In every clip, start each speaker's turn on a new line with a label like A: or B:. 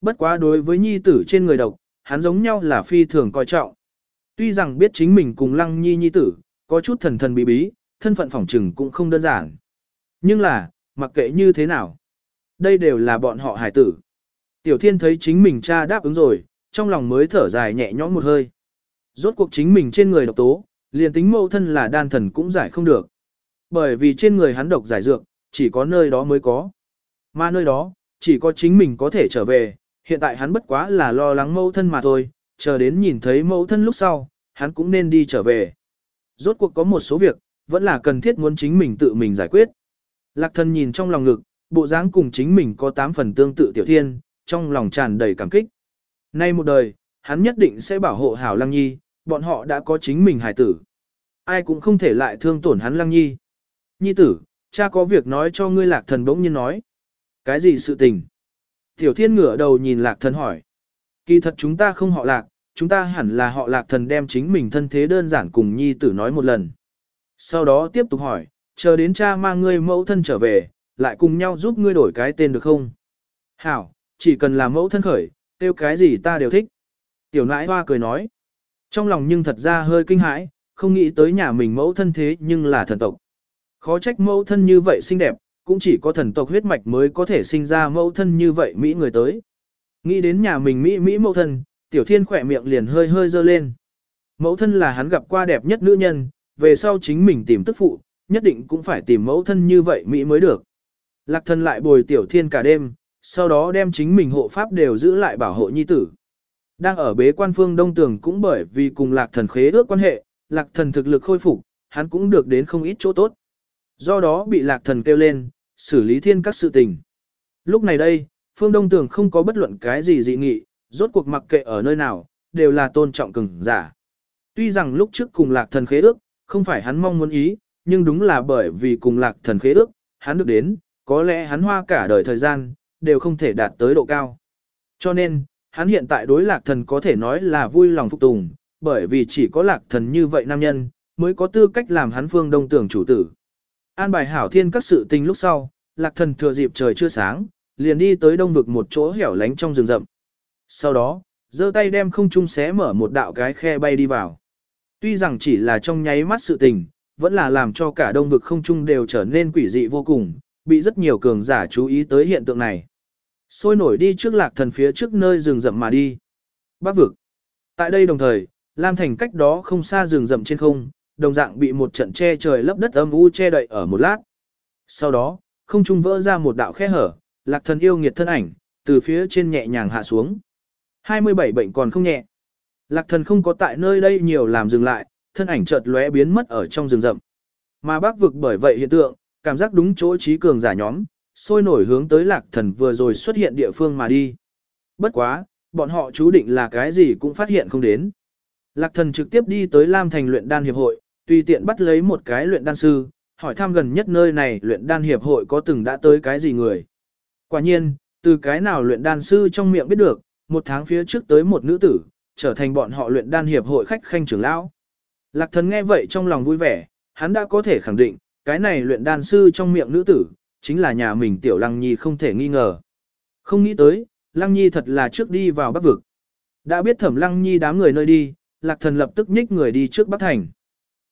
A: Bất quá đối với nhi tử trên người độc, hắn giống nhau là phi thường coi trọng. Tuy rằng biết chính mình cùng lăng nhi nhi tử, có chút thần thần bí bí, thân phận phỏng trừng cũng không đơn giản. Nhưng là, mặc kệ như thế nào, đây đều là bọn họ hải tử. Tiểu thiên thấy chính mình cha đáp ứng rồi, trong lòng mới thở dài nhẹ nhõm một hơi. Rốt cuộc chính mình trên người độc tố, liền tính mâu thân là đan thần cũng giải không được. Bởi vì trên người hắn độc giải dược, chỉ có nơi đó mới có. Mà nơi đó, chỉ có chính mình có thể trở về, hiện tại hắn bất quá là lo lắng mẫu thân mà thôi, chờ đến nhìn thấy mẫu thân lúc sau, hắn cũng nên đi trở về. Rốt cuộc có một số việc, vẫn là cần thiết muốn chính mình tự mình giải quyết. Lạc thần nhìn trong lòng ngực, bộ dáng cùng chính mình có tám phần tương tự tiểu thiên, trong lòng tràn đầy cảm kích. Nay một đời, hắn nhất định sẽ bảo hộ hảo lăng nhi, bọn họ đã có chính mình hải tử. Ai cũng không thể lại thương tổn hắn lăng nhi. Nhi tử, cha có việc nói cho ngươi lạc thần bỗng nhiên nói. Cái gì sự tình? Tiểu thiên ngửa đầu nhìn lạc thần hỏi. Kỳ thật chúng ta không họ lạc, chúng ta hẳn là họ lạc thần đem chính mình thân thế đơn giản cùng nhi tử nói một lần. Sau đó tiếp tục hỏi, chờ đến cha mang ngươi mẫu thân trở về, lại cùng nhau giúp ngươi đổi cái tên được không? Hảo, chỉ cần là mẫu thân khởi, tiêu cái gì ta đều thích. Tiểu nãi hoa cười nói. Trong lòng nhưng thật ra hơi kinh hãi, không nghĩ tới nhà mình mẫu thân thế nhưng là thần tộc. Khó trách mẫu thân như vậy xinh đẹp, cũng chỉ có thần tộc huyết mạch mới có thể sinh ra mẫu thân như vậy Mỹ người tới. Nghĩ đến nhà mình Mỹ Mỹ mẫu thân, tiểu thiên khỏe miệng liền hơi hơi dơ lên. Mẫu thân là hắn gặp qua đẹp nhất nữ nhân, về sau chính mình tìm tức phụ, nhất định cũng phải tìm mẫu thân như vậy Mỹ mới được. Lạc thân lại bồi tiểu thiên cả đêm, sau đó đem chính mình hộ pháp đều giữ lại bảo hộ nhi tử. Đang ở bế quan phương đông tường cũng bởi vì cùng lạc thần khế ước quan hệ, lạc thần thực lực khôi phục, hắn cũng được đến không ít chỗ tốt. Do đó bị lạc thần kêu lên, xử lý thiên các sự tình. Lúc này đây, phương đông tường không có bất luận cái gì dị nghị, rốt cuộc mặc kệ ở nơi nào, đều là tôn trọng cường giả. Tuy rằng lúc trước cùng lạc thần khế ước, không phải hắn mong muốn ý, nhưng đúng là bởi vì cùng lạc thần khế ước, hắn được đến, có lẽ hắn hoa cả đời thời gian, đều không thể đạt tới độ cao. Cho nên, hắn hiện tại đối lạc thần có thể nói là vui lòng phục tùng, bởi vì chỉ có lạc thần như vậy nam nhân, mới có tư cách làm hắn phương đông tưởng chủ tử. An bài hảo thiên các sự tình lúc sau, lạc thần thừa dịp trời chưa sáng, liền đi tới đông vực một chỗ hẻo lánh trong rừng rậm. Sau đó, giơ tay đem không trung xé mở một đạo cái khe bay đi vào. Tuy rằng chỉ là trong nháy mắt sự tình, vẫn là làm cho cả đông vực không trung đều trở nên quỷ dị vô cùng, bị rất nhiều cường giả chú ý tới hiện tượng này. Sôi nổi đi trước lạc thần phía trước nơi rừng rậm mà đi. Bắc vực. Tại đây đồng thời, Lam Thành cách đó không xa rừng rậm trên không, đồng dạng bị một trận che trời lấp đất âm u che đậy ở một lát. Sau đó, không trung vỡ ra một đạo khe hở, lạc thần yêu nghiệt thân ảnh, từ phía trên nhẹ nhàng hạ xuống. 27 bệnh còn không nhẹ. Lạc thần không có tại nơi đây nhiều làm dừng lại, thân ảnh chợt lóe biến mất ở trong rừng rậm. Mà bác vực bởi vậy hiện tượng, cảm giác đúng chỗ trí cường giả nhóm, sôi nổi hướng tới lạc thần vừa rồi xuất hiện địa phương mà đi. Bất quá, bọn họ chú định là cái gì cũng phát hiện không đến. Lạc thần trực tiếp đi tới Lam Thành luyện đan hiệp hội, tùy tiện bắt lấy một cái luyện đan sư, hỏi thăm gần nhất nơi này luyện đan hiệp hội có từng đã tới cái gì người. Quả nhiên, từ cái nào luyện đan sư trong miệng biết được, một tháng phía trước tới một nữ tử, trở thành bọn họ luyện đan hiệp hội khách khanh trưởng lão. Lạc thần nghe vậy trong lòng vui vẻ, hắn đã có thể khẳng định, cái này luyện đan sư trong miệng nữ tử, chính là nhà mình tiểu lăng nhi không thể nghi ngờ. Không nghĩ tới, lăng nhi thật là trước đi vào bắc vực. Đã biết thẩm lăng nhi đám người nơi đi, lạc thần lập tức nhích người đi trước bắc thành.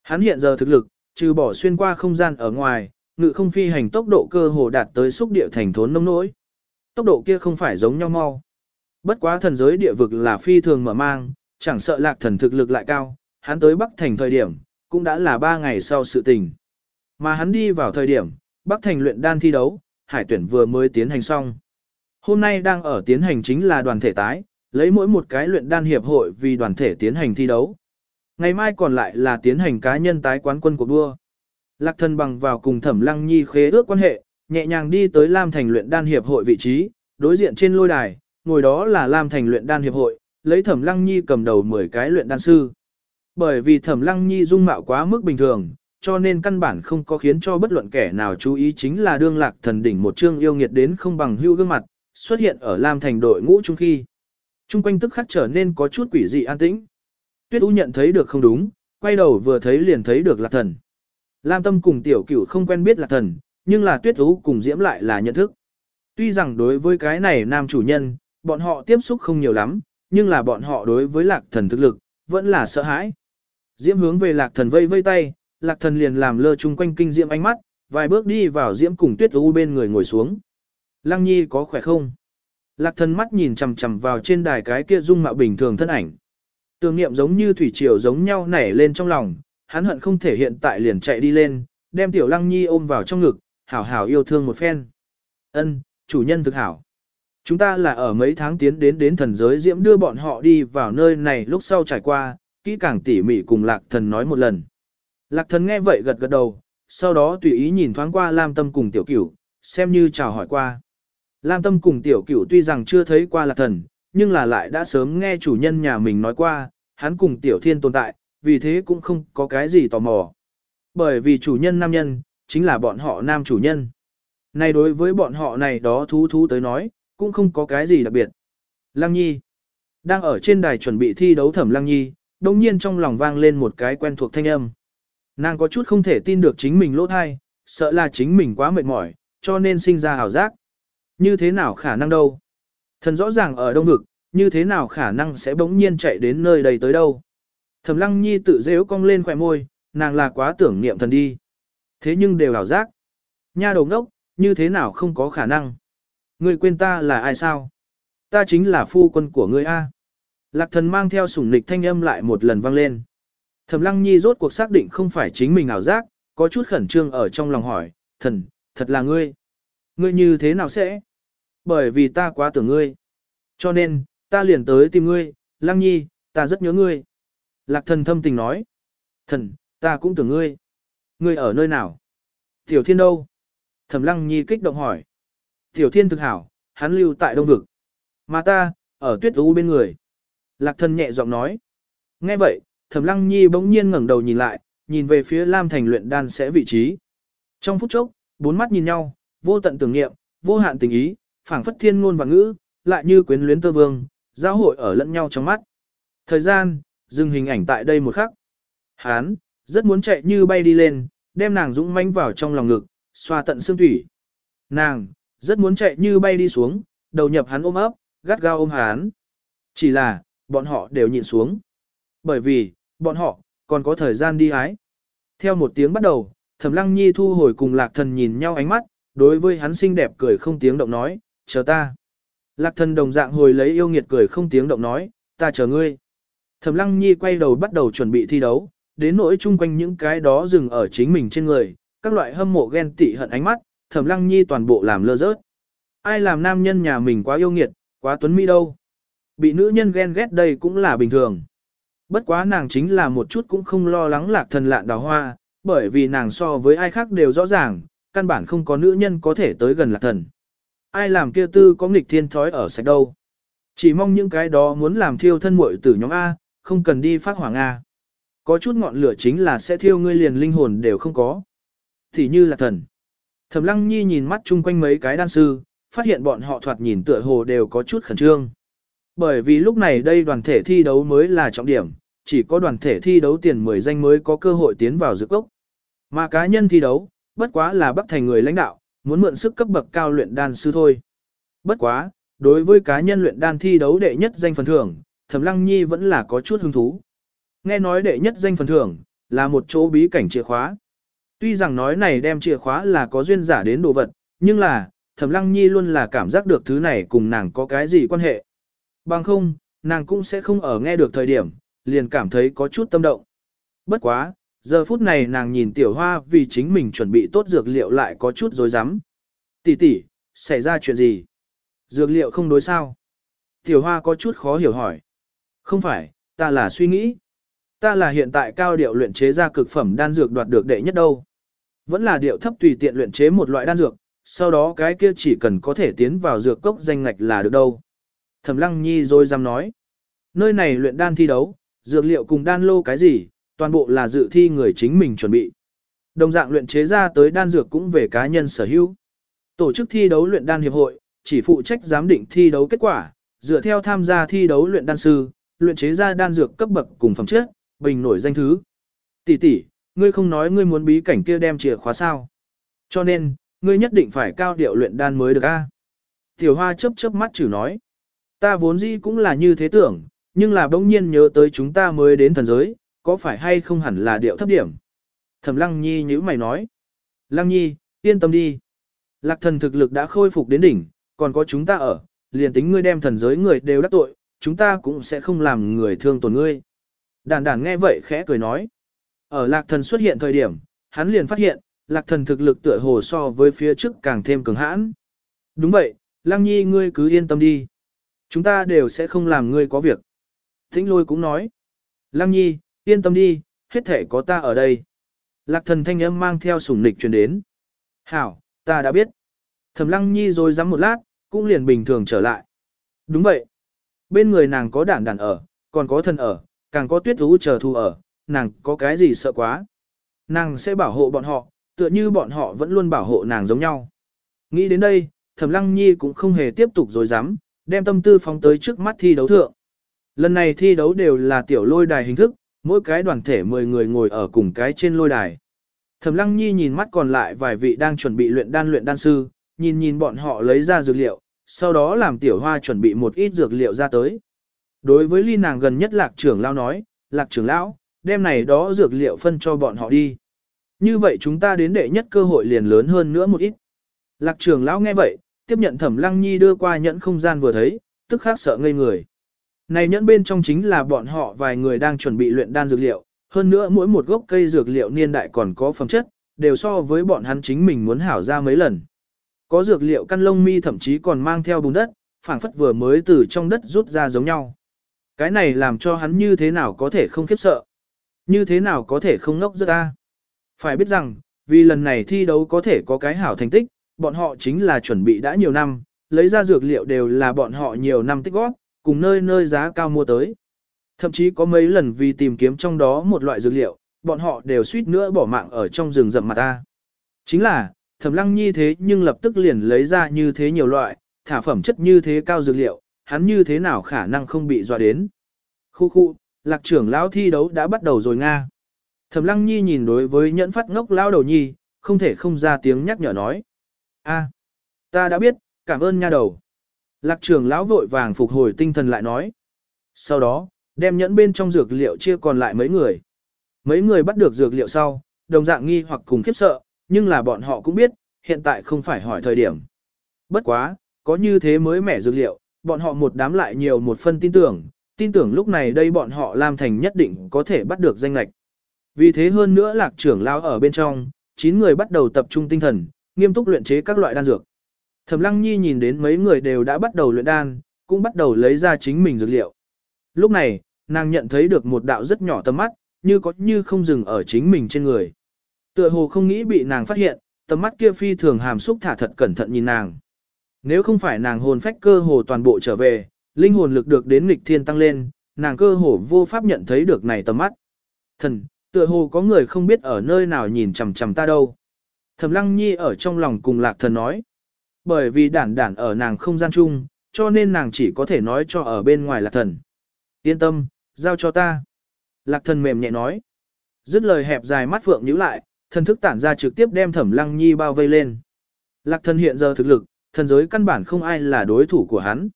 A: Hắn hiện giờ thực lực, trừ bỏ xuyên qua không gian ở ngoài, ngự không phi hành tốc độ cơ hồ đạt tới xúc địa thành thốn nông nỗi. Tốc độ kia không phải giống nhau mau. Bất quá thần giới địa vực là phi thường mở mang, chẳng sợ lạc thần thực lực lại cao, hắn tới Bắc Thành thời điểm, cũng đã là 3 ngày sau sự tình. Mà hắn đi vào thời điểm, Bắc Thành luyện đan thi đấu, hải tuyển vừa mới tiến hành xong. Hôm nay đang ở tiến hành chính là đoàn thể tái, lấy mỗi một cái luyện đan hiệp hội vì đoàn thể tiến hành thi đấu. Ngày mai còn lại là tiến hành cá nhân tái quán quân cuộc đua. Lạc thần bằng vào cùng thẩm lăng nhi khế ước quan hệ, nhẹ nhàng đi tới Lam Thành luyện đan hiệp hội vị trí, đối diện trên lôi đài, ngồi đó là Lam Thành luyện đan hiệp hội, lấy Thẩm Lăng Nhi cầm đầu 10 cái luyện đan sư. Bởi vì Thẩm Lăng Nhi dung mạo quá mức bình thường, cho nên căn bản không có khiến cho bất luận kẻ nào chú ý chính là đương lạc thần đỉnh một chương yêu nghiệt đến không bằng hưu gương mặt, xuất hiện ở Lam Thành đội ngũ trung khi. Trung quanh tức khắc trở nên có chút quỷ dị an tĩnh. Tuyết U nhận thấy được không đúng, quay đầu vừa thấy liền thấy được lạc thần. Lam Tâm cùng tiểu cửu không quen biết lạc thần, nhưng là Tuyết U cùng Diễm lại là nhận thức. Tuy rằng đối với cái này nam chủ nhân, bọn họ tiếp xúc không nhiều lắm, nhưng là bọn họ đối với lạc thần thực lực, vẫn là sợ hãi. Diễm hướng về lạc thần vây vây tay, lạc thần liền làm lơ chung quanh kinh diễm ánh mắt, vài bước đi vào diễm cùng tuyết u bên người ngồi xuống. Lăng nhi có khỏe không? Lạc thần mắt nhìn chằm chằm vào trên đài cái kia dung mạo bình thường thân ảnh. Tưởng niệm giống như thủy triều giống nhau nảy lên trong lòng, hắn hận không thể hiện tại liền chạy đi lên, đem tiểu lăng nhi ôm vào trong ngực, hảo hảo yêu thương một phen. Ân, chủ nhân thực hảo. Chúng ta là ở mấy tháng tiến đến đến thần giới diễm đưa bọn họ đi vào nơi này lúc sau trải qua, kỹ càng tỉ mỉ cùng lạc thần nói một lần. Lạc thần nghe vậy gật gật đầu, sau đó tùy ý nhìn thoáng qua Lam Tâm cùng tiểu cửu, xem như chào hỏi qua. Lam Tâm cùng tiểu cửu tuy rằng chưa thấy qua lạc thần, nhưng là lại đã sớm nghe chủ nhân nhà mình nói qua, hắn cùng tiểu thiên tồn tại, vì thế cũng không có cái gì tò mò. Bởi vì chủ nhân nam nhân, chính là bọn họ nam chủ nhân. Này đối với bọn họ này đó thú thú tới nói, cũng không có cái gì đặc biệt. Lăng Nhi đang ở trên đài chuẩn bị thi đấu thẩm Lăng Nhi, đồng nhiên trong lòng vang lên một cái quen thuộc thanh âm. Nàng có chút không thể tin được chính mình lỗ thai, sợ là chính mình quá mệt mỏi, cho nên sinh ra hào giác. Như thế nào khả năng đâu? Thần rõ ràng ở đông vực, như thế nào khả năng sẽ bỗng nhiên chạy đến nơi đây tới đâu? Thẩm Lăng Nhi tự dễu cong lên khỏe môi, nàng là quá tưởng niệm thần đi. Thế nhưng đều ảo giác. Nha đầu ngốc, như thế nào không có khả năng? Ngươi quên ta là ai sao? Ta chính là phu quân của ngươi A. Lạc thần mang theo sủng nịch thanh âm lại một lần vang lên. Thẩm lăng nhi rốt cuộc xác định không phải chính mình ảo giác, có chút khẩn trương ở trong lòng hỏi, thần, thật là ngươi. Ngươi như thế nào sẽ? Bởi vì ta quá tưởng ngươi. Cho nên, ta liền tới tìm ngươi, lăng nhi, ta rất nhớ ngươi. Lạc thần thâm tình nói. Thần, ta cũng tưởng ngươi. Ngươi ở nơi nào? Tiểu thiên đâu? Thẩm lăng nhi kích động hỏi. Tiểu thiên thực hảo, hắn lưu tại đông vực. Mà ta, ở tuyết u bên người. Lạc thần nhẹ giọng nói. Nghe vậy, thẩm lăng nhi bỗng nhiên ngẩng đầu nhìn lại, nhìn về phía Lam Thành luyện đan sẽ vị trí. Trong phút chốc, bốn mắt nhìn nhau, vô tận tưởng niệm, vô hạn tình ý, phảng phất thiên ngôn và ngữ, lại như quyến luyến tơ vương, giao hội ở lẫn nhau trong mắt. Thời gian, dừng hình ảnh tại đây một khắc. Hán, rất muốn chạy như bay đi lên, đem nàng dũng mãnh vào trong lòng ngực, xoa tận xương thủy. Nàng, rất muốn chạy như bay đi xuống, đầu nhập hắn ôm ấp, gắt gao ôm hắn. Chỉ là, bọn họ đều nhịn xuống. Bởi vì, bọn họ, còn có thời gian đi hái. Theo một tiếng bắt đầu, Thẩm Lăng Nhi thu hồi cùng Lạc Thần nhìn nhau ánh mắt, đối với hắn xinh đẹp cười không tiếng động nói, chờ ta. Lạc Thần đồng dạng hồi lấy yêu nghiệt cười không tiếng động nói, ta chờ ngươi. Thẩm Lăng Nhi quay đầu bắt đầu chuẩn bị thi đấu, đến nỗi chung quanh những cái đó dừng ở chính mình trên người, các loại hâm mộ ghen tị hận ánh mắt, Thẩm Lăng Nhi toàn bộ làm lơ rớt. Ai làm nam nhân nhà mình quá yêu nghiệt, quá tuấn mỹ đâu. Bị nữ nhân ghen ghét đây cũng là bình thường. Bất quá nàng chính là một chút cũng không lo lắng lạc thần lạn đào hoa, bởi vì nàng so với ai khác đều rõ ràng, căn bản không có nữ nhân có thể tới gần lạc thần. Ai làm kia tư có nghịch thiên thói ở sạch đâu. Chỉ mong những cái đó muốn làm thiêu thân muội tử nhóm A, không cần đi phát hỏa A. Có chút ngọn lửa chính là sẽ thiêu ngươi liền linh hồn đều không có. Thì như là thần. Thẩm lăng nhi nhìn mắt chung quanh mấy cái đan sư, phát hiện bọn họ thoạt nhìn tựa hồ đều có chút khẩn trương. Bởi vì lúc này đây đoàn thể thi đấu mới là trọng điểm, chỉ có đoàn thể thi đấu tiền 10 danh mới có cơ hội tiến vào dự cốc. Mà cá nhân thi đấu, bất quá là bắt thành người lãnh đạo, muốn mượn sức cấp bậc cao luyện đan sư thôi. Bất quá, đối với cá nhân luyện đan thi đấu đệ nhất danh phần thưởng, Thẩm Lăng Nhi vẫn là có chút hứng thú. Nghe nói đệ nhất danh phần thưởng là một chỗ bí cảnh chìa khóa. Tuy rằng nói này đem chìa khóa là có duyên giả đến đồ vật, nhưng là, Thẩm Lăng Nhi luôn là cảm giác được thứ này cùng nàng có cái gì quan hệ. Bằng không, nàng cũng sẽ không ở nghe được thời điểm, liền cảm thấy có chút tâm động. Bất quá, giờ phút này nàng nhìn tiểu hoa vì chính mình chuẩn bị tốt dược liệu lại có chút dối rắm Tỷ tỷ, xảy ra chuyện gì? Dược liệu không đối sao? Tiểu hoa có chút khó hiểu hỏi. Không phải, ta là suy nghĩ. Ta là hiện tại cao điệu luyện chế ra cực phẩm đan dược đoạt được đệ nhất đâu. Vẫn là điệu thấp tùy tiện luyện chế một loại đan dược, sau đó cái kia chỉ cần có thể tiến vào dược cốc danh ngạch là được đâu. Thẩm Lăng Nhi rồi dám nói. Nơi này luyện đan thi đấu, dược liệu cùng đan lô cái gì, toàn bộ là dự thi người chính mình chuẩn bị. Đồng dạng luyện chế ra tới đan dược cũng về cá nhân sở hữu. Tổ chức thi đấu luyện đan hiệp hội, chỉ phụ trách giám định thi đấu kết quả, dựa theo tham gia thi đấu luyện đan sư, luyện chế ra đan dược cấp bậc cùng phẩm chất, bình nổi danh thứ. Tỷ tỷ, ngươi không nói ngươi muốn bí cảnh kia đem chìa khóa sao? Cho nên, ngươi nhất định phải cao điệu luyện đan mới được a. Tiểu Hoa chớp chớp mắt chử nói. Ta vốn dĩ cũng là như thế tưởng, nhưng là bỗng nhiên nhớ tới chúng ta mới đến thần giới, có phải hay không hẳn là điệu thấp điểm. Thẩm Lăng Nhi nhữ mày nói. Lăng Nhi, yên tâm đi. Lạc thần thực lực đã khôi phục đến đỉnh, còn có chúng ta ở, liền tính ngươi đem thần giới người đều đắc tội, chúng ta cũng sẽ không làm người thương tổn ngươi. Đàn đàn nghe vậy khẽ cười nói. Ở lạc thần xuất hiện thời điểm, hắn liền phát hiện, lạc thần thực lực tựa hồ so với phía trước càng thêm cường hãn. Đúng vậy, Lăng Nhi ngươi cứ yên tâm đi. Chúng ta đều sẽ không làm ngươi có việc. Thính lôi cũng nói. Lăng Nhi, yên tâm đi, hết thể có ta ở đây. Lạc thần thanh âm mang theo sủng nịch truyền đến. Hảo, ta đã biết. Thẩm Lăng Nhi rồi dám một lát, cũng liền bình thường trở lại. Đúng vậy. Bên người nàng có đản đản ở, còn có thần ở, càng có tuyết thú chờ thu ở, nàng có cái gì sợ quá. Nàng sẽ bảo hộ bọn họ, tựa như bọn họ vẫn luôn bảo hộ nàng giống nhau. Nghĩ đến đây, Thẩm Lăng Nhi cũng không hề tiếp tục dối dám, đem tâm tư phóng tới trước mắt thi đấu thượng. Lần này thi đấu đều là tiểu lôi đài hình thức, mỗi cái đoàn thể 10 người ngồi ở cùng cái trên lôi đài. Thẩm Lăng Nhi nhìn mắt còn lại vài vị đang chuẩn bị luyện đan luyện đan sư, nhìn nhìn bọn họ lấy ra dược liệu, sau đó làm tiểu hoa chuẩn bị một ít dược liệu ra tới. Đối với ly nàng gần nhất lạc trưởng lão nói, lạc trưởng lão, đem này đó dược liệu phân cho bọn họ đi. Như vậy chúng ta đến đệ nhất cơ hội liền lớn hơn nữa một ít. Lạc trưởng lão nghe vậy, tiếp nhận thẩm lăng nhi đưa qua nhẫn không gian vừa thấy, tức khác sợ ngây người. Này nhẫn bên trong chính là bọn họ vài người đang chuẩn bị luyện đan dược liệu, hơn nữa mỗi một gốc cây dược liệu niên đại còn có phẩm chất, đều so với bọn hắn chính mình muốn hảo ra mấy lần. Có dược liệu căn lông mi thậm chí còn mang theo bùn đất, phảng phất vừa mới từ trong đất rút ra giống nhau. Cái này làm cho hắn như thế nào có thể không khiếp sợ. Như thế nào có thể không ngốc rất ta. Phải biết rằng, vì lần này thi đấu có thể có cái hảo thành tích, bọn họ chính là chuẩn bị đã nhiều năm, lấy ra dược liệu đều là bọn họ nhiều năm tích góp, cùng nơi nơi giá cao mua tới. Thậm chí có mấy lần vì tìm kiếm trong đó một loại dược liệu, bọn họ đều suýt nữa bỏ mạng ở trong rừng rậm mà ta. Chính là, thẩm lăng nhi thế nhưng lập tức liền lấy ra như thế nhiều loại, thả phẩm chất như thế cao dược liệu, hắn như thế nào khả năng không bị dọa đến. Khu khu, lạc trưởng lão thi đấu đã bắt đầu rồi Nga. Thẩm lăng nhi nhìn đối với nhẫn phát ngốc lão đầu nhi, không thể không ra tiếng nhắc nhở nói. a ta đã biết, cảm ơn nha đầu. Lạc trưởng lão vội vàng phục hồi tinh thần lại nói. Sau đó, đem nhẫn bên trong dược liệu chia còn lại mấy người. Mấy người bắt được dược liệu sau, đồng dạng nghi hoặc cùng khiếp sợ, nhưng là bọn họ cũng biết, hiện tại không phải hỏi thời điểm. Bất quá, có như thế mới mẻ dược liệu, bọn họ một đám lại nhiều một phân tin tưởng, tin tưởng lúc này đây bọn họ làm thành nhất định có thể bắt được danh lạch. Vì thế hơn nữa lạc trưởng lao ở bên trong, 9 người bắt đầu tập trung tinh thần, nghiêm túc luyện chế các loại đan dược. Thẩm Lăng Nhi nhìn đến mấy người đều đã bắt đầu luyện đan, cũng bắt đầu lấy ra chính mình dược liệu. Lúc này, nàng nhận thấy được một đạo rất nhỏ tầm mắt, như có như không dừng ở chính mình trên người. Tựa hồ không nghĩ bị nàng phát hiện, tầm mắt kia phi thường hàm xúc thả thật cẩn thận nhìn nàng. Nếu không phải nàng hồn phách cơ hồ toàn bộ trở về, linh hồn lực được đến nghịch thiên tăng lên, nàng cơ hồ vô pháp nhận thấy được này tầm mắt. Thần, tựa hồ có người không biết ở nơi nào nhìn chằm chằm ta đâu. Thẩm Lăng Nhi ở trong lòng cùng Lạc Thần nói. Bởi vì đản đản ở nàng không gian chung, cho nên nàng chỉ có thể nói cho ở bên ngoài Lạc Thần. Yên tâm, giao cho ta. Lạc Thần mềm nhẹ nói. Dứt lời hẹp dài mắt phượng nhíu lại, thần thức tản ra trực tiếp đem Thẩm Lăng Nhi bao vây lên. Lạc Thần hiện giờ thực lực, thần giới căn bản không ai là đối thủ của hắn.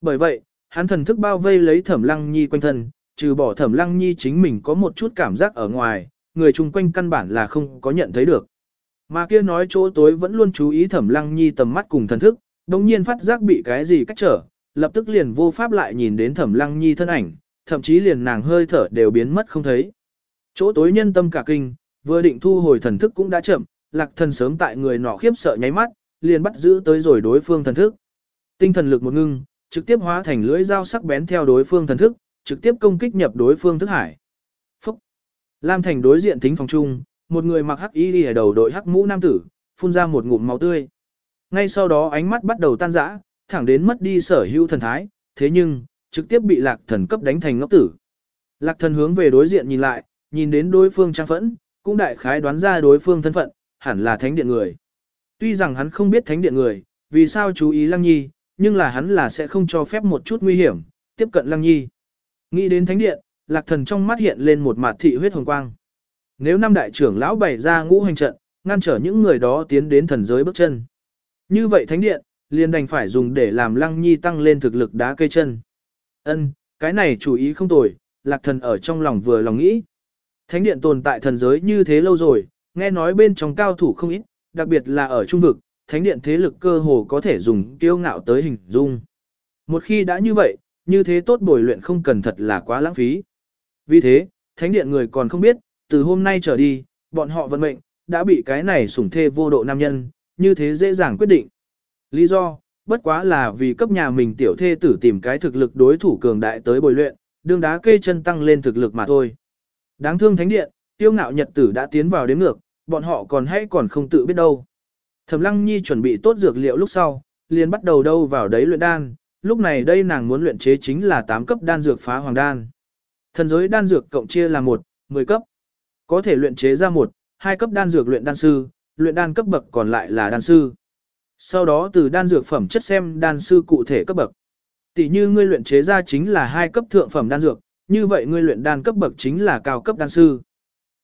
A: Bởi vậy, hắn thần thức bao vây lấy Thẩm Lăng Nhi quanh thân, trừ bỏ Thẩm Lăng Nhi chính mình có một chút cảm giác ở ngoài, người chung quanh căn bản là không có nhận thấy được. Mà kia nói chỗ tối vẫn luôn chú ý Thẩm Lăng Nhi tầm mắt cùng thần thức, đồng nhiên phát giác bị cái gì cách trở, lập tức liền vô pháp lại nhìn đến Thẩm Lăng Nhi thân ảnh, thậm chí liền nàng hơi thở đều biến mất không thấy. Chỗ tối nhân tâm cả kinh, vừa định thu hồi thần thức cũng đã chậm, lạc thần sớm tại người nọ khiếp sợ nháy mắt, liền bắt giữ tới rồi đối phương thần thức. Tinh thần lực một ngưng, trực tiếp hóa thành lưỡi dao sắc bén theo đối phương thần thức, trực tiếp công kích nhập đối phương thức hải. Phúc! Lam Thành đối diện thính phòng trung, một người mặc hắc y ở đầu đội hắc mũ nam tử, phun ra một ngụm máu tươi. Ngay sau đó ánh mắt bắt đầu tan rã, thẳng đến mất đi sở hữu thần thái, thế nhưng, trực tiếp bị lạc thần cấp đánh thành ngốc tử. Lạc thần hướng về đối diện nhìn lại, nhìn đến đối phương trang phẫn, cũng đại khái đoán ra đối phương thân phận, hẳn là thánh điện người. Tuy rằng hắn không biết thánh điện người, vì sao chú ý Lăng Nhi, nhưng là hắn là sẽ không cho phép một chút nguy hiểm, tiếp cận Lăng Nhi. Nghĩ đến thánh điện, lạc thần trong mắt hiện lên một mặt thị huyết hồng quang. Nếu năm đại trưởng lão bày ra ngũ hành trận, ngăn trở những người đó tiến đến thần giới bước chân. Như vậy thánh điện, liền đành phải dùng để làm Lăng Nhi tăng lên thực lực đá cây chân. Ân, cái này chủ ý không tồi, Lạc Thần ở trong lòng vừa lòng nghĩ. Thánh điện tồn tại thần giới như thế lâu rồi, nghe nói bên trong cao thủ không ít, đặc biệt là ở trung vực, thánh điện thế lực cơ hồ có thể dùng kiêu ngạo tới hình dung. Một khi đã như vậy, như thế tốt bồi luyện không cần thật là quá lãng phí. Vì thế, thánh điện người còn không biết, từ hôm nay trở đi, bọn họ vận mệnh, đã bị cái này sủng thê vô độ nam nhân, như thế dễ dàng quyết định. Lý do, bất quá là vì cấp nhà mình tiểu thê tử tìm cái thực lực đối thủ cường đại tới bồi luyện, đương đá kê chân tăng lên thực lực mà thôi. Đáng thương thánh điện, tiêu ngạo nhật tử đã tiến vào đến ngược, bọn họ còn hay còn không tự biết đâu. Thẩm Lăng Nhi chuẩn bị tốt dược liệu lúc sau, liền bắt đầu đâu vào đấy luyện đan, lúc này đây nàng muốn luyện chế chính là 8 cấp đan dược phá hoàng đan. Thần giới đan dược cộng chia là 1, 10 cấp. Có thể luyện chế ra 1, 2 cấp đan dược luyện đan sư, luyện đan cấp bậc còn lại là đan sư. Sau đó từ đan dược phẩm chất xem đan sư cụ thể cấp bậc. Tỷ như ngươi luyện chế ra chính là hai cấp thượng phẩm đan dược, như vậy ngươi luyện đan cấp bậc chính là cao cấp đan sư.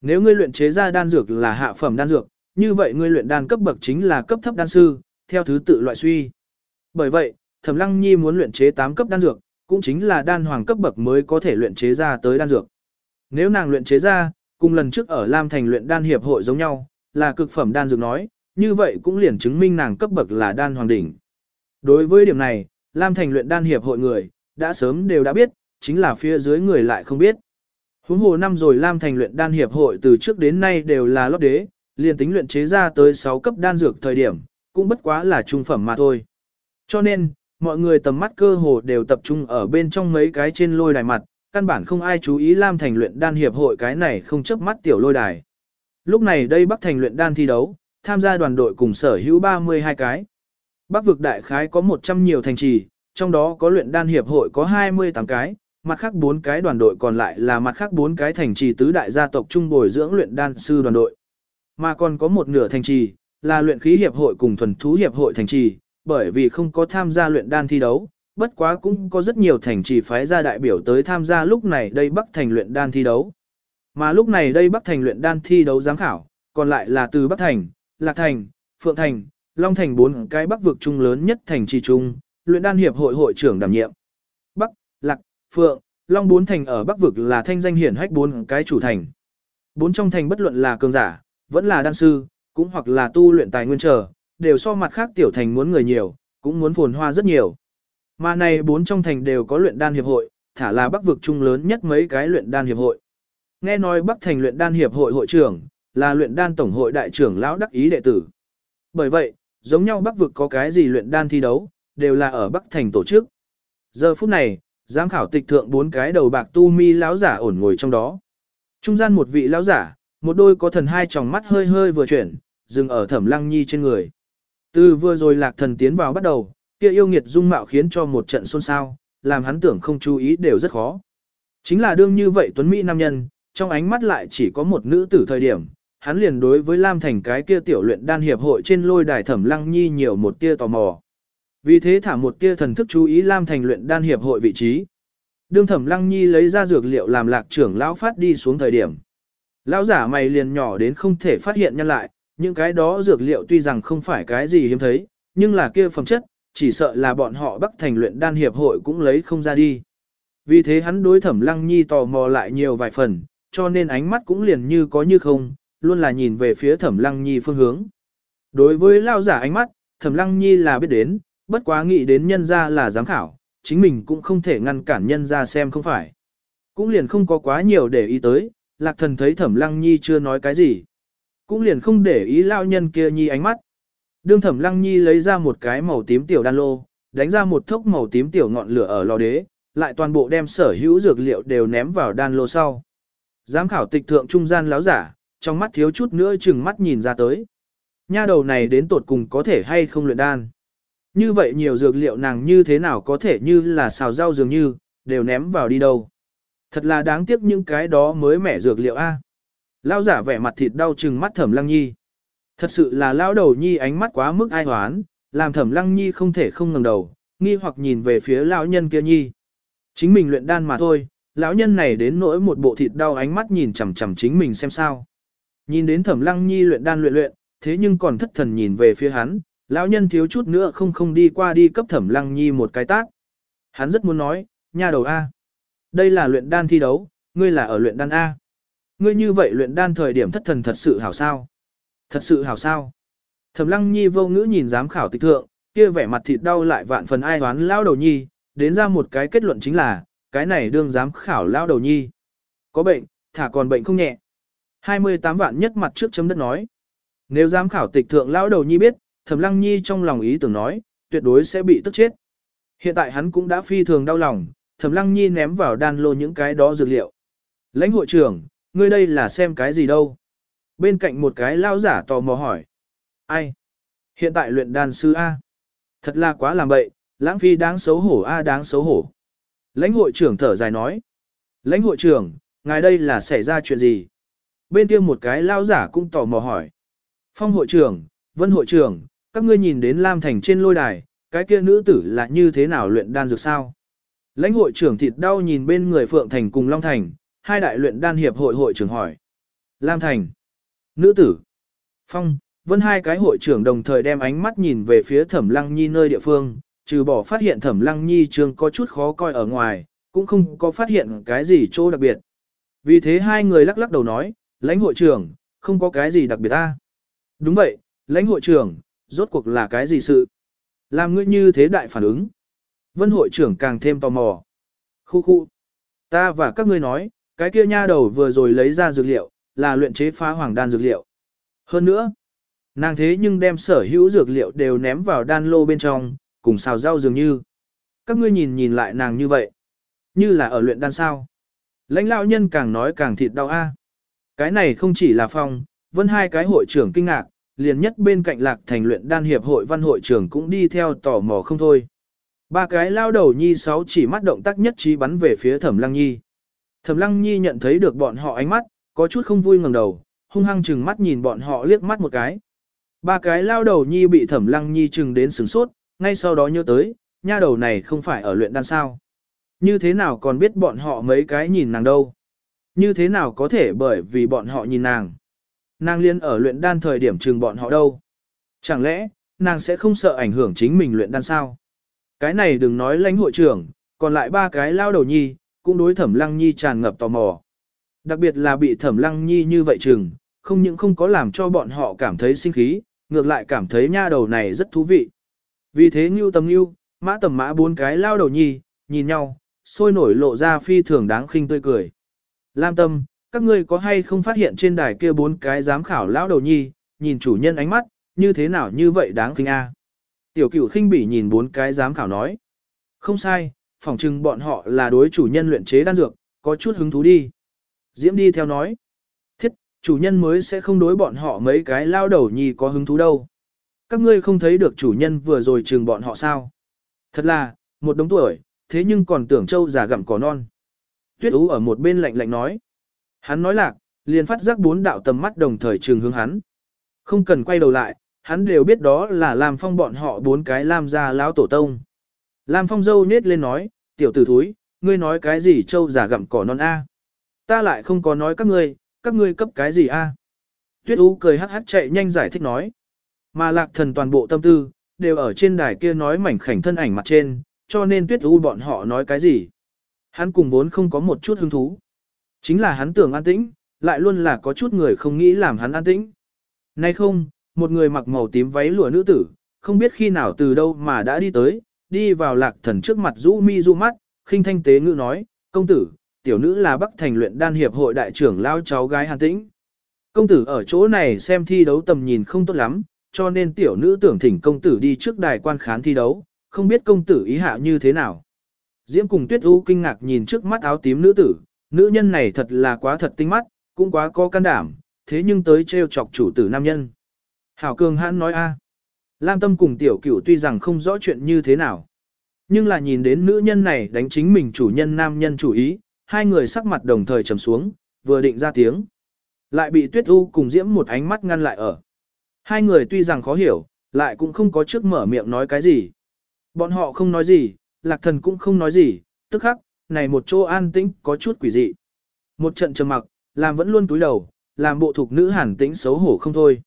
A: Nếu ngươi luyện chế ra đan dược là hạ phẩm đan dược, như vậy ngươi luyện đan cấp bậc chính là cấp thấp đan sư, theo thứ tự loại suy. Bởi vậy, Thẩm Lăng Nhi muốn luyện chế 8 cấp đan dược, cũng chính là đan hoàng cấp bậc mới có thể luyện chế ra tới đan dược. Nếu nàng luyện chế ra, cùng lần trước ở Lam Thành luyện đan hiệp hội giống nhau, là cực phẩm đan dược nói, như vậy cũng liền chứng minh nàng cấp bậc là đan hoàng đỉnh. Đối với điểm này, Lam Thành luyện đan hiệp hội người, đã sớm đều đã biết, chính là phía dưới người lại không biết. Huống hồ năm rồi Lam Thành luyện đan hiệp hội từ trước đến nay đều là lót đế, liền tính luyện chế ra tới 6 cấp đan dược thời điểm, cũng bất quá là trung phẩm mà thôi. Cho nên, mọi người tầm mắt cơ hồ đều tập trung ở bên trong mấy cái trên lôi đài mặt, căn bản không ai chú ý Lam Thành luyện đan hiệp hội cái này không chấp mắt tiểu lôi đài. Lúc này đây Bắc Thành luyện đan thi đấu, tham gia đoàn đội cùng sở hữu 32 cái. Bắc vực đại khái có 100 nhiều thành trì, trong đó có luyện đan hiệp hội có 28 cái, mặt khác 4 cái đoàn đội còn lại là mặt khác 4 cái thành trì tứ đại gia tộc trung bồi dưỡng luyện đan sư đoàn đội. Mà còn có một nửa thành trì, là luyện khí hiệp hội cùng thuần thú hiệp hội thành trì, bởi vì không có tham gia luyện đan thi đấu, bất quá cũng có rất nhiều thành trì phái ra đại biểu tới tham gia lúc này đây Bắc Thành luyện đan thi đấu. Mà lúc này đây Bắc Thành luyện đan thi đấu giám khảo, còn lại là từ Bắc Thành, Lạc Thành, Phượng Thành, Long Thành bốn cái Bắc vực trung lớn nhất thành trì trung, luyện đan hiệp hội hội trưởng đảm nhiệm. Bắc, Lạc, Phượng, Long bốn thành ở Bắc vực là thanh danh hiển hách bốn cái chủ thành. Bốn trong thành bất luận là cường giả, vẫn là đan sư, cũng hoặc là tu luyện tài nguyên trở, đều so mặt khác tiểu thành muốn người nhiều, cũng muốn phồn hoa rất nhiều. Mà này bốn trong thành đều có luyện đan hiệp hội, thả là Bắc vực trung lớn nhất mấy cái luyện đan hiệp hội. Nghe nói Bắc thành luyện đan hiệp hội hội trưởng, là luyện đan tổng hội đại trưởng lão đắc ý đệ tử. Bởi vậy, giống nhau Bắc vực có cái gì luyện đan thi đấu, đều là ở Bắc thành tổ chức. Giờ phút này, giám khảo tịch thượng bốn cái đầu bạc tu mi lão giả ổn ngồi trong đó. Trung gian một vị lão giả, một đôi có thần hai tròng mắt hơi hơi vừa chuyển, dừng ở Thẩm Lăng Nhi trên người. Từ vừa rồi Lạc Thần tiến vào bắt đầu, kia yêu nghiệt dung mạo khiến cho một trận xôn xao, làm hắn tưởng không chú ý đều rất khó. Chính là đương như vậy tuấn mỹ nam nhân, trong ánh mắt lại chỉ có một nữ tử thời điểm, hắn liền đối với Lam Thành cái kia tiểu luyện đan hiệp hội trên lôi đài Thẩm Lăng Nhi nhiều một tia tò mò. Vì thế thả một tia thần thức chú ý Lam Thành luyện đan hiệp hội vị trí. Đương Thẩm Lăng Nhi lấy ra dược liệu làm lạc trưởng lão phát đi xuống thời điểm. Lão giả mày liền nhỏ đến không thể phát hiện nhân lại, những cái đó dược liệu tuy rằng không phải cái gì hiếm thấy, nhưng là kia phẩm chất, chỉ sợ là bọn họ Bắc Thành luyện đan hiệp hội cũng lấy không ra đi. Vì thế hắn đối Thẩm Lăng Nhi tò mò lại nhiều vài phần, cho nên ánh mắt cũng liền như có như không, luôn là nhìn về phía Thẩm Lăng Nhi phương hướng. Đối với lao giả ánh mắt, Thẩm Lăng Nhi là biết đến, bất quá nghĩ đến nhân ra là giám khảo, chính mình cũng không thể ngăn cản nhân ra xem không phải. Cũng liền không có quá nhiều để ý tới, lạc thần thấy Thẩm Lăng Nhi chưa nói cái gì. Cũng liền không để ý lao nhân kia Nhi ánh mắt. Đương Thẩm Lăng Nhi lấy ra một cái màu tím tiểu đan lô, đánh ra một thốc màu tím tiểu ngọn lửa ở lò đế, lại toàn bộ đem sở hữu dược liệu đều ném vào đan lô sau. Giám khảo tịch thượng trung gian láo giả, trong mắt thiếu chút nữa chừng mắt nhìn ra tới. Nha đầu này đến tột cùng có thể hay không luyện đan. Như vậy nhiều dược liệu nàng như thế nào có thể như là xào rau dường như, đều ném vào đi đâu. Thật là đáng tiếc những cái đó mới mẻ dược liệu A. Lao giả vẻ mặt thịt đau chừng mắt thẩm lăng nhi. Thật sự là lão đầu nhi ánh mắt quá mức ai hoán, làm thẩm lăng nhi không thể không ngẩng đầu, nghi hoặc nhìn về phía lão nhân kia nhi. Chính mình luyện đan mà thôi, lão nhân này đến nỗi một bộ thịt đau ánh mắt nhìn chằm chằm chính mình xem sao. Nhìn đến thẩm lăng nhi luyện đan luyện luyện, thế nhưng còn thất thần nhìn về phía hắn, lão nhân thiếu chút nữa không không đi qua đi cấp thẩm lăng nhi một cái tác. Hắn rất muốn nói, nha đầu A. Đây là luyện đan thi đấu, ngươi là ở luyện đan A. Ngươi như vậy luyện đan thời điểm thất thần thật sự hảo sao. Thật sự hảo sao. Thẩm lăng nhi vô ngữ nhìn giám khảo tịch thượng, kia vẻ mặt thịt đau lại vạn phần ai đoán lao đầu nhi, đến ra một cái kết luận chính là, cái này đương giám khảo lao đầu nhi. Có bệnh, thả còn bệnh không nhẹ. 28 vạn nhất mặt trước chấm đất nói. Nếu giám khảo tịch thượng lao đầu nhi biết, thẩm lăng nhi trong lòng ý tưởng nói, tuyệt đối sẽ bị tức chết. Hiện tại hắn cũng đã phi thường đau lòng, thẩm lăng nhi ném vào đan lô những cái đó dược liệu. Lãnh hội trưởng, ngươi đây là xem cái gì đâu? Bên cạnh một cái lao giả tò mò hỏi. Ai? Hiện tại luyện đan sư A. Thật là quá làm bậy, lãng phi đáng xấu hổ A đáng xấu hổ. Lãnh hội trưởng thở dài nói. Lãnh hội trưởng, ngài đây là xảy ra chuyện gì? Bên kia một cái lao giả cũng tò mò hỏi. Phong hội trưởng, vân hội trưởng, các ngươi nhìn đến Lam Thành trên lôi đài, cái kia nữ tử là như thế nào luyện đan dược sao? Lãnh hội trưởng thịt đau nhìn bên người Phượng Thành cùng Long Thành, hai đại luyện đan hiệp hội hội trưởng hỏi. Lam Thành, nữ tử, Phong, Vân hai cái hội trưởng đồng thời đem ánh mắt nhìn về phía Thẩm Lăng Nhi nơi địa phương, trừ bỏ phát hiện Thẩm Lăng Nhi trường có chút khó coi ở ngoài, cũng không có phát hiện cái gì chỗ đặc biệt. Vì thế hai người lắc lắc đầu nói, lãnh hội trưởng, không có cái gì đặc biệt ta. Đúng vậy, lãnh hội trưởng, rốt cuộc là cái gì sự? Làm ngươi như thế đại phản ứng. Vân hội trưởng càng thêm tò mò. Khu khu. Ta và các ngươi nói, cái kia nha đầu vừa rồi lấy ra dược liệu, là luyện chế phá hoàng đan dược liệu. Hơn nữa, nàng thế nhưng đem sở hữu dược liệu đều ném vào đan lô bên trong, cùng xào rau dường như. Các ngươi nhìn nhìn lại nàng như vậy. Như là ở luyện đan sao. Lãnh lão nhân càng nói càng thịt đau a. Cái này không chỉ là phong, vân hai cái hội trưởng kinh ngạc, liền nhất bên cạnh lạc thành luyện đan hiệp hội văn hội trưởng cũng đi theo tò mò không thôi. Ba cái lao đầu nhi sáu chỉ mắt động tác nhất trí bắn về phía thẩm lăng nhi. Thẩm lăng nhi nhận thấy được bọn họ ánh mắt, có chút không vui ngẩng đầu, hung hăng chừng mắt nhìn bọn họ liếc mắt một cái. Ba cái lao đầu nhi bị thẩm lăng nhi chừng đến sửng sốt, ngay sau đó nhớ tới, nha đầu này không phải ở luyện đan sao. Như thế nào còn biết bọn họ mấy cái nhìn nàng đâu. Như thế nào có thể bởi vì bọn họ nhìn nàng. Nàng liên ở luyện đan thời điểm chừng bọn họ đâu. Chẳng lẽ, nàng sẽ không sợ ảnh hưởng chính mình luyện đan sao? Cái này đừng nói lãnh hội trưởng, còn lại ba cái lao đầu nhi, cũng đối thẩm lăng nhi tràn ngập tò mò. Đặc biệt là bị thẩm lăng nhi như vậy chừng, không những không có làm cho bọn họ cảm thấy sinh khí, ngược lại cảm thấy nha đầu này rất thú vị. Vì thế Ngưu tầm Ngưu, mã tầm mã bốn cái lao đầu nhi, nhìn nhau, sôi nổi lộ ra phi thường đáng khinh tươi cười. Lam tâm, các ngươi có hay không phát hiện trên đài kia bốn cái giám khảo lão đầu nhi, nhìn chủ nhân ánh mắt, như thế nào như vậy đáng khinh a? Tiểu cửu khinh bỉ nhìn bốn cái giám khảo nói. Không sai, phỏng chừng bọn họ là đối chủ nhân luyện chế đan dược, có chút hứng thú đi. Diễm đi theo nói. Thiết, chủ nhân mới sẽ không đối bọn họ mấy cái lao đầu nhì có hứng thú đâu. Các ngươi không thấy được chủ nhân vừa rồi trừng bọn họ sao. Thật là, một đống tuổi, thế nhưng còn tưởng châu già gặm cỏ non. Tuyết ú ở một bên lạnh lạnh nói. Hắn nói lạc, liền phát giác bốn đạo tầm mắt đồng thời trường hướng hắn. Không cần quay đầu lại, hắn đều biết đó là Lam Phong bọn họ bốn cái Lam gia lão tổ tông. Lam Phong dâu nết lên nói, tiểu tử thúi, ngươi nói cái gì châu giả gặm cỏ non A. Ta lại không có nói các ngươi, các ngươi cấp cái gì A. Tuyết Ú cười hắc hắc chạy nhanh giải thích nói. Mà lạc thần toàn bộ tâm tư, đều ở trên đài kia nói mảnh khảnh thân ảnh mặt trên, cho nên Tuyết Ú bọn họ nói cái gì. Hắn cùng vốn không có một chút hứng thú. Chính là hắn tưởng an tĩnh, lại luôn là có chút người không nghĩ làm hắn an tĩnh. Nay không, một người mặc màu tím váy lụa nữ tử, không biết khi nào từ đâu mà đã đi tới, đi vào lạc thần trước mặt rũ mi rũ mắt, khinh thanh tế ngữ nói, công tử, tiểu nữ là Bắc Thành luyện đan hiệp hội đại trưởng lao cháu gái Hàn Tĩnh. Công tử ở chỗ này xem thi đấu tầm nhìn không tốt lắm, cho nên tiểu nữ tưởng thỉnh công tử đi trước đài quan khán thi đấu, không biết công tử ý hạ như thế nào. Diễm cùng Tuyết U kinh ngạc nhìn trước mắt áo tím nữ tử, nữ nhân này thật là quá thật tinh mắt, cũng quá có can đảm, thế nhưng tới trêu chọc chủ tử nam nhân. Hảo cường hãn nói a. Lam Tâm cùng tiểu cửu tuy rằng không rõ chuyện như thế nào. Nhưng là nhìn đến nữ nhân này đánh chính mình chủ nhân nam nhân chủ ý, hai người sắc mặt đồng thời trầm xuống, vừa định ra tiếng. Lại bị Tuyết U cùng Diễm một ánh mắt ngăn lại ở. Hai người tuy rằng khó hiểu, lại cũng không có trước mở miệng nói cái gì. Bọn họ không nói gì, lạc thần cũng không nói gì, tức khắc, này một chỗ an tĩnh có chút quỷ dị. Một trận trầm mặc, làm vẫn luôn túi đầu, làm bộ thuộc nữ hàn tĩnh xấu hổ không thôi.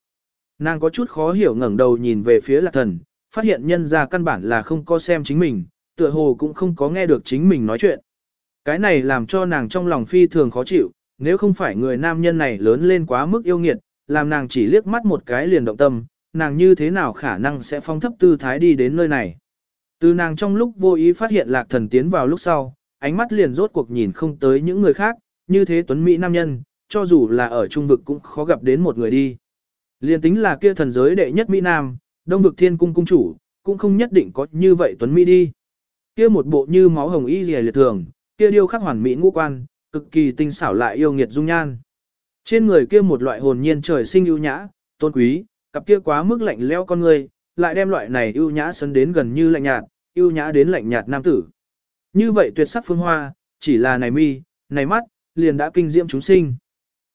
A: Nàng có chút khó hiểu ngẩng đầu nhìn về phía lạc thần, phát hiện nhân ra căn bản là không có xem chính mình, tựa hồ cũng không có nghe được chính mình nói chuyện. Cái này làm cho nàng trong lòng phi thường khó chịu, nếu không phải người nam nhân này lớn lên quá mức yêu nghiệt, làm nàng chỉ liếc mắt một cái liền động tâm, nàng như thế nào khả năng sẽ phong thấp tư thái đi đến nơi này. Từ nàng trong lúc vô ý phát hiện lạc thần tiến vào lúc sau, ánh mắt liền rốt cuộc nhìn không tới những người khác, như thế tuấn Mỹ nam nhân, cho dù là ở trung vực cũng khó gặp đến một người đi. Liền tính là kia thần giới đệ nhất Mỹ Nam, đông vực thiên cung cung chủ, cũng không nhất định có như vậy tuấn Mỹ đi. Kia một bộ như máu hồng y rìa liệt thường, kia điêu khắc hoàn mỹ ngũ quan, cực kỳ tinh xảo lại yêu nghiệt dung nhan. Trên người kia một loại hồn nhiên trời sinh ưu nhã, tôn quý, cặp kia quá mức lạnh lẽo con người, lại đem loại này ưu nhã sấn đến gần như lạnh nhạt, ưu nhã đến lạnh nhạt nam tử. Như vậy tuyệt sắc phương hoa, chỉ là này mi, này mắt, liền đã kinh diễm chúng sinh.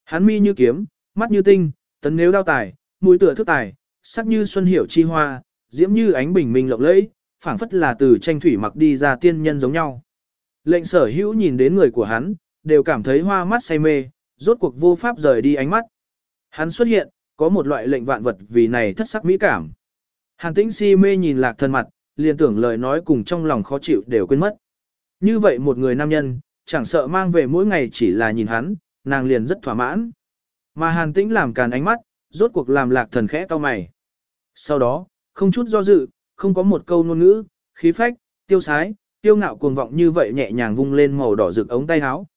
A: Hắn mi như kiếm, mắt như tinh, tấn nếu đao tài, mũi tựa thức tài, sắc như xuân hiểu chi hoa, diễm như ánh bình minh lộng lẫy, phảng phất là từ tranh thủy mặc đi ra tiên nhân giống nhau. Lệnh sở hữu nhìn đến người của hắn, đều cảm thấy hoa mắt say mê, rốt cuộc vô pháp rời đi ánh mắt. Hắn xuất hiện, có một loại lệnh vạn vật vì này thất sắc mỹ cảm. Hàn tĩnh si mê nhìn lạc thân mặt, liền tưởng lời nói cùng trong lòng khó chịu đều quên mất. Như vậy một người nam nhân, chẳng sợ mang về mỗi ngày chỉ là nhìn hắn, nàng liền rất thỏa mãn. Mà hàn tĩnh làm càn ánh mắt, rốt cuộc làm lạc thần khẽ cao mày. Sau đó, không chút do dự, không có một câu ngôn ngữ, khí phách, tiêu sái, tiêu ngạo cuồng vọng như vậy nhẹ nhàng vung lên màu đỏ rực ống tay áo.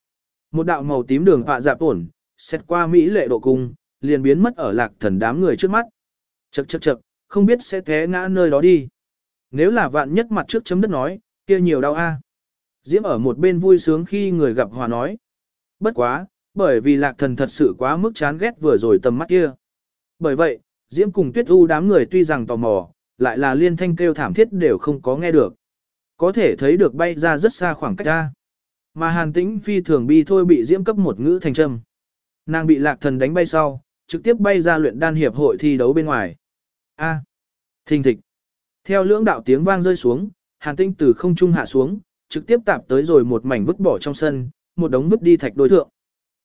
A: Một đạo màu tím đường họa dạp ổn, xét qua mỹ lệ độ cung, liền biến mất ở lạc thần đám người trước mắt. Chậc chậc chậc, không biết sẽ té ngã nơi đó đi. Nếu là vạn nhất mặt trước chấm đất nói, kia nhiều đau a. Diễm ở một bên vui sướng khi người gặp hòa nói. Bất quá, bởi vì lạc thần thật sự quá mức chán ghét vừa rồi tầm mắt kia. Bởi vậy, Diễm cùng Tuyết U đám người tuy rằng tò mò, lại là liên thanh kêu thảm thiết đều không có nghe được. Có thể thấy được bay ra rất xa khoảng cách ra. Mà hàn tĩnh phi thường bi thôi bị Diễm cấp một ngữ thành trâm. Nàng bị lạc thần đánh bay sau, trực tiếp bay ra luyện đan hiệp hội thi đấu bên ngoài. A. Thình thịch. Theo lưỡng đạo tiếng vang rơi xuống, hàn tĩnh từ không trung hạ xuống, trực tiếp tạp tới rồi một mảnh vứt bỏ trong sân, một đống vứt đi thạch đối thượng.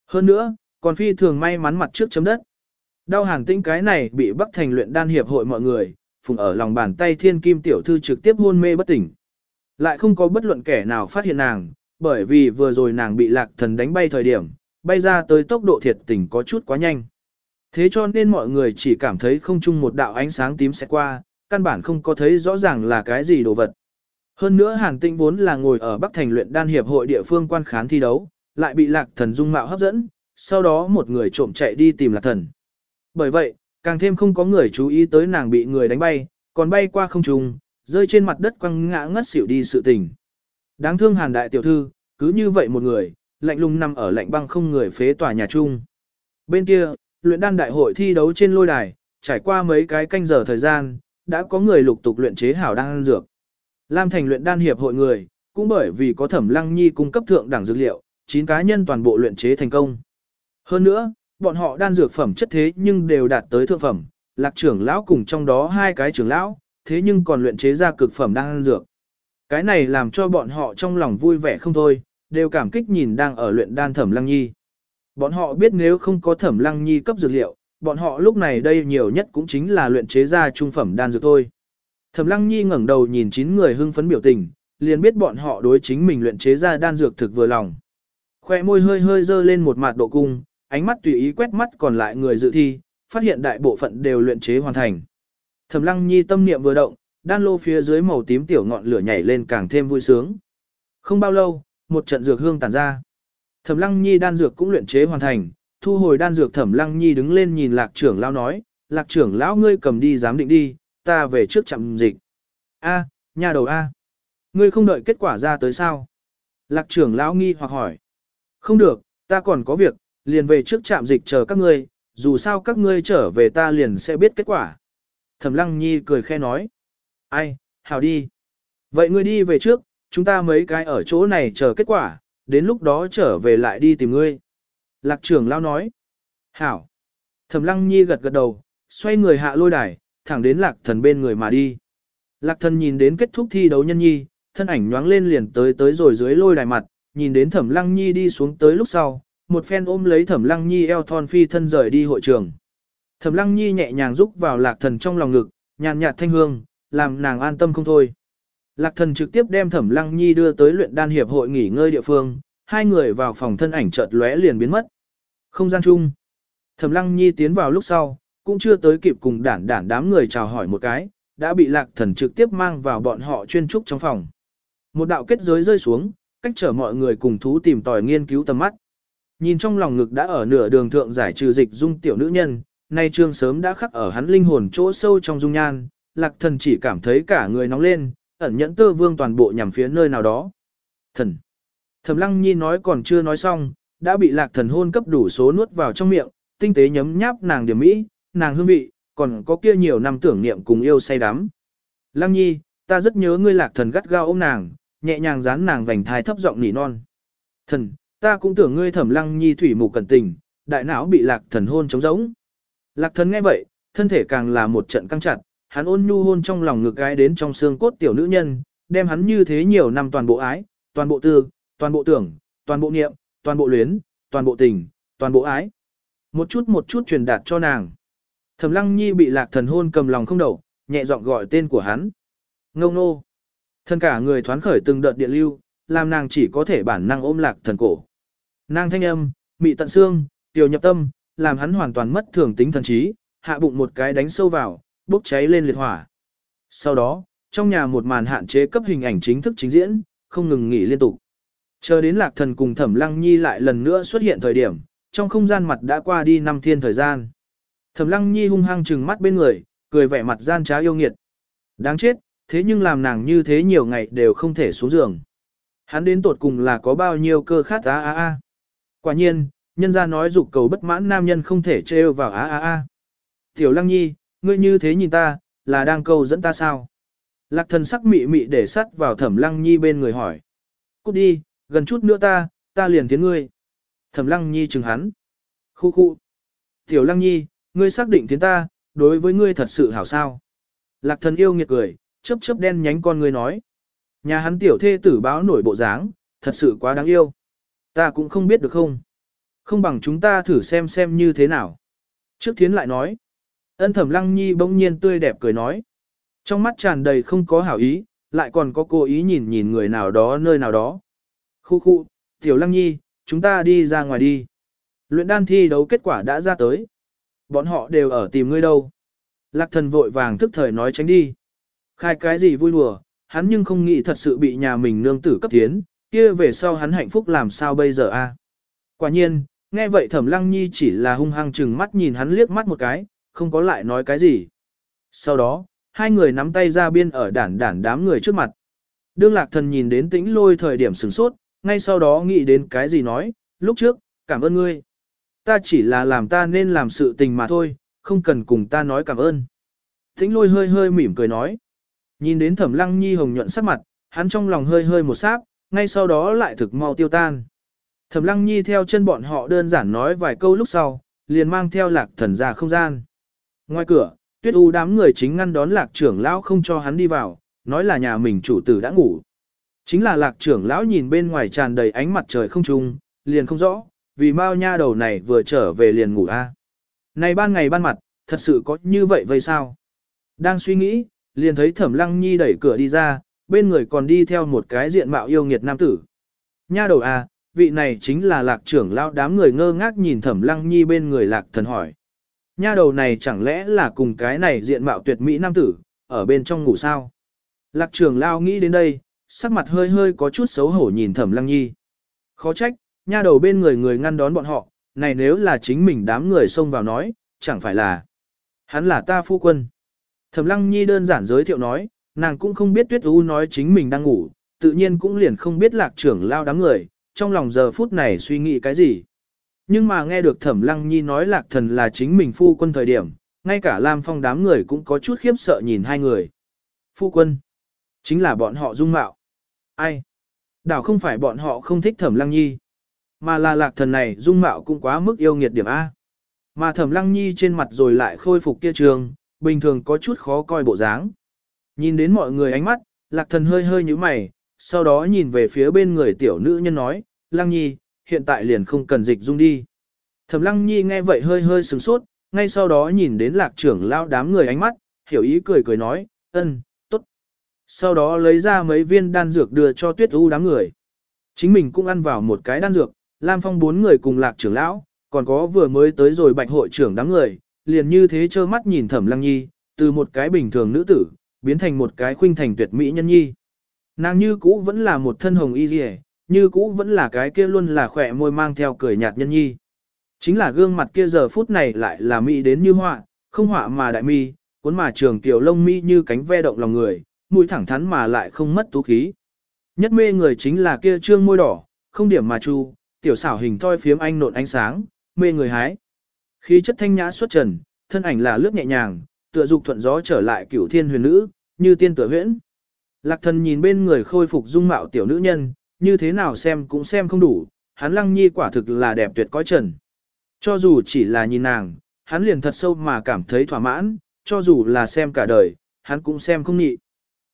A: Hơn nữa, còn phi thường may mắn mặt trước chấm đất. Đau hàn tĩnh cái này bị bắc thành luyện đan hiệp hội mọi người, phùng ở lòng bàn tay thiên kim tiểu thư trực tiếp hôn mê bất tỉnh. Lại không có bất luận kẻ nào phát hiện nàng, bởi vì vừa rồi nàng bị lạc thần đánh bay thời điểm, bay ra tới tốc độ thiệt tình có chút quá nhanh. Thế cho nên mọi người chỉ cảm thấy không chung một đạo ánh sáng tím sẽ qua, căn bản không có thấy rõ ràng là cái gì đồ vật. Hơn nữa Hàn Tĩnh vốn là ngồi ở Bắc Thành luyện đan hiệp hội địa phương quan khán thi đấu, lại bị Lạc Thần dung mạo hấp dẫn, sau đó một người trộm chạy đi tìm Lạc Thần. Bởi vậy, càng thêm không có người chú ý tới nàng bị người đánh bay, còn bay qua không trung, rơi trên mặt đất quăng ngã ngất xỉu đi sự tình. Đáng thương Hàn đại tiểu thư, cứ như vậy một người, lạnh lùng nằm ở lạnh băng không người phế tòa nhà chung. Bên kia, luyện đan đại hội thi đấu trên lôi đài, trải qua mấy cái canh giờ thời gian, đã có người lục tục luyện chế hảo đan dược. Lam Thành luyện đan hiệp hội người, cũng bởi vì có Thẩm Lăng Nhi cung cấp thượng đẳng dược liệu, 9 cá nhân toàn bộ luyện chế thành công. Hơn nữa, bọn họ đan dược phẩm chất thế nhưng đều đạt tới thượng phẩm, Lạc trưởng lão cùng trong đó hai cái trưởng lão, thế nhưng còn luyện chế ra cực phẩm đang ăn dược. Cái này làm cho bọn họ trong lòng vui vẻ không thôi, đều cảm kích nhìn đang ở luyện đan Thẩm Lăng Nhi. Bọn họ biết nếu không có Thẩm Lăng Nhi cấp dược liệu, bọn họ lúc này đây nhiều nhất cũng chính là luyện chế ra trung phẩm đan dược thôi. Thẩm Lăng Nhi ngẩng đầu nhìn chín người hưng phấn biểu tình, liền biết bọn họ đối chính mình luyện chế ra đan dược thực vừa lòng. Khoe môi hơi hơi dơ lên một mặt độ cung, ánh mắt tùy ý quét mắt còn lại người dự thi, phát hiện đại bộ phận đều luyện chế hoàn thành. Thẩm Lăng Nhi tâm niệm vừa động, đan lô phía dưới màu tím tiểu ngọn lửa nhảy lên càng thêm vui sướng. Không bao lâu, một trận dược hương tản ra. Thẩm Lăng Nhi đan dược cũng luyện chế hoàn thành, thu hồi đan dược Thẩm Lăng Nhi đứng lên nhìn Lạc trưởng lão nói, "Lạc trưởng lão ngươi cầm đi giám định đi, ta về trước chậm dịch. A, nhà đầu A. Ngươi không đợi kết quả ra tới sao? Lạc trưởng lão nghi hoặc hỏi. Không được, ta còn có việc, liền về trước trạm dịch chờ các ngươi, dù sao các ngươi trở về ta liền sẽ biết kết quả. Thẩm lăng nhi cười khe nói. Ai, hào đi. Vậy ngươi đi về trước, chúng ta mấy cái ở chỗ này chờ kết quả, đến lúc đó trở về lại đi tìm ngươi. Lạc trưởng lao nói. Hảo. Thẩm lăng nhi gật gật đầu, xoay người hạ lôi đài, thẳng đến lạc thần bên người mà đi. Lạc thần nhìn đến kết thúc thi đấu nhân nhi, thân ảnh nhoáng lên liền tới tới rồi dưới lôi đài mặt, nhìn đến thẩm lăng nhi đi xuống tới lúc sau, một phen ôm lấy thẩm lăng nhi eo thon phi thân rời đi hội trường. Thẩm Lăng Nhi nhẹ nhàng rúc vào lạc thần trong lòng ngực, nhàn nhạt thanh hương, làm nàng an tâm không thôi. Lạc thần trực tiếp đem Thẩm Lăng Nhi đưa tới luyện đan hiệp hội nghỉ ngơi địa phương, hai người vào phòng thân ảnh chợt lóe liền biến mất. Không gian chung. Thẩm Lăng Nhi tiến vào lúc sau, cũng chưa tới kịp cùng đản đản đám người chào hỏi một cái, đã bị lạc thần trực tiếp mang vào bọn họ chuyên trúc trong phòng. Một đạo kết giới rơi xuống, cách trở mọi người cùng thú tìm tòi nghiên cứu tầm mắt. Nhìn trong lòng ngực đã ở nửa đường thượng giải trừ dịch dung tiểu nữ nhân, nay trương sớm đã khắc ở hắn linh hồn chỗ sâu trong dung nhan, lạc thần chỉ cảm thấy cả người nóng lên, ẩn nhẫn tơ vương toàn bộ nhằm phía nơi nào đó. Thần. Thẩm lăng nhi nói còn chưa nói xong, đã bị lạc thần hôn cấp đủ số nuốt vào trong miệng, tinh tế nhấm nháp nàng điểm mỹ, nàng hương vị, còn có kia nhiều năm tưởng niệm cùng yêu say đắm. Lăng nhi, ta rất nhớ ngươi lạc thần gắt gao ôm nàng, nhẹ nhàng dán nàng vành thai thấp giọng nỉ non. Thần, ta cũng tưởng ngươi thẩm lăng nhi thủy mù cẩn tình, đại não bị lạc thần hôn trống rỗng. Lạc thần nghe vậy, thân thể càng là một trận căng chặt, hắn ôn nhu hôn trong lòng ngực gái đến trong xương cốt tiểu nữ nhân, đem hắn như thế nhiều năm toàn bộ ái, toàn bộ tư, toàn bộ tưởng, toàn bộ niệm, toàn bộ luyến, toàn bộ tình, toàn bộ ái. Một chút một chút truyền đạt cho nàng. Thẩm Lăng Nhi bị Lạc Thần hôn cầm lòng không đậu, nhẹ giọng gọi tên của hắn. Ngông nô. Thân cả người thoán khởi từng đợt điện lưu, làm nàng chỉ có thể bản năng ôm Lạc Thần cổ. Nàng thanh âm, mị tận xương, tiểu nhập tâm, làm hắn hoàn toàn mất thường tính thần trí, hạ bụng một cái đánh sâu vào, bốc cháy lên liệt hỏa. Sau đó, trong nhà một màn hạn chế cấp hình ảnh chính thức chính diễn, không ngừng nghỉ liên tục. Chờ đến lạc thần cùng thẩm lăng nhi lại lần nữa xuất hiện thời điểm, trong không gian mặt đã qua đi năm thiên thời gian. Thẩm lăng nhi hung hăng trừng mắt bên người, cười vẻ mặt gian trá yêu nghiệt. Đáng chết, thế nhưng làm nàng như thế nhiều ngày đều không thể xuống giường. Hắn đến tột cùng là có bao nhiêu cơ khát á á á. Quả nhiên, nhân gia nói dục cầu bất mãn nam nhân không thể trêu vào á á a Tiểu lăng nhi, ngươi như thế nhìn ta, là đang câu dẫn ta sao? Lạc thần sắc mị mị để sắt vào thẩm lăng nhi bên người hỏi. Cút đi, gần chút nữa ta, ta liền tiến ngươi. Thẩm lăng nhi chừng hắn. Khu khu. Tiểu lăng nhi, ngươi xác định tiến ta, đối với ngươi thật sự hảo sao. Lạc thần yêu nghiệt cười, chớp chớp đen nhánh con ngươi nói. Nhà hắn tiểu thê tử báo nổi bộ dáng, thật sự quá đáng yêu. Ta cũng không biết được không. Không bằng chúng ta thử xem xem như thế nào. Trước thiến lại nói. Ân thẩm lăng nhi bỗng nhiên tươi đẹp cười nói. Trong mắt tràn đầy không có hảo ý, lại còn có cố ý nhìn nhìn người nào đó nơi nào đó. Khu khu, tiểu lăng nhi, chúng ta đi ra ngoài đi. Luyện đan thi đấu kết quả đã ra tới. Bọn họ đều ở tìm ngươi đâu. Lạc thần vội vàng thức thời nói tránh đi. Khai cái gì vui đùa, hắn nhưng không nghĩ thật sự bị nhà mình nương tử cấp tiến, kia về sau hắn hạnh phúc làm sao bây giờ a? Quả nhiên, nghe vậy thẩm lăng nhi chỉ là hung hăng chừng mắt nhìn hắn liếc mắt một cái, không có lại nói cái gì. Sau đó, hai người nắm tay ra biên ở đản đản đám người trước mặt. Đương lạc thần nhìn đến tĩnh lôi thời điểm sửng sốt, ngay sau đó nghĩ đến cái gì nói, lúc trước, cảm ơn ngươi. Ta chỉ là làm ta nên làm sự tình mà thôi, không cần cùng ta nói cảm ơn. Tĩnh lôi hơi hơi mỉm cười nói. Nhìn đến thẩm lăng nhi hồng nhuận sắc mặt, hắn trong lòng hơi hơi một sáp, ngay sau đó lại thực mau tiêu tan. Thẩm lăng nhi theo chân bọn họ đơn giản nói vài câu lúc sau, liền mang theo lạc thần ra không gian. Ngoài cửa, tuyết u đám người chính ngăn đón lạc trưởng lão không cho hắn đi vào, nói là nhà mình chủ tử đã ngủ. Chính là lạc trưởng lão nhìn bên ngoài tràn đầy ánh mặt trời không trung, liền không rõ, vì Mao nha đầu này vừa trở về liền ngủ a. À. Này ban ngày ban mặt, thật sự có như vậy vậy sao? Đang suy nghĩ, liền thấy thẩm lăng nhi đẩy cửa đi ra, bên người còn đi theo một cái diện mạo yêu nghiệt nam tử. Nha đầu à! Vị này chính là lạc trưởng lao đám người ngơ ngác nhìn thẩm lăng nhi bên người lạc thần hỏi. Nha đầu này chẳng lẽ là cùng cái này diện mạo tuyệt mỹ nam tử, ở bên trong ngủ sao? Lạc trưởng lao nghĩ đến đây, sắc mặt hơi hơi có chút xấu hổ nhìn thẩm lăng nhi. Khó trách, nha đầu bên người người ngăn đón bọn họ, này nếu là chính mình đám người xông vào nói, chẳng phải là hắn là ta phu quân. Thẩm lăng nhi đơn giản giới thiệu nói, nàng cũng không biết tuyết u nói chính mình đang ngủ, tự nhiên cũng liền không biết lạc trưởng lao đám người, trong lòng giờ phút này suy nghĩ cái gì. Nhưng mà nghe được thẩm lăng nhi nói lạc thần là chính mình phu quân thời điểm, ngay cả Lam Phong đám người cũng có chút khiếp sợ nhìn hai người. Phu quân, chính là bọn họ dung mạo. Ai? Đảo không phải bọn họ không thích thẩm lăng nhi, mà là lạc thần này dung mạo cũng quá mức yêu nghiệt điểm A. Mà thẩm lăng nhi trên mặt rồi lại khôi phục kia trường, bình thường có chút khó coi bộ dáng. Nhìn đến mọi người ánh mắt, lạc thần hơi hơi như mày, sau đó nhìn về phía bên người tiểu nữ nhân nói, lăng nhi, hiện tại liền không cần dịch dung đi. Thẩm lăng nhi nghe vậy hơi hơi sừng sốt, ngay sau đó nhìn đến lạc trưởng lao đám người ánh mắt, hiểu ý cười cười nói, ân, tốt. Sau đó lấy ra mấy viên đan dược đưa cho tuyết u đám người. Chính mình cũng ăn vào một cái đan dược, Lam Phong bốn người cùng lạc trưởng lão, còn có vừa mới tới rồi bạch hội trưởng đám người, liền như thế trơ mắt nhìn thẩm lăng nhi, từ một cái bình thường nữ tử, biến thành một cái khuynh thành tuyệt mỹ nhân nhi. Nàng như cũ vẫn là một thân hồng y rìa, như cũ vẫn là cái kia luôn là khỏe môi mang theo cười nhạt nhân nhi. Chính là gương mặt kia giờ phút này lại là mỹ đến như họa, không họa mà đại mi, cuốn mà trường tiểu lông mi như cánh ve động lòng người, mũi thẳng thắn mà lại không mất tú khí. Nhất mê người chính là kia trương môi đỏ, không điểm mà chu, tiểu xảo hình thoi phiếm anh nộn ánh sáng, mê người hái. Khí chất thanh nhã xuất trần, thân ảnh là lướt nhẹ nhàng, tựa dục thuận gió trở lại cửu thiên huyền nữ, như tiên tựa huyễn. Lạc thần nhìn bên người khôi phục dung mạo tiểu nữ nhân, như thế nào xem cũng xem không đủ, hắn lăng nhi quả thực là đẹp tuyệt cõi trần. Cho dù chỉ là nhìn nàng, hắn liền thật sâu mà cảm thấy thỏa mãn, cho dù là xem cả đời, hắn cũng xem không nhị.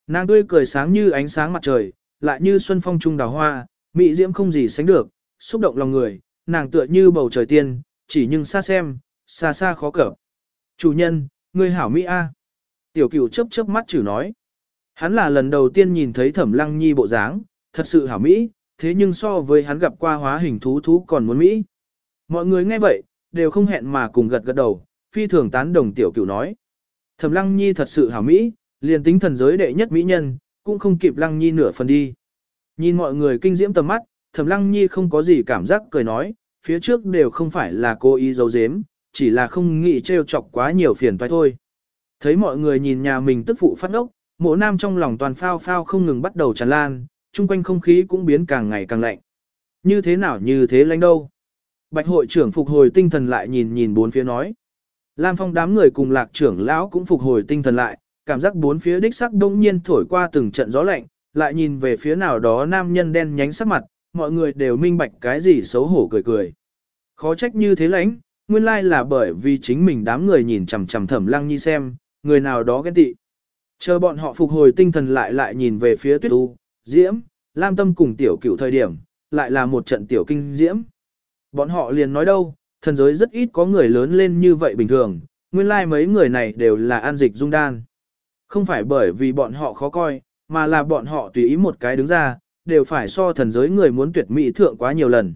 A: Nàng tươi cười sáng như ánh sáng mặt trời, lại như xuân phong trung đào hoa, mỹ diễm không gì sánh được, xúc động lòng người, nàng tựa như bầu trời tiên, chỉ nhưng xa xem, xa xa khó cập. Chủ nhân, ngươi hảo Mỹ A. Tiểu cửu chớp chớp mắt chử nói. Hắn là lần đầu tiên nhìn thấy thẩm lăng nhi bộ dáng, thật sự hảo Mỹ, thế nhưng so với hắn gặp qua hóa hình thú thú còn muốn Mỹ. Mọi người nghe vậy, đều không hẹn mà cùng gật gật đầu, phi thường tán đồng tiểu cửu nói. Thẩm lăng nhi thật sự hảo Mỹ, liền tính thần giới đệ nhất Mỹ nhân, cũng không kịp lăng nhi nửa phần đi. Nhìn mọi người kinh diễm tầm mắt, thẩm lăng nhi không có gì cảm giác cười nói, phía trước đều không phải là cô ý giấu giếm, chỉ là không nghĩ trêu chọc quá nhiều phiền toái thôi. Thấy mọi người nhìn nhà mình tức phụ phát ốc, mộ nam trong lòng toàn phao phao không ngừng bắt đầu tràn lan, chung quanh không khí cũng biến càng ngày càng lạnh. Như thế nào như thế lãnh đâu? Bạch hội trưởng phục hồi tinh thần lại nhìn nhìn bốn phía nói. Lam phong đám người cùng lạc trưởng lão cũng phục hồi tinh thần lại, cảm giác bốn phía đích sắc đông nhiên thổi qua từng trận gió lạnh, lại nhìn về phía nào đó nam nhân đen nhánh sắc mặt, mọi người đều minh bạch cái gì xấu hổ cười cười. Khó trách như thế lãnh, nguyên lai là bởi vì chính mình đám người nhìn chằm chằm thẩm lăng nhi xem, người nào đó ghen tị. Chờ bọn họ phục hồi tinh thần lại lại nhìn về phía tuyết u, diễm, lam tâm cùng tiểu cửu thời điểm, lại là một trận tiểu kinh diễm. Bọn họ liền nói đâu, thần giới rất ít có người lớn lên như vậy bình thường, nguyên lai mấy người này đều là an dịch dung đan. Không phải bởi vì bọn họ khó coi, mà là bọn họ tùy ý một cái đứng ra, đều phải so thần giới người muốn tuyệt mỹ thượng quá nhiều lần.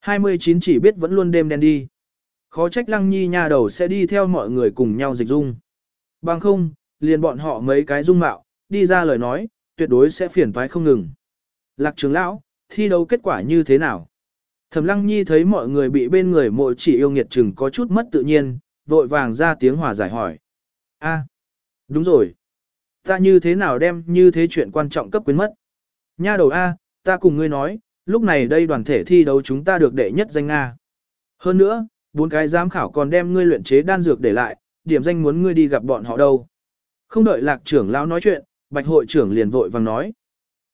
A: 29 chỉ biết vẫn luôn đêm đen đi. Khó trách lăng nhi nha đầu sẽ đi theo mọi người cùng nhau dịch dung. Bằng không, liền bọn họ mấy cái dung mạo, đi ra lời nói, tuyệt đối sẽ phiền toái không ngừng. Lạc trưởng lão, thi đấu kết quả như thế nào? Thẩm lăng nhi thấy mọi người bị bên người mội chỉ yêu nghiệt chừng có chút mất tự nhiên, vội vàng ra tiếng hòa giải hỏi. a đúng rồi. Ta như thế nào đem như thế chuyện quan trọng cấp quyến mất? Nha đầu A, ta cùng ngươi nói, lúc này đây đoàn thể thi đấu chúng ta được đệ nhất danh a Hơn nữa, bốn cái giám khảo còn đem ngươi luyện chế đan dược để lại, điểm danh muốn ngươi đi gặp bọn họ đâu. Không đợi lạc trưởng lão nói chuyện, bạch hội trưởng liền vội vàng nói.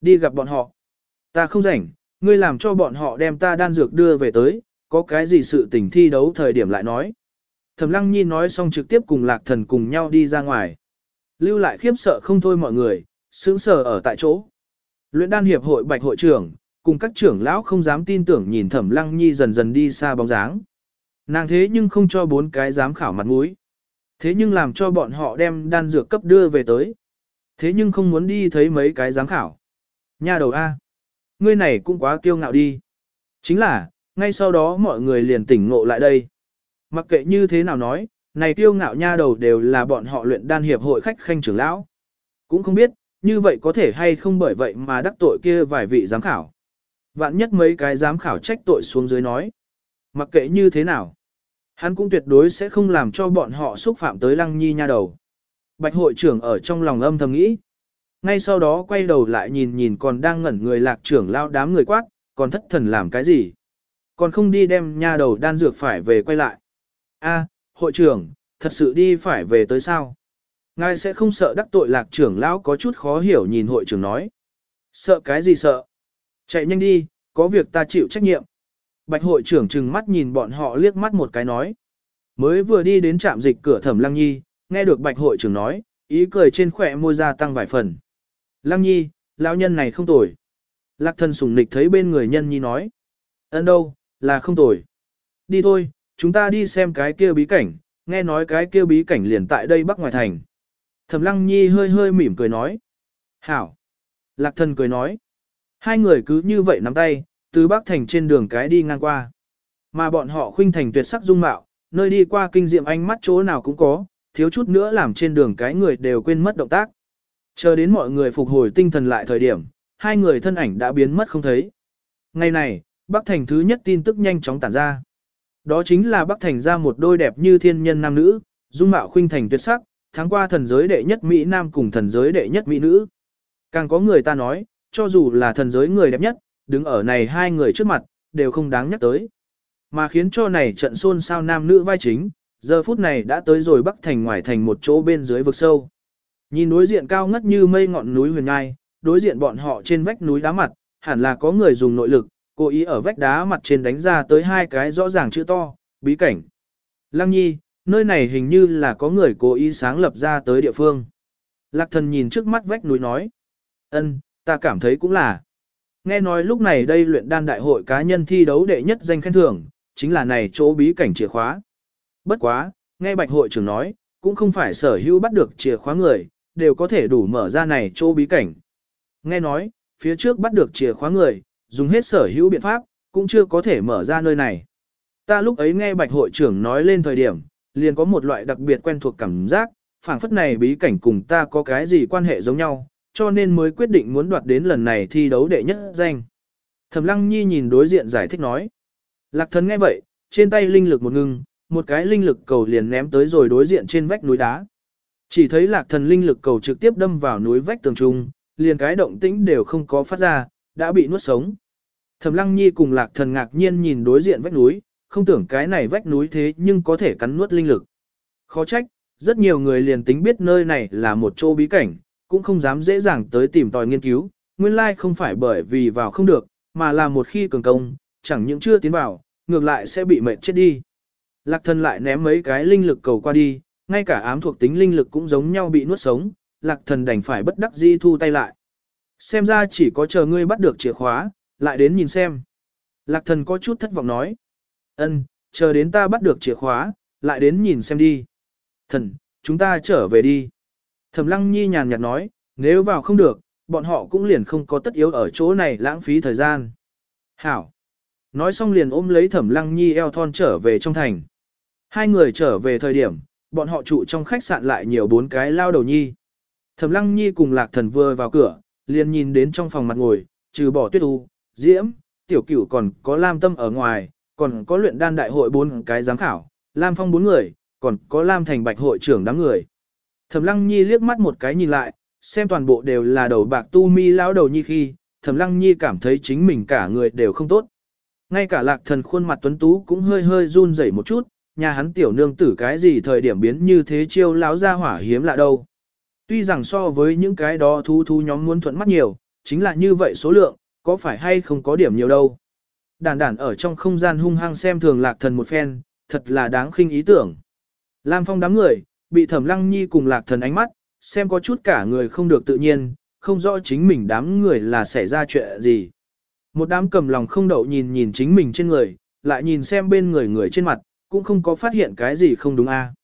A: Đi gặp bọn họ. Ta không rảnh, ngươi làm cho bọn họ đem ta đan dược đưa về tới, có cái gì sự tình thi đấu thời điểm lại nói. Thẩm lăng nhi nói xong trực tiếp cùng lạc thần cùng nhau đi ra ngoài. Lưu lại khiếp sợ không thôi mọi người, sững sờ ở tại chỗ. Luyện đan hiệp hội bạch hội trưởng, cùng các trưởng lão không dám tin tưởng nhìn thẩm lăng nhi dần dần đi xa bóng dáng. Nàng thế nhưng không cho bốn cái dám khảo mặt mũi. Thế nhưng làm cho bọn họ đem đan dược cấp đưa về tới. Thế nhưng không muốn đi thấy mấy cái giám khảo. Nha đầu A. Ngươi này cũng quá kiêu ngạo đi. Chính là, ngay sau đó mọi người liền tỉnh ngộ lại đây. Mặc kệ như thế nào nói, này kiêu ngạo nha đầu đều là bọn họ luyện đan hiệp hội khách khanh trưởng lão. Cũng không biết, như vậy có thể hay không bởi vậy mà đắc tội kia vài vị giám khảo. Vạn nhất mấy cái giám khảo trách tội xuống dưới nói. Mặc kệ như thế nào, hắn cũng tuyệt đối sẽ không làm cho bọn họ xúc phạm tới lăng nhi nha đầu. Bạch hội trưởng ở trong lòng âm thầm nghĩ. Ngay sau đó quay đầu lại nhìn nhìn còn đang ngẩn người lạc trưởng lao đám người quát, còn thất thần làm cái gì? Còn không đi đem nha đầu đan dược phải về quay lại. A, hội trưởng, thật sự đi phải về tới sao? Ngài sẽ không sợ đắc tội lạc trưởng lão có chút khó hiểu nhìn hội trưởng nói. Sợ cái gì sợ? Chạy nhanh đi, có việc ta chịu trách nhiệm. Bạch hội trưởng trừng mắt nhìn bọn họ liếc mắt một cái nói. Mới vừa đi đến trạm dịch cửa thẩm lăng nhi, nghe được bạch hội trưởng nói, ý cười trên khỏe môi ra tăng vài phần. Lăng nhi, lão nhân này không tồi. Lạc thân sùng nịch thấy bên người nhân nhi nói. Ấn đâu, là không tồi. Đi thôi, chúng ta đi xem cái kia bí cảnh, nghe nói cái kia bí cảnh liền tại đây bắc ngoài thành. Thẩm Lăng Nhi hơi hơi mỉm cười nói. Hảo. Lạc thần cười nói. Hai người cứ như vậy nắm tay, từ bắc thành trên đường cái đi ngang qua. Mà bọn họ khuynh thành tuyệt sắc dung mạo, nơi đi qua kinh diệm ánh mắt chỗ nào cũng có, thiếu chút nữa làm trên đường cái người đều quên mất động tác. Chờ đến mọi người phục hồi tinh thần lại thời điểm, hai người thân ảnh đã biến mất không thấy. Ngày này, Bắc Thành thứ nhất tin tức nhanh chóng tản ra. Đó chính là Bắc Thành ra một đôi đẹp như thiên nhân nam nữ, dung mạo khuynh thành tuyệt sắc, tháng qua thần giới đệ nhất Mỹ Nam cùng thần giới đệ nhất Mỹ Nữ. Càng có người ta nói, cho dù là thần giới người đẹp nhất, đứng ở này hai người trước mặt, đều không đáng nhắc tới. Mà khiến cho này trận xôn xao nam nữ vai chính, giờ phút này đã tới rồi Bắc Thành ngoài thành một chỗ bên dưới vực sâu. Nhìn đối diện cao ngất như mây ngọn núi huyền ngai, đối diện bọn họ trên vách núi đá mặt, hẳn là có người dùng nội lực, cố ý ở vách đá mặt trên đánh ra tới hai cái rõ ràng chữ to, bí cảnh. Lăng nhi, nơi này hình như là có người cố ý sáng lập ra tới địa phương. Lạc thần nhìn trước mắt vách núi nói. ân, ta cảm thấy cũng là. Nghe nói lúc này đây luyện đan đại hội cá nhân thi đấu đệ nhất danh khen thưởng, chính là này chỗ bí cảnh chìa khóa. Bất quá, nghe bạch hội trưởng nói, cũng không phải sở hữu bắt được chìa khóa người, đều có thể đủ mở ra này chỗ bí cảnh. Nghe nói, phía trước bắt được chìa khóa người, dùng hết sở hữu biện pháp, cũng chưa có thể mở ra nơi này. Ta lúc ấy nghe bạch hội trưởng nói lên thời điểm, liền có một loại đặc biệt quen thuộc cảm giác, phảng phất này bí cảnh cùng ta có cái gì quan hệ giống nhau, cho nên mới quyết định muốn đoạt đến lần này thi đấu đệ nhất danh. Thẩm Lăng Nhi nhìn đối diện giải thích nói. Lạc thần nghe vậy, trên tay linh lực một ngưng, một cái linh lực cầu liền ném tới rồi đối diện trên vách núi đá. Chỉ thấy lạc thần linh lực cầu trực tiếp đâm vào núi vách tường trung, liền cái động tĩnh đều không có phát ra, đã bị nuốt sống. Thẩm Lăng Nhi cùng lạc thần ngạc nhiên nhìn đối diện vách núi, không tưởng cái này vách núi thế nhưng có thể cắn nuốt linh lực. Khó trách, rất nhiều người liền tính biết nơi này là một chỗ bí cảnh, cũng không dám dễ dàng tới tìm tòi nghiên cứu, nguyên lai không phải bởi vì vào không được, mà là một khi cường công, chẳng những chưa tiến vào, ngược lại sẽ bị mệt chết đi. Lạc thần lại ném mấy cái linh lực cầu qua đi, ngay cả ám thuộc tính linh lực cũng giống nhau bị nuốt sống, lạc thần đành phải bất đắc di thu tay lại. Xem ra chỉ có chờ ngươi bắt được chìa khóa, lại đến nhìn xem. Lạc thần có chút thất vọng nói. ân, chờ đến ta bắt được chìa khóa, lại đến nhìn xem đi. Thần, chúng ta trở về đi. Thẩm lăng nhi nhàn nhạt nói, nếu vào không được, bọn họ cũng liền không có tất yếu ở chỗ này lãng phí thời gian. Hảo. Nói xong liền ôm lấy thẩm lăng nhi eo thon trở về trong thành. Hai người trở về thời điểm, bọn họ trụ trong khách sạn lại nhiều bốn cái lao đầu nhi. Thẩm lăng nhi cùng lạc thần vừa vào cửa, liền nhìn đến trong phòng mặt ngồi, trừ bỏ tuyết u, diễm, tiểu cửu còn có lam tâm ở ngoài, còn có luyện đan đại hội bốn cái giám khảo, lam phong bốn người, còn có lam thành bạch hội trưởng đám người. Thẩm lăng nhi liếc mắt một cái nhìn lại, xem toàn bộ đều là đầu bạc tu mi lão đầu nhi khi, thẩm lăng nhi cảm thấy chính mình cả người đều không tốt. Ngay cả lạc thần khuôn mặt tuấn tú cũng hơi hơi run rẩy một chút, nhà hắn tiểu nương tử cái gì thời điểm biến như thế chiêu lão ra hỏa hiếm lạ đâu. Tuy rằng so với những cái đó thú thú nhóm muốn thuận mắt nhiều, chính là như vậy số lượng, có phải hay không có điểm nhiều đâu. Đàn đản ở trong không gian hung hăng xem thường lạc thần một phen, thật là đáng khinh ý tưởng. Lam phong đám người, bị thẩm lăng nhi cùng lạc thần ánh mắt, xem có chút cả người không được tự nhiên, không rõ chính mình đám người là xảy ra chuyện gì. Một đám cầm lòng không đậu nhìn nhìn chính mình trên người, lại nhìn xem bên người người trên mặt, cũng không có phát hiện cái gì không đúng a.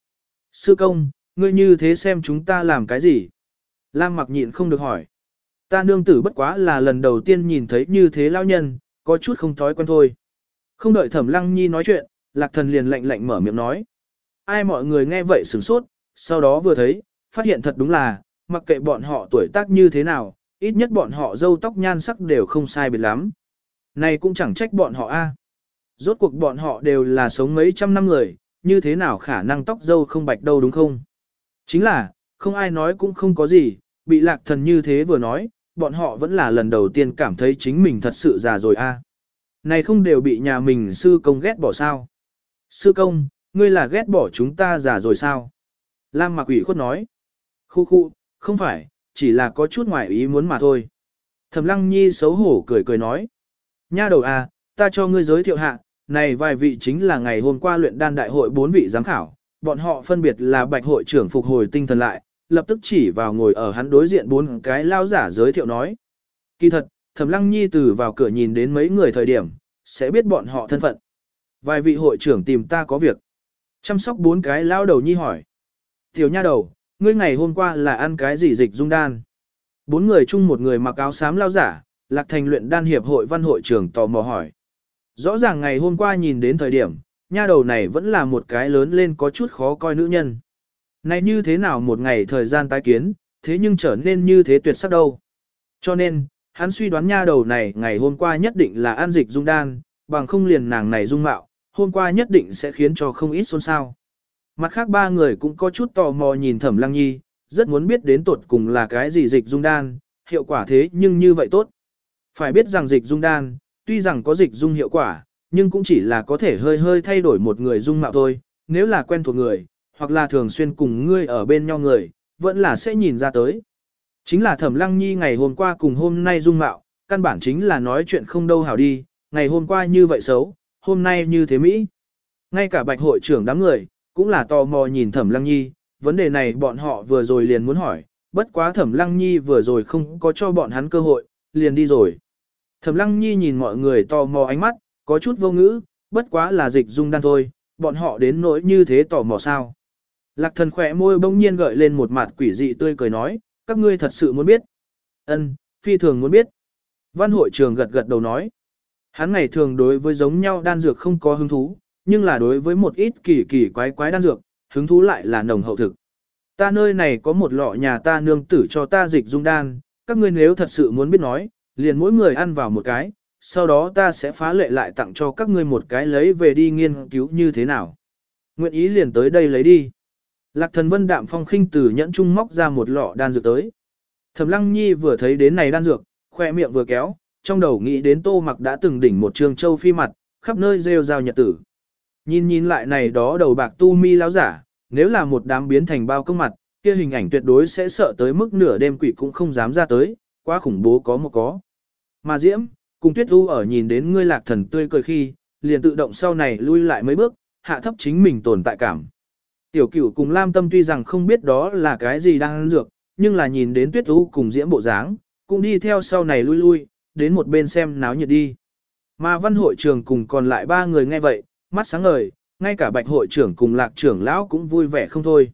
A: Sư công, ngươi như thế xem chúng ta làm cái gì? Lam mặc nhịn không được hỏi. Ta nương tử bất quá là lần đầu tiên nhìn thấy như thế lao nhân, có chút không thói quen thôi. Không đợi thẩm lăng nhi nói chuyện, lạc thần liền lạnh lạnh mở miệng nói. Ai mọi người nghe vậy sửng sốt, sau đó vừa thấy, phát hiện thật đúng là, mặc kệ bọn họ tuổi tác như thế nào, ít nhất bọn họ dâu tóc nhan sắc đều không sai biệt lắm. Này cũng chẳng trách bọn họ a. Rốt cuộc bọn họ đều là sống mấy trăm năm người, như thế nào khả năng tóc dâu không bạch đâu đúng không? Chính là, không ai nói cũng không có gì, bị lạc thần như thế vừa nói, bọn họ vẫn là lần đầu tiên cảm thấy chính mình thật sự già rồi a. Này không đều bị nhà mình sư công ghét bỏ sao? Sư công, ngươi là ghét bỏ chúng ta già rồi sao? Lam Mạc ủy khuất nói. Khu khu, không phải, chỉ là có chút ngoài ý muốn mà thôi. Thẩm Lăng Nhi xấu hổ cười cười nói. Nha đầu à, ta cho ngươi giới thiệu hạ, này vài vị chính là ngày hôm qua luyện đan đại hội bốn vị giám khảo, bọn họ phân biệt là bạch hội trưởng phục hồi tinh thần lại, lập tức chỉ vào ngồi ở hắn đối diện bốn cái lao giả giới thiệu nói. Kỳ thật, Thẩm Lăng Nhi từ vào cửa nhìn đến mấy người thời điểm, sẽ biết bọn họ thân phận. Vài vị hội trưởng tìm ta có việc. Chăm sóc bốn cái lao đầu nhi hỏi. Tiểu nha đầu, ngươi ngày hôm qua là ăn cái gì dịch dung đan? Bốn người chung một người mặc áo xám lao giả, lạc thành luyện đan hiệp hội văn hội trưởng tò mò hỏi. Rõ ràng ngày hôm qua nhìn đến thời điểm, nha đầu này vẫn là một cái lớn lên có chút khó coi nữ nhân. Này như thế nào một ngày thời gian tái kiến, thế nhưng trở nên như thế tuyệt sắc đâu. Cho nên, hắn suy đoán nha đầu này ngày hôm qua nhất định là ăn dịch dung đan, bằng không liền nàng này dung mạo, hôm qua nhất định sẽ khiến cho không ít xôn xao. Mặt khác ba người cũng có chút tò mò nhìn thẩm lăng nhi, rất muốn biết đến tuột cùng là cái gì dịch dung đan, hiệu quả thế nhưng như vậy tốt. Phải biết rằng dịch dung đan, tuy rằng có dịch dung hiệu quả, nhưng cũng chỉ là có thể hơi hơi thay đổi một người dung mạo thôi, nếu là quen thuộc người, hoặc là thường xuyên cùng ngươi ở bên nhau người, vẫn là sẽ nhìn ra tới. Chính là thẩm lăng nhi ngày hôm qua cùng hôm nay dung mạo, căn bản chính là nói chuyện không đâu hảo đi, ngày hôm qua như vậy xấu, hôm nay như thế Mỹ. Ngay cả bạch hội trưởng đám người, cũng là tò mò nhìn thẩm lăng nhi, vấn đề này bọn họ vừa rồi liền muốn hỏi, bất quá thẩm lăng nhi vừa rồi không có cho bọn hắn cơ hội, liền đi rồi. Thẩm lăng nhi nhìn mọi người tò mò ánh mắt, có chút vô ngữ, bất quá là dịch dung đan thôi, bọn họ đến nỗi như thế tò mò sao. Lạc thần khỏe môi bỗng nhiên gợi lên một mặt quỷ dị tươi cười nói, các ngươi thật sự muốn biết. Ân, phi thường muốn biết. Văn hội trường gật gật đầu nói. Hắn ngày thường đối với giống nhau đan dược không có hứng thú, nhưng là đối với một ít kỳ kỳ quái quái đan dược, hứng thú lại là nồng hậu thực. Ta nơi này có một lọ nhà ta nương tử cho ta dịch dung đan, các ngươi nếu thật sự muốn biết nói, liền mỗi người ăn vào một cái, sau đó ta sẽ phá lệ lại tặng cho các ngươi một cái lấy về đi nghiên cứu như thế nào. Nguyện ý liền tới đây lấy đi. Lạc thần vân đạm phong khinh từ nhẫn trung móc ra một lọ đan dược tới. Thẩm lăng nhi vừa thấy đến này đan dược, khoe miệng vừa kéo, trong đầu nghĩ đến tô mặc đã từng đỉnh một trường châu phi mặt, khắp nơi rêu rao nhật tử. Nhìn nhìn lại này đó đầu bạc tu mi lão giả, nếu là một đám biến thành bao công mặt, kia hình ảnh tuyệt đối sẽ sợ tới mức nửa đêm quỷ cũng không dám ra tới, quá khủng bố có một có. Mà Diễm, cùng Tuyết U ở nhìn đến ngươi lạc thần tươi cười khi, liền tự động sau này lui lại mấy bước, hạ thấp chính mình tồn tại cảm. Tiểu cửu cùng Lam Tâm tuy rằng không biết đó là cái gì đang ăn dược, nhưng là nhìn đến Tuyết U cùng Diễm bộ dáng, cũng đi theo sau này lui lui, đến một bên xem náo nhiệt đi. Mà văn hội trường cùng còn lại ba người nghe vậy, mắt sáng ngời, ngay cả bạch hội trưởng cùng lạc trưởng lão cũng vui vẻ không thôi.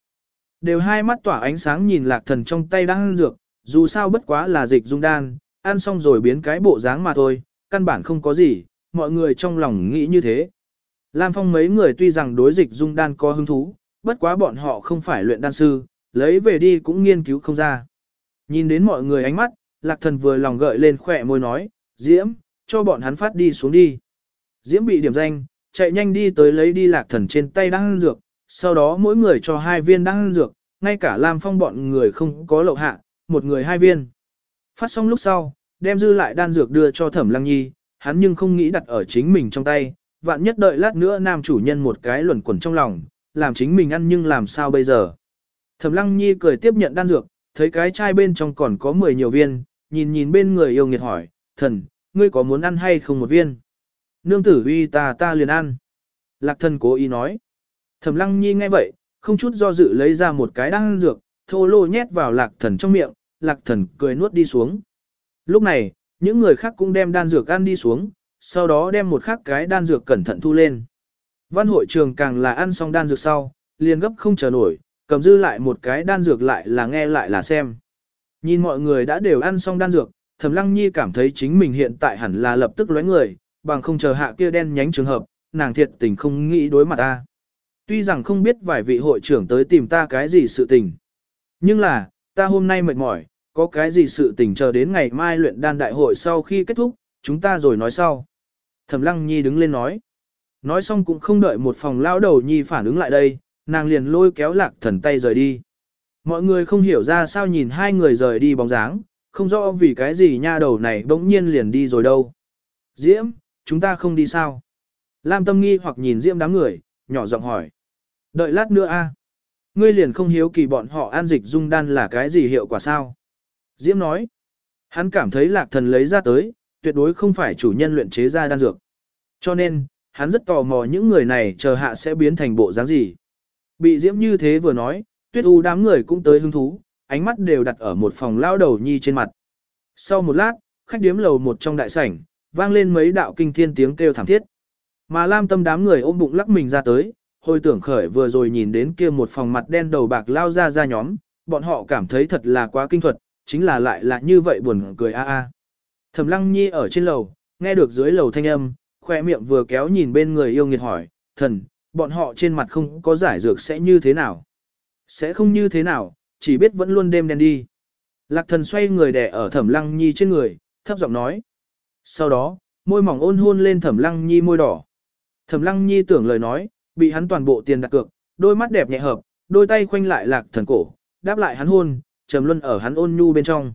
A: Đều hai mắt tỏa ánh sáng nhìn lạc thần trong tay đang ăn dược, dù sao bất quá là dịch dung đan, ăn xong rồi biến cái bộ dáng mà thôi, căn bản không có gì, mọi người trong lòng nghĩ như thế. Lam Phong mấy người tuy rằng đối dịch dung đan có hứng thú, bất quá bọn họ không phải luyện đan sư, lấy về đi cũng nghiên cứu không ra. Nhìn đến mọi người ánh mắt, lạc thần vừa lòng gợi lên khỏe môi nói, Diễm, cho bọn hắn phát đi xuống đi. Diễm bị điểm danh, chạy nhanh đi tới lấy đi lạc thần trên tay đang dược, sau đó mỗi người cho hai viên đang dược, ngay cả Lam Phong bọn người không có lậu hạ, một người hai viên. Phát xong lúc sau, đem dư lại đan dược đưa cho Thẩm Lăng Nhi, hắn nhưng không nghĩ đặt ở chính mình trong tay, vạn nhất đợi lát nữa nam chủ nhân một cái luẩn quẩn trong lòng, làm chính mình ăn nhưng làm sao bây giờ. Thẩm Lăng Nhi cười tiếp nhận đan dược, thấy cái chai bên trong còn có 10 nhiều viên, nhìn nhìn bên người yêu nghiệt hỏi, thần, ngươi có muốn ăn hay không một viên? Nương tử uy ta ta liền ăn. Lạc thần cố ý nói. Thẩm lăng nhi nghe vậy, không chút do dự lấy ra một cái đan dược, thô lô nhét vào lạc thần trong miệng, lạc thần cười nuốt đi xuống. Lúc này, những người khác cũng đem đan dược ăn đi xuống, sau đó đem một khắc cái đan dược cẩn thận thu lên. Văn hội trường càng là ăn xong đan dược sau, liền gấp không chờ nổi, cầm dư lại một cái đan dược lại là nghe lại là xem. Nhìn mọi người đã đều ăn xong đan dược, Thẩm Lăng Nhi cảm thấy chính mình hiện tại hẳn là lập tức lóe người, bằng không chờ hạ kia đen nhánh trường hợp, nàng thiệt tình không nghĩ đối mặt ta. Tuy rằng không biết vài vị hội trưởng tới tìm ta cái gì sự tình. Nhưng là, ta hôm nay mệt mỏi, có cái gì sự tình chờ đến ngày mai luyện đan đại hội sau khi kết thúc, chúng ta rồi nói sau. Thẩm Lăng Nhi đứng lên nói. Nói xong cũng không đợi một phòng lão đầu Nhi phản ứng lại đây, nàng liền lôi kéo lạc thần tay rời đi. Mọi người không hiểu ra sao nhìn hai người rời đi bóng dáng, không rõ vì cái gì nha đầu này bỗng nhiên liền đi rồi đâu. Diễm, chúng ta không đi sao? Lam tâm nghi hoặc nhìn Diễm đám người, nhỏ giọng hỏi. Đợi lát nữa a. Ngươi liền không hiếu kỳ bọn họ an dịch dung đan là cái gì hiệu quả sao? Diễm nói. Hắn cảm thấy lạc thần lấy ra tới, tuyệt đối không phải chủ nhân luyện chế ra đan dược. Cho nên, hắn rất tò mò những người này chờ hạ sẽ biến thành bộ dáng gì. Bị Diễm như thế vừa nói, tuyết u đám người cũng tới hứng thú, ánh mắt đều đặt ở một phòng lao đầu nhi trên mặt. Sau một lát, khách điếm lầu một trong đại sảnh, vang lên mấy đạo kinh thiên tiếng kêu thảm thiết. Mà Lam Tâm đám người ôm bụng lắc mình ra tới, hồi tưởng khởi vừa rồi nhìn đến kia một phòng mặt đen đầu bạc lao ra ra nhóm, bọn họ cảm thấy thật là quá kinh thuật, chính là lại là như vậy buồn cười a a. Thẩm Lăng Nhi ở trên lầu, nghe được dưới lầu thanh âm, khoe miệng vừa kéo nhìn bên người yêu nghiệt hỏi, thần, bọn họ trên mặt không có giải dược sẽ như thế nào? Sẽ không như thế nào, chỉ biết vẫn luôn đêm đen đi. Lạc thần xoay người đè ở thẩm lăng nhi trên người, thấp giọng nói. Sau đó, môi mỏng ôn hôn lên thẩm lăng nhi môi đỏ. Thẩm lăng nhi tưởng lời nói, bị hắn toàn bộ tiền đặt cược, đôi mắt đẹp nhẹ hợp, đôi tay khoanh lại lạc thần cổ, đáp lại hắn hôn, trầm luân ở hắn ôn nhu bên trong.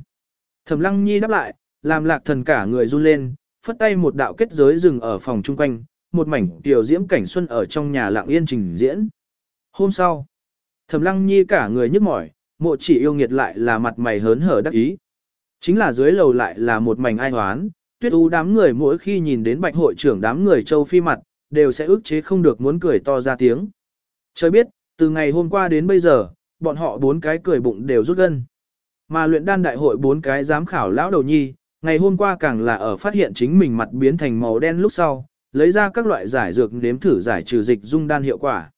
A: Thẩm lăng nhi đáp lại, làm lạc thần cả người run lên, phất tay một đạo kết giới dừng ở phòng chung quanh, một mảnh tiểu diễm cảnh xuân ở trong nhà lặng yên trình diễn. Hôm sau, Thẩm Lăng Nhi cả người nhức mỏi, mộ chỉ yêu nghiệt lại là mặt mày hớn hở đắc ý. Chính là dưới lầu lại là một mảnh ai hoán, tuyết u đám người mỗi khi nhìn đến bạch hội trưởng đám người châu phi mặt, đều sẽ ức chế không được muốn cười to ra tiếng. Trời biết, từ ngày hôm qua đến bây giờ, bọn họ bốn cái cười bụng đều rút gân. Mà luyện đan đại hội bốn cái giám khảo lão đầu nhi, ngày hôm qua càng là ở phát hiện chính mình mặt biến thành màu đen lúc sau, lấy ra các loại giải dược nếm thử giải trừ dịch dung đan hiệu quả.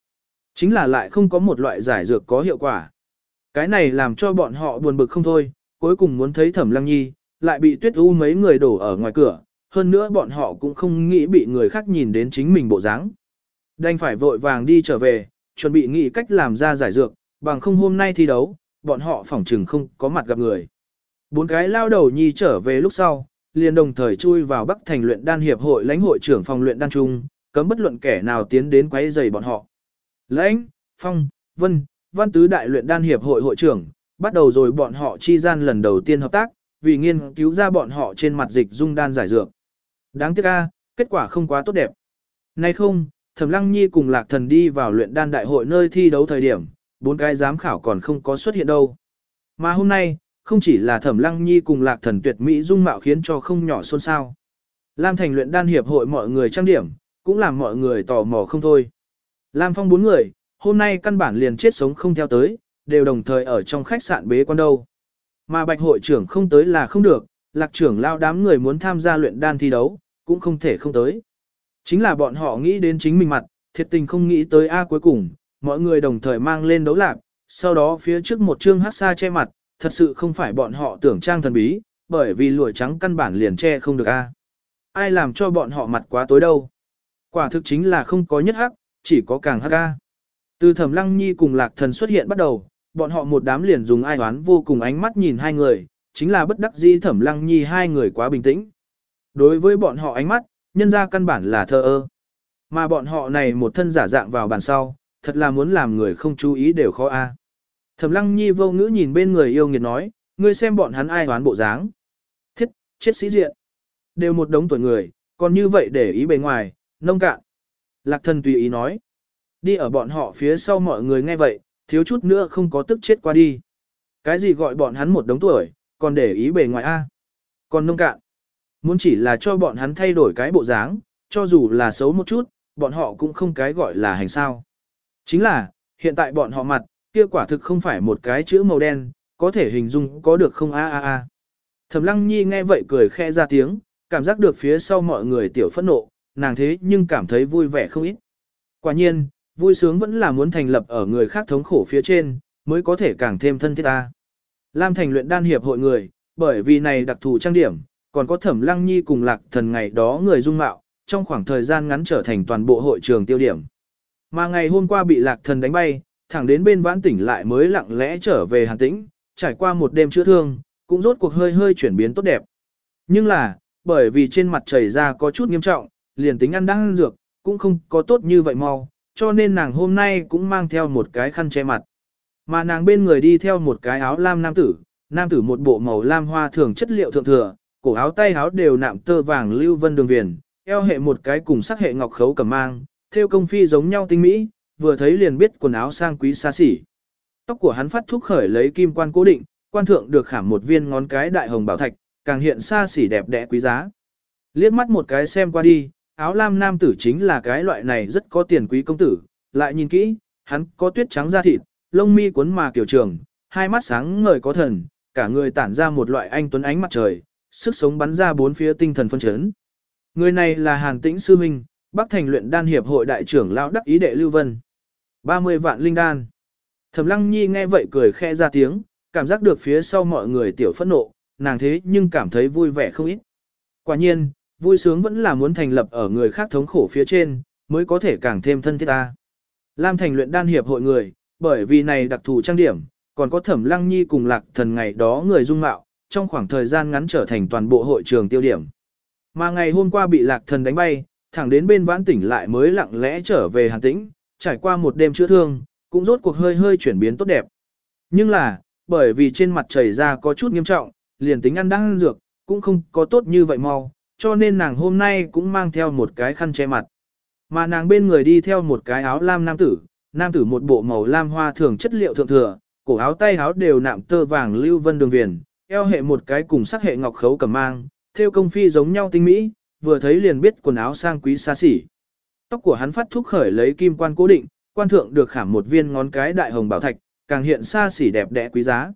A: Chính là lại không có một loại giải dược có hiệu quả. Cái này làm cho bọn họ buồn bực không thôi, cuối cùng muốn thấy thẩm lăng nhi, lại bị tuyết u mấy người đổ ở ngoài cửa, hơn nữa bọn họ cũng không nghĩ bị người khác nhìn đến chính mình bộ dáng. Đành phải vội vàng đi trở về, chuẩn bị nghĩ cách làm ra giải dược, bằng không hôm nay thi đấu, bọn họ phỏng chừng không có mặt gặp người. Bốn cái lao đầu nhi trở về lúc sau, liền đồng thời chui vào Bắc Thành luyện đan hiệp hội lãnh hội trưởng phòng luyện đan trung, cấm bất luận kẻ nào tiến đến quấy rầy bọn họ. Lãnh, Phong, Vân, Văn Tứ Đại luyện đan hiệp hội hội trưởng, bắt đầu rồi bọn họ chi gian lần đầu tiên hợp tác, vì nghiên cứu ra bọn họ trên mặt dịch dung đan giải dược. Đáng tiếc a, kết quả không quá tốt đẹp. Nay không, Thẩm Lăng Nhi cùng Lạc Thần đi vào luyện đan đại hội nơi thi đấu thời điểm, bốn cái giám khảo còn không có xuất hiện đâu. Mà hôm nay, không chỉ là Thẩm Lăng Nhi cùng Lạc Thần tuyệt mỹ dung mạo khiến cho không nhỏ xôn xao. Lam Thành luyện đan hiệp hội mọi người trang điểm, cũng làm mọi người tò mò không thôi. Lam Phong bốn người, hôm nay căn bản liền chết sống không theo tới, đều đồng thời ở trong khách sạn bế quan đâu. Mà bạch hội trưởng không tới là không được, lạc trưởng lao đám người muốn tham gia luyện đan thi đấu, cũng không thể không tới. Chính là bọn họ nghĩ đến chính mình mặt, thiệt tình không nghĩ tới A cuối cùng, mọi người đồng thời mang lên đấu lạc, sau đó phía trước một chương hát xa che mặt, thật sự không phải bọn họ tưởng trang thần bí, bởi vì lụa trắng căn bản liền che không được A. Ai làm cho bọn họ mặt quá tối đâu. Quả thực chính là không có nhất hắc, chỉ có càng hắc A. Từ thẩm lăng nhi cùng lạc thần xuất hiện bắt đầu, bọn họ một đám liền dùng ai oán vô cùng ánh mắt nhìn hai người, chính là bất đắc dĩ thẩm lăng nhi hai người quá bình tĩnh. Đối với bọn họ ánh mắt, nhân ra căn bản là thơ ơ. Mà bọn họ này một thân giả dạng vào bàn sau, thật là muốn làm người không chú ý đều khó a. Thẩm lăng nhi vô ngữ nhìn bên người yêu nghiệt nói, ngươi xem bọn hắn ai oán bộ dáng. Thiết, chết sĩ diện. Đều một đống tuổi người, còn như vậy để ý bề ngoài, nông cạn. Lạc thần tùy ý nói. Đi ở bọn họ phía sau mọi người nghe vậy, thiếu chút nữa không có tức chết qua đi. Cái gì gọi bọn hắn một đống tuổi, còn để ý bề ngoài A. Còn nông cạn. Muốn chỉ là cho bọn hắn thay đổi cái bộ dáng, cho dù là xấu một chút, bọn họ cũng không cái gọi là hành sao. Chính là, hiện tại bọn họ mặt, kia quả thực không phải một cái chữ màu đen, có thể hình dung có được không a a a. Thẩm Lăng Nhi nghe vậy cười khẽ ra tiếng, cảm giác được phía sau mọi người tiểu phẫn nộ, nàng thế nhưng cảm thấy vui vẻ không ít. Quả nhiên, vui sướng vẫn là muốn thành lập ở người khác thống khổ phía trên, mới có thể càng thêm thân thiết ta. Lam thành luyện đan hiệp hội người, bởi vì này đặc thù trang điểm, còn có thẩm lăng nhi cùng lạc thần ngày đó người dung mạo, trong khoảng thời gian ngắn trở thành toàn bộ hội trường tiêu điểm. Mà ngày hôm qua bị lạc thần đánh bay, thẳng đến bên vãn tỉnh lại mới lặng lẽ trở về hàn tĩnh, trải qua một đêm chữa thương, cũng rốt cuộc hơi hơi chuyển biến tốt đẹp. Nhưng là, bởi vì trên mặt chảy ra có chút nghiêm trọng, liền tính ăn đang ăn dược, cũng không có tốt như vậy mau, cho nên nàng hôm nay cũng mang theo một cái khăn che mặt. Mà nàng bên người đi theo một cái áo lam nam tử, nam tử một bộ màu lam hoa thường chất liệu thượng thừa, cổ áo tay áo đều nạm tơ vàng lưu vân đường viền, eo hệ một cái cùng sắc hệ ngọc khấu cầm mang, theo công phi giống nhau tinh mỹ, vừa thấy liền biết quần áo sang quý xa xỉ. Tóc của hắn phát thúc khởi lấy kim quan cố định, quan thượng được khảm một viên ngón cái đại hồng bảo thạch, càng hiện xa xỉ đẹp đẽ quý giá. Liếc mắt một cái xem qua đi, áo lam nam tử chính là cái loại này rất có tiền quý công tử, lại nhìn kỹ, hắn có tuyết trắng da thịt, lông mi cuốn mà kiểu trường, hai mắt sáng ngời có thần, cả người tản ra một loại anh tuấn ánh mặt trời, sức sống bắn ra bốn phía tinh thần phân chấn. Người này là Hàn Tĩnh Sư Minh, Bắc Thành luyện đan hiệp hội đại trưởng lão đắc ý đệ Lưu Vân. 30 vạn linh đan. Thẩm Lăng Nhi nghe vậy cười khẽ ra tiếng, cảm giác được phía sau mọi người tiểu phẫn nộ, nàng thế nhưng cảm thấy vui vẻ không ít. Quả nhiên, vui sướng vẫn là muốn thành lập ở người khác thống khổ phía trên, mới có thể càng thêm thân thiết ta. Lam thành luyện đan hiệp hội người, bởi vì này đặc thù trang điểm, còn có Thẩm Lăng Nhi cùng Lạc Thần ngày đó người dung mạo, trong khoảng thời gian ngắn trở thành toàn bộ hội trường tiêu điểm. Mà ngày hôm qua bị Lạc Thần đánh bay, thẳng đến bên vãn tỉnh lại mới lặng lẽ trở về Hàn Tĩnh, trải qua một đêm chữa thương, cũng rốt cuộc hơi hơi chuyển biến tốt đẹp. Nhưng là, bởi vì trên mặt chảy ra có chút nghiêm trọng, liền tính ăn đang ăn dược, cũng không có tốt như vậy mau, cho nên nàng hôm nay cũng mang theo một cái khăn che mặt. Mà nàng bên người đi theo một cái áo lam nam tử, nam tử một bộ màu lam hoa thường chất liệu thượng thừa, cổ áo tay áo đều nạm tơ vàng lưu vân đường viền, eo hệ một cái cùng sắc hệ ngọc khấu cầm mang, theo công phi giống nhau tinh mỹ, vừa thấy liền biết quần áo sang quý xa xỉ. Tóc của hắn phát thúc khởi lấy kim quan cố định, quan thượng được khảm một viên ngón cái đại hồng bảo thạch, càng hiện xa xỉ đẹp đẽ quý giá.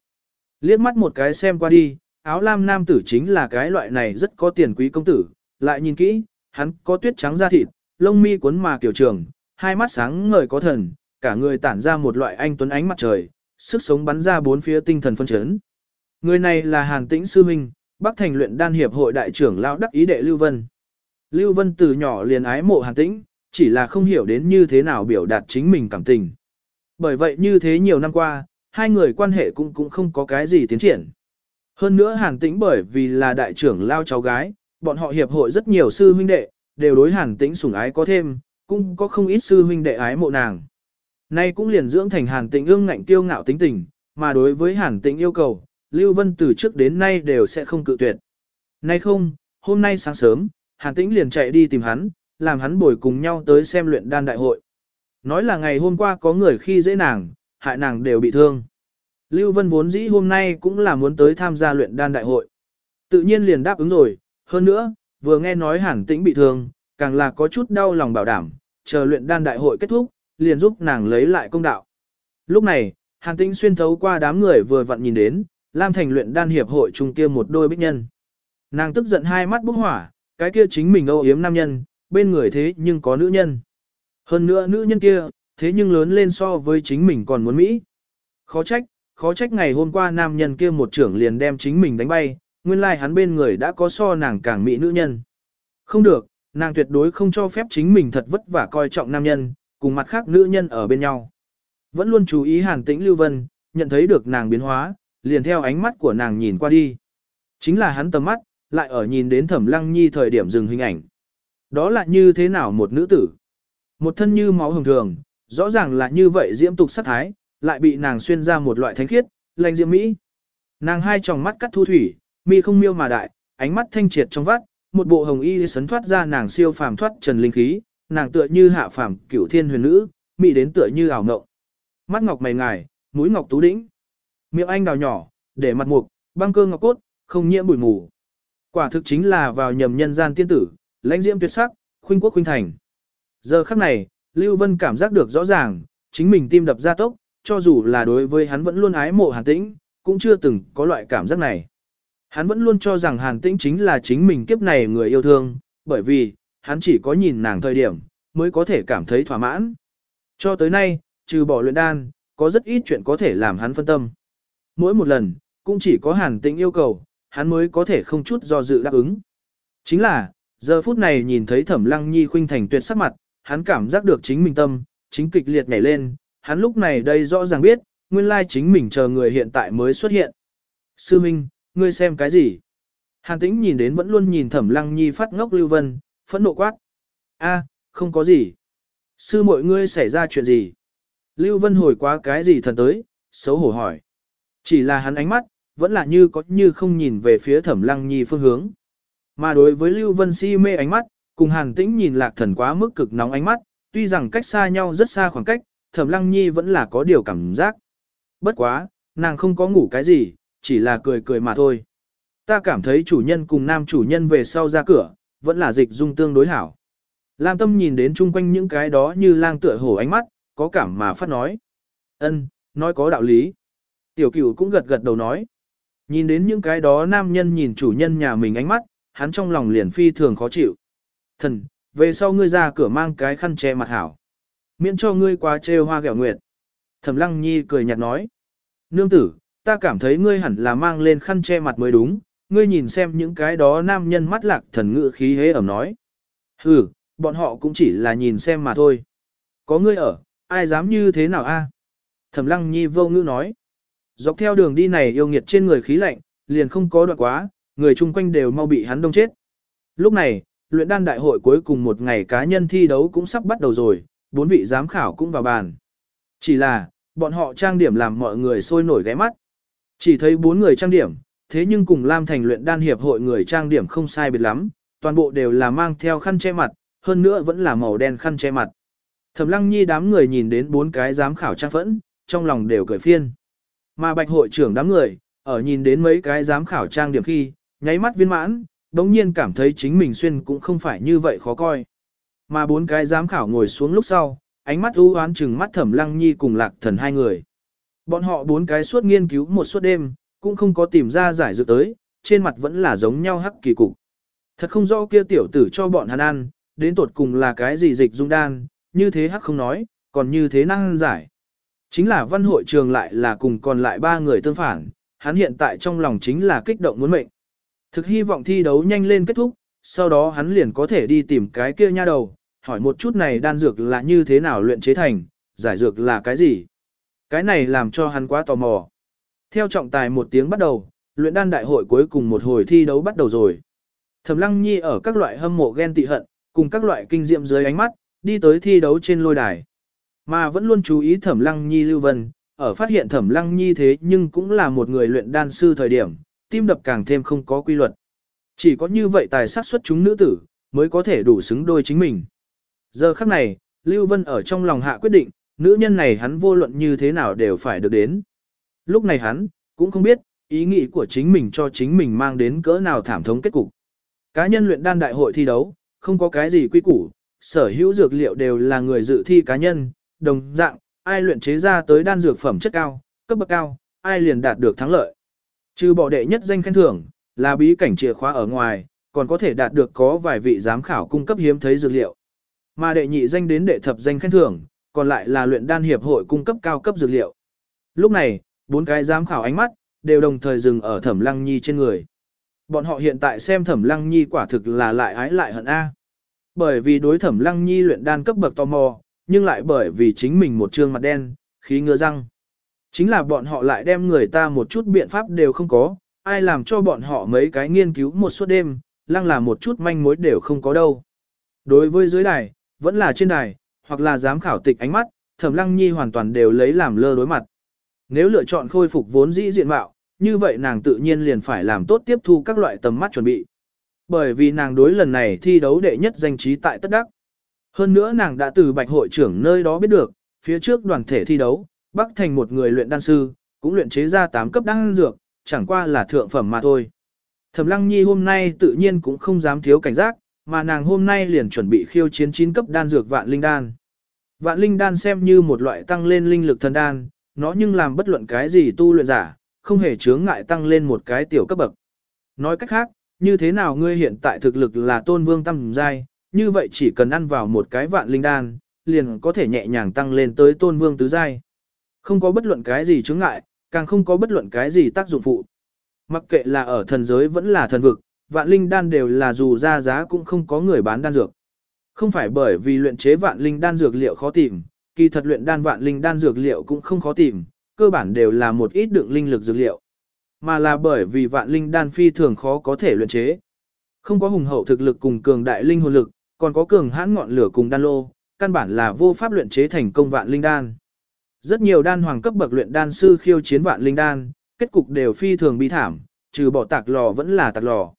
A: Liếc mắt một cái xem qua đi, áo lam nam tử chính là cái loại này rất có tiền quý công tử, lại nhìn kỹ, hắn có tuyết trắng da thịt, lông mi cuốn mà kiểu trường, hai mắt sáng ngời có thần, cả người tản ra một loại anh tuấn ánh mặt trời, sức sống bắn ra bốn phía tinh thần phân chấn. Người này là Hàn Tĩnh Sư Minh, Bắc Thành luyện đan hiệp hội đại trưởng lão đắc ý đệ Lưu Vân. Lưu Vân từ nhỏ liền ái mộ Hàn Tĩnh, chỉ là không hiểu đến như thế nào biểu đạt chính mình cảm tình. Bởi vậy như thế nhiều năm qua, hai người quan hệ cũng cũng không có cái gì tiến triển. Hơn nữa Hàn Tĩnh bởi vì là đại trưởng lao cháu gái, bọn họ hiệp hội rất nhiều sư huynh đệ, đều đối Hàn Tĩnh sủng ái có thêm, cũng có không ít sư huynh đệ ái mộ nàng. Nay cũng liền dưỡng thành Hàn Tĩnh ương ngạnh kiêu ngạo tính tình, mà đối với Hàn Tĩnh yêu cầu, Lưu Vân từ trước đến nay đều sẽ không cự tuyệt. Nay không, hôm nay sáng sớm, Hàn Tĩnh liền chạy đi tìm hắn, làm hắn bồi cùng nhau tới xem luyện đan đại hội. Nói là ngày hôm qua có người khi dễ nàng, hại nàng đều bị thương. Lưu Vân vốn dĩ hôm nay cũng là muốn tới tham gia luyện đan đại hội. Tự nhiên liền đáp ứng rồi, hơn nữa, vừa nghe nói Hàn Tĩnh bị thương, càng là có chút đau lòng bảo đảm, chờ luyện đan đại hội kết thúc, liền giúp nàng lấy lại công đạo. Lúc này, Hàn Tĩnh xuyên thấu qua đám người vừa vặn nhìn đến, Lam Thành luyện đan hiệp hội trung kia một đôi bích nhân. Nàng tức giận hai mắt bốc hỏa, cái kia chính mình âu yếm nam nhân, bên người thế nhưng có nữ nhân. Hơn nữa nữ nhân kia, thế nhưng lớn lên so với chính mình còn muốn Mỹ. Khó trách, khó trách ngày hôm qua nam nhân kia một trưởng liền đem chính mình đánh bay, nguyên lai like hắn bên người đã có so nàng càng Mỹ nữ nhân. Không được, nàng tuyệt đối không cho phép chính mình thật vất vả coi trọng nam nhân, cùng mặt khác nữ nhân ở bên nhau. Vẫn luôn chú ý hàn tĩnh Lưu Vân, nhận thấy được nàng biến hóa, liền theo ánh mắt của nàng nhìn qua đi. Chính là hắn tầm mắt, lại ở nhìn đến thẩm lăng nhi thời điểm dừng hình ảnh. Đó là như thế nào một nữ tử? Một thân như máu hồng thường, rõ ràng là như vậy diễm tục sát thái, lại bị nàng xuyên ra một loại thánh khiết, lành diễm mỹ. Nàng hai tròng mắt cắt thu thủy, mi không miêu mà đại, ánh mắt thanh triệt trong vắt, một bộ hồng y sấn thoát ra nàng siêu phàm thoát trần linh khí, nàng tựa như hạ phàm cửu thiên huyền nữ, mỹ đến tựa như ảo ngộng. Mắt ngọc mày ngài, mũi ngọc tú đĩnh. Miệng anh đào nhỏ, để mặt mục, băng cơ ngọc cốt, không nhiễm bụi mù. Quả thực chính là vào nhầm nhân gian tiên tử, lãnh diễm tuyệt sắc, khuynh quốc khuynh thành. Giờ khắc này, Lưu Vân cảm giác được rõ ràng, chính mình tim đập ra tốc, cho dù là đối với hắn vẫn luôn ái mộ Hàn Tĩnh, cũng chưa từng có loại cảm giác này. Hắn vẫn luôn cho rằng Hàn Tĩnh chính là chính mình kiếp này người yêu thương, bởi vì, hắn chỉ có nhìn nàng thời điểm, mới có thể cảm thấy thỏa mãn. Cho tới nay, trừ bỏ luyện đan, có rất ít chuyện có thể làm hắn phân tâm. Mỗi một lần, cũng chỉ có Hàn Tĩnh yêu cầu, hắn mới có thể không chút do dự đáp ứng. Chính là, giờ phút này nhìn thấy Thẩm Lăng Nhi khuynh thành tuyệt sắc mặt, hắn cảm giác được chính mình tâm, chính kịch liệt nhảy lên, hắn lúc này đây rõ ràng biết, nguyên lai chính mình chờ người hiện tại mới xuất hiện. Sư Minh, ngươi xem cái gì? Hàn tĩnh nhìn đến vẫn luôn nhìn thẩm lăng nhi phát ngốc Lưu Vân, phẫn nộ quát. a không có gì. Sư mọi ngươi xảy ra chuyện gì? Lưu Vân hồi quá cái gì thần tới, xấu hổ hỏi. Chỉ là hắn ánh mắt, vẫn là như có như không nhìn về phía thẩm lăng nhi phương hướng. Mà đối với Lưu Vân si mê ánh mắt, cùng hàn tĩnh nhìn lạc thần quá mức cực nóng ánh mắt, tuy rằng cách xa nhau rất xa khoảng cách, thẩm lăng nhi vẫn là có điều cảm giác. Bất quá, nàng không có ngủ cái gì, chỉ là cười cười mà thôi. Ta cảm thấy chủ nhân cùng nam chủ nhân về sau ra cửa, vẫn là dịch dung tương đối hảo. Lam tâm nhìn đến chung quanh những cái đó như lang tựa hổ ánh mắt, có cảm mà phát nói. ân nói có đạo lý. Tiểu cửu cũng gật gật đầu nói. Nhìn đến những cái đó nam nhân nhìn chủ nhân nhà mình ánh mắt, hắn trong lòng liền phi thường khó chịu. Thần, về sau ngươi ra cửa mang cái khăn che mặt hảo miễn cho ngươi quá trêu hoa ghẹo nguyệt. Thẩm Lăng Nhi cười nhạt nói, nương tử, ta cảm thấy ngươi hẳn là mang lên khăn che mặt mới đúng, ngươi nhìn xem những cái đó nam nhân mắt lạc thần ngự khí hế ẩm nói. Hừ, bọn họ cũng chỉ là nhìn xem mà thôi. Có ngươi ở, ai dám như thế nào a? Thẩm Lăng Nhi vô ngữ nói. Dọc theo đường đi này yêu nghiệt trên người khí lạnh, liền không có đoạn quá, người chung quanh đều mau bị hắn đông chết. Lúc này, luyện đan đại hội cuối cùng một ngày cá nhân thi đấu cũng sắp bắt đầu rồi, bốn vị giám khảo cũng vào bàn. Chỉ là, bọn họ trang điểm làm mọi người sôi nổi ghé mắt. Chỉ thấy bốn người trang điểm, thế nhưng cùng Lam Thành luyện đan hiệp hội người trang điểm không sai biệt lắm, toàn bộ đều là mang theo khăn che mặt, hơn nữa vẫn là màu đen khăn che mặt. Thẩm Lăng Nhi đám người nhìn đến bốn cái giám khảo trang phẫn, trong lòng đều cười phiên. Mà Bạch hội trưởng đám người, ở nhìn đến mấy cái giám khảo trang điểm khi, nháy mắt viên mãn, đống nhiên cảm thấy chính mình xuyên cũng không phải như vậy khó coi. Mà bốn cái giám khảo ngồi xuống lúc sau, ánh mắt u oán chừng mắt Thẩm Lăng Nhi cùng Lạc Thần hai người. Bọn họ bốn cái suốt nghiên cứu một suốt đêm, cũng không có tìm ra giải dược tới, trên mặt vẫn là giống nhau hắc kỳ cục. Thật không rõ kia tiểu tử cho bọn hắn ăn, đến tột cùng là cái gì dịch dung đan, như thế hắc không nói, còn như thế năng giải. Chính là văn hội trường lại là cùng còn lại ba người tương phản, hắn hiện tại trong lòng chính là kích động muốn mệnh. Thực hy vọng thi đấu nhanh lên kết thúc, sau đó hắn liền có thể đi tìm cái kia nha đầu, hỏi một chút này đan dược là như thế nào luyện chế thành, giải dược là cái gì. Cái này làm cho hắn quá tò mò. Theo trọng tài một tiếng bắt đầu, luyện đan đại hội cuối cùng một hồi thi đấu bắt đầu rồi. Thẩm Lăng Nhi ở các loại hâm mộ ghen tị hận, cùng các loại kinh diệm dưới ánh mắt, đi tới thi đấu trên lôi đài. Mà vẫn luôn chú ý Thẩm Lăng Nhi Lưu Vân, ở phát hiện Thẩm Lăng Nhi thế nhưng cũng là một người luyện đan sư thời điểm, tim đập càng thêm không có quy luật. Chỉ có như vậy tài sắc xuất chúng nữ tử, mới có thể đủ xứng đôi chính mình. Giờ khắc này, Lưu Vân ở trong lòng hạ quyết định, nữ nhân này hắn vô luận như thế nào đều phải được đến. Lúc này hắn, cũng không biết, ý nghĩ của chính mình cho chính mình mang đến cỡ nào thảm thống kết cục. Cá nhân luyện đan đại hội thi đấu, không có cái gì quy củ, sở hữu dược liệu đều là người dự thi cá nhân, đồng dạng, ai luyện chế ra tới đan dược phẩm chất cao, cấp bậc cao, ai liền đạt được thắng lợi. Trừ bỏ đệ nhất danh khen thưởng, là bí cảnh chìa khóa ở ngoài, còn có thể đạt được có vài vị giám khảo cung cấp hiếm thấy dược liệu. Mà đệ nhị danh đến đệ thập danh khen thưởng, còn lại là luyện đan hiệp hội cung cấp cao cấp dược liệu. Lúc này, bốn cái giám khảo ánh mắt, đều đồng thời dừng ở thẩm lăng nhi trên người. Bọn họ hiện tại xem thẩm lăng nhi quả thực là lại ái lại hận A. Bởi vì đối thẩm lăng nhi luyện đan cấp bậc tò mò, nhưng lại bởi vì chính mình một trương mặt đen, khí ngứa răng. Chính là bọn họ lại đem người ta một chút biện pháp đều không có, ai làm cho bọn họ mấy cái nghiên cứu một suốt đêm, lăng là một chút manh mối đều không có đâu. Đối với dưới đài, vẫn là trên đài, hoặc là giám khảo tịch ánh mắt, thẩm lăng nhi hoàn toàn đều lấy làm lơ đối mặt. Nếu lựa chọn khôi phục vốn dĩ diện mạo, như vậy nàng tự nhiên liền phải làm tốt tiếp thu các loại tầm mắt chuẩn bị. Bởi vì nàng đối lần này thi đấu đệ nhất danh trí tại tất đắc. Hơn nữa nàng đã từ bạch hội trưởng nơi đó biết được, phía trước đoàn thể thi đấu, Bắc Thành một người luyện đan sư, cũng luyện chế ra 8 cấp đan dược, chẳng qua là thượng phẩm mà thôi. Thẩm Lăng Nhi hôm nay tự nhiên cũng không dám thiếu cảnh giác, mà nàng hôm nay liền chuẩn bị khiêu chiến 9 cấp đan dược vạn linh đan. Vạn linh đan xem như một loại tăng lên linh lực thần đan, nó nhưng làm bất luận cái gì tu luyện giả, không hề chướng ngại tăng lên một cái tiểu cấp bậc. Nói cách khác, như thế nào ngươi hiện tại thực lực là tôn vương tam giai, như vậy chỉ cần ăn vào một cái vạn linh đan, liền có thể nhẹ nhàng tăng lên tới tôn vương tứ giai. Không có bất luận cái gì chướng ngại, càng không có bất luận cái gì tác dụng phụ. Mặc kệ là ở thần giới vẫn là thần vực, vạn linh đan đều là dù ra giá cũng không có người bán đan dược. Không phải bởi vì luyện chế vạn linh đan dược liệu khó tìm, kỳ thật luyện đan vạn linh đan dược liệu cũng không khó tìm, cơ bản đều là một ít đựng linh lực dược liệu. Mà là bởi vì vạn linh đan phi thường khó có thể luyện chế. Không có hùng hậu thực lực cùng cường đại linh hồn lực, còn có cường hãn ngọn lửa cùng đan lô, căn bản là vô pháp luyện chế thành công vạn linh đan. Rất nhiều đan hoàng cấp bậc luyện đan sư khiêu chiến vạn linh đan, kết cục đều phi thường bi thảm, trừ bỏ tạc lò vẫn là tạc lò.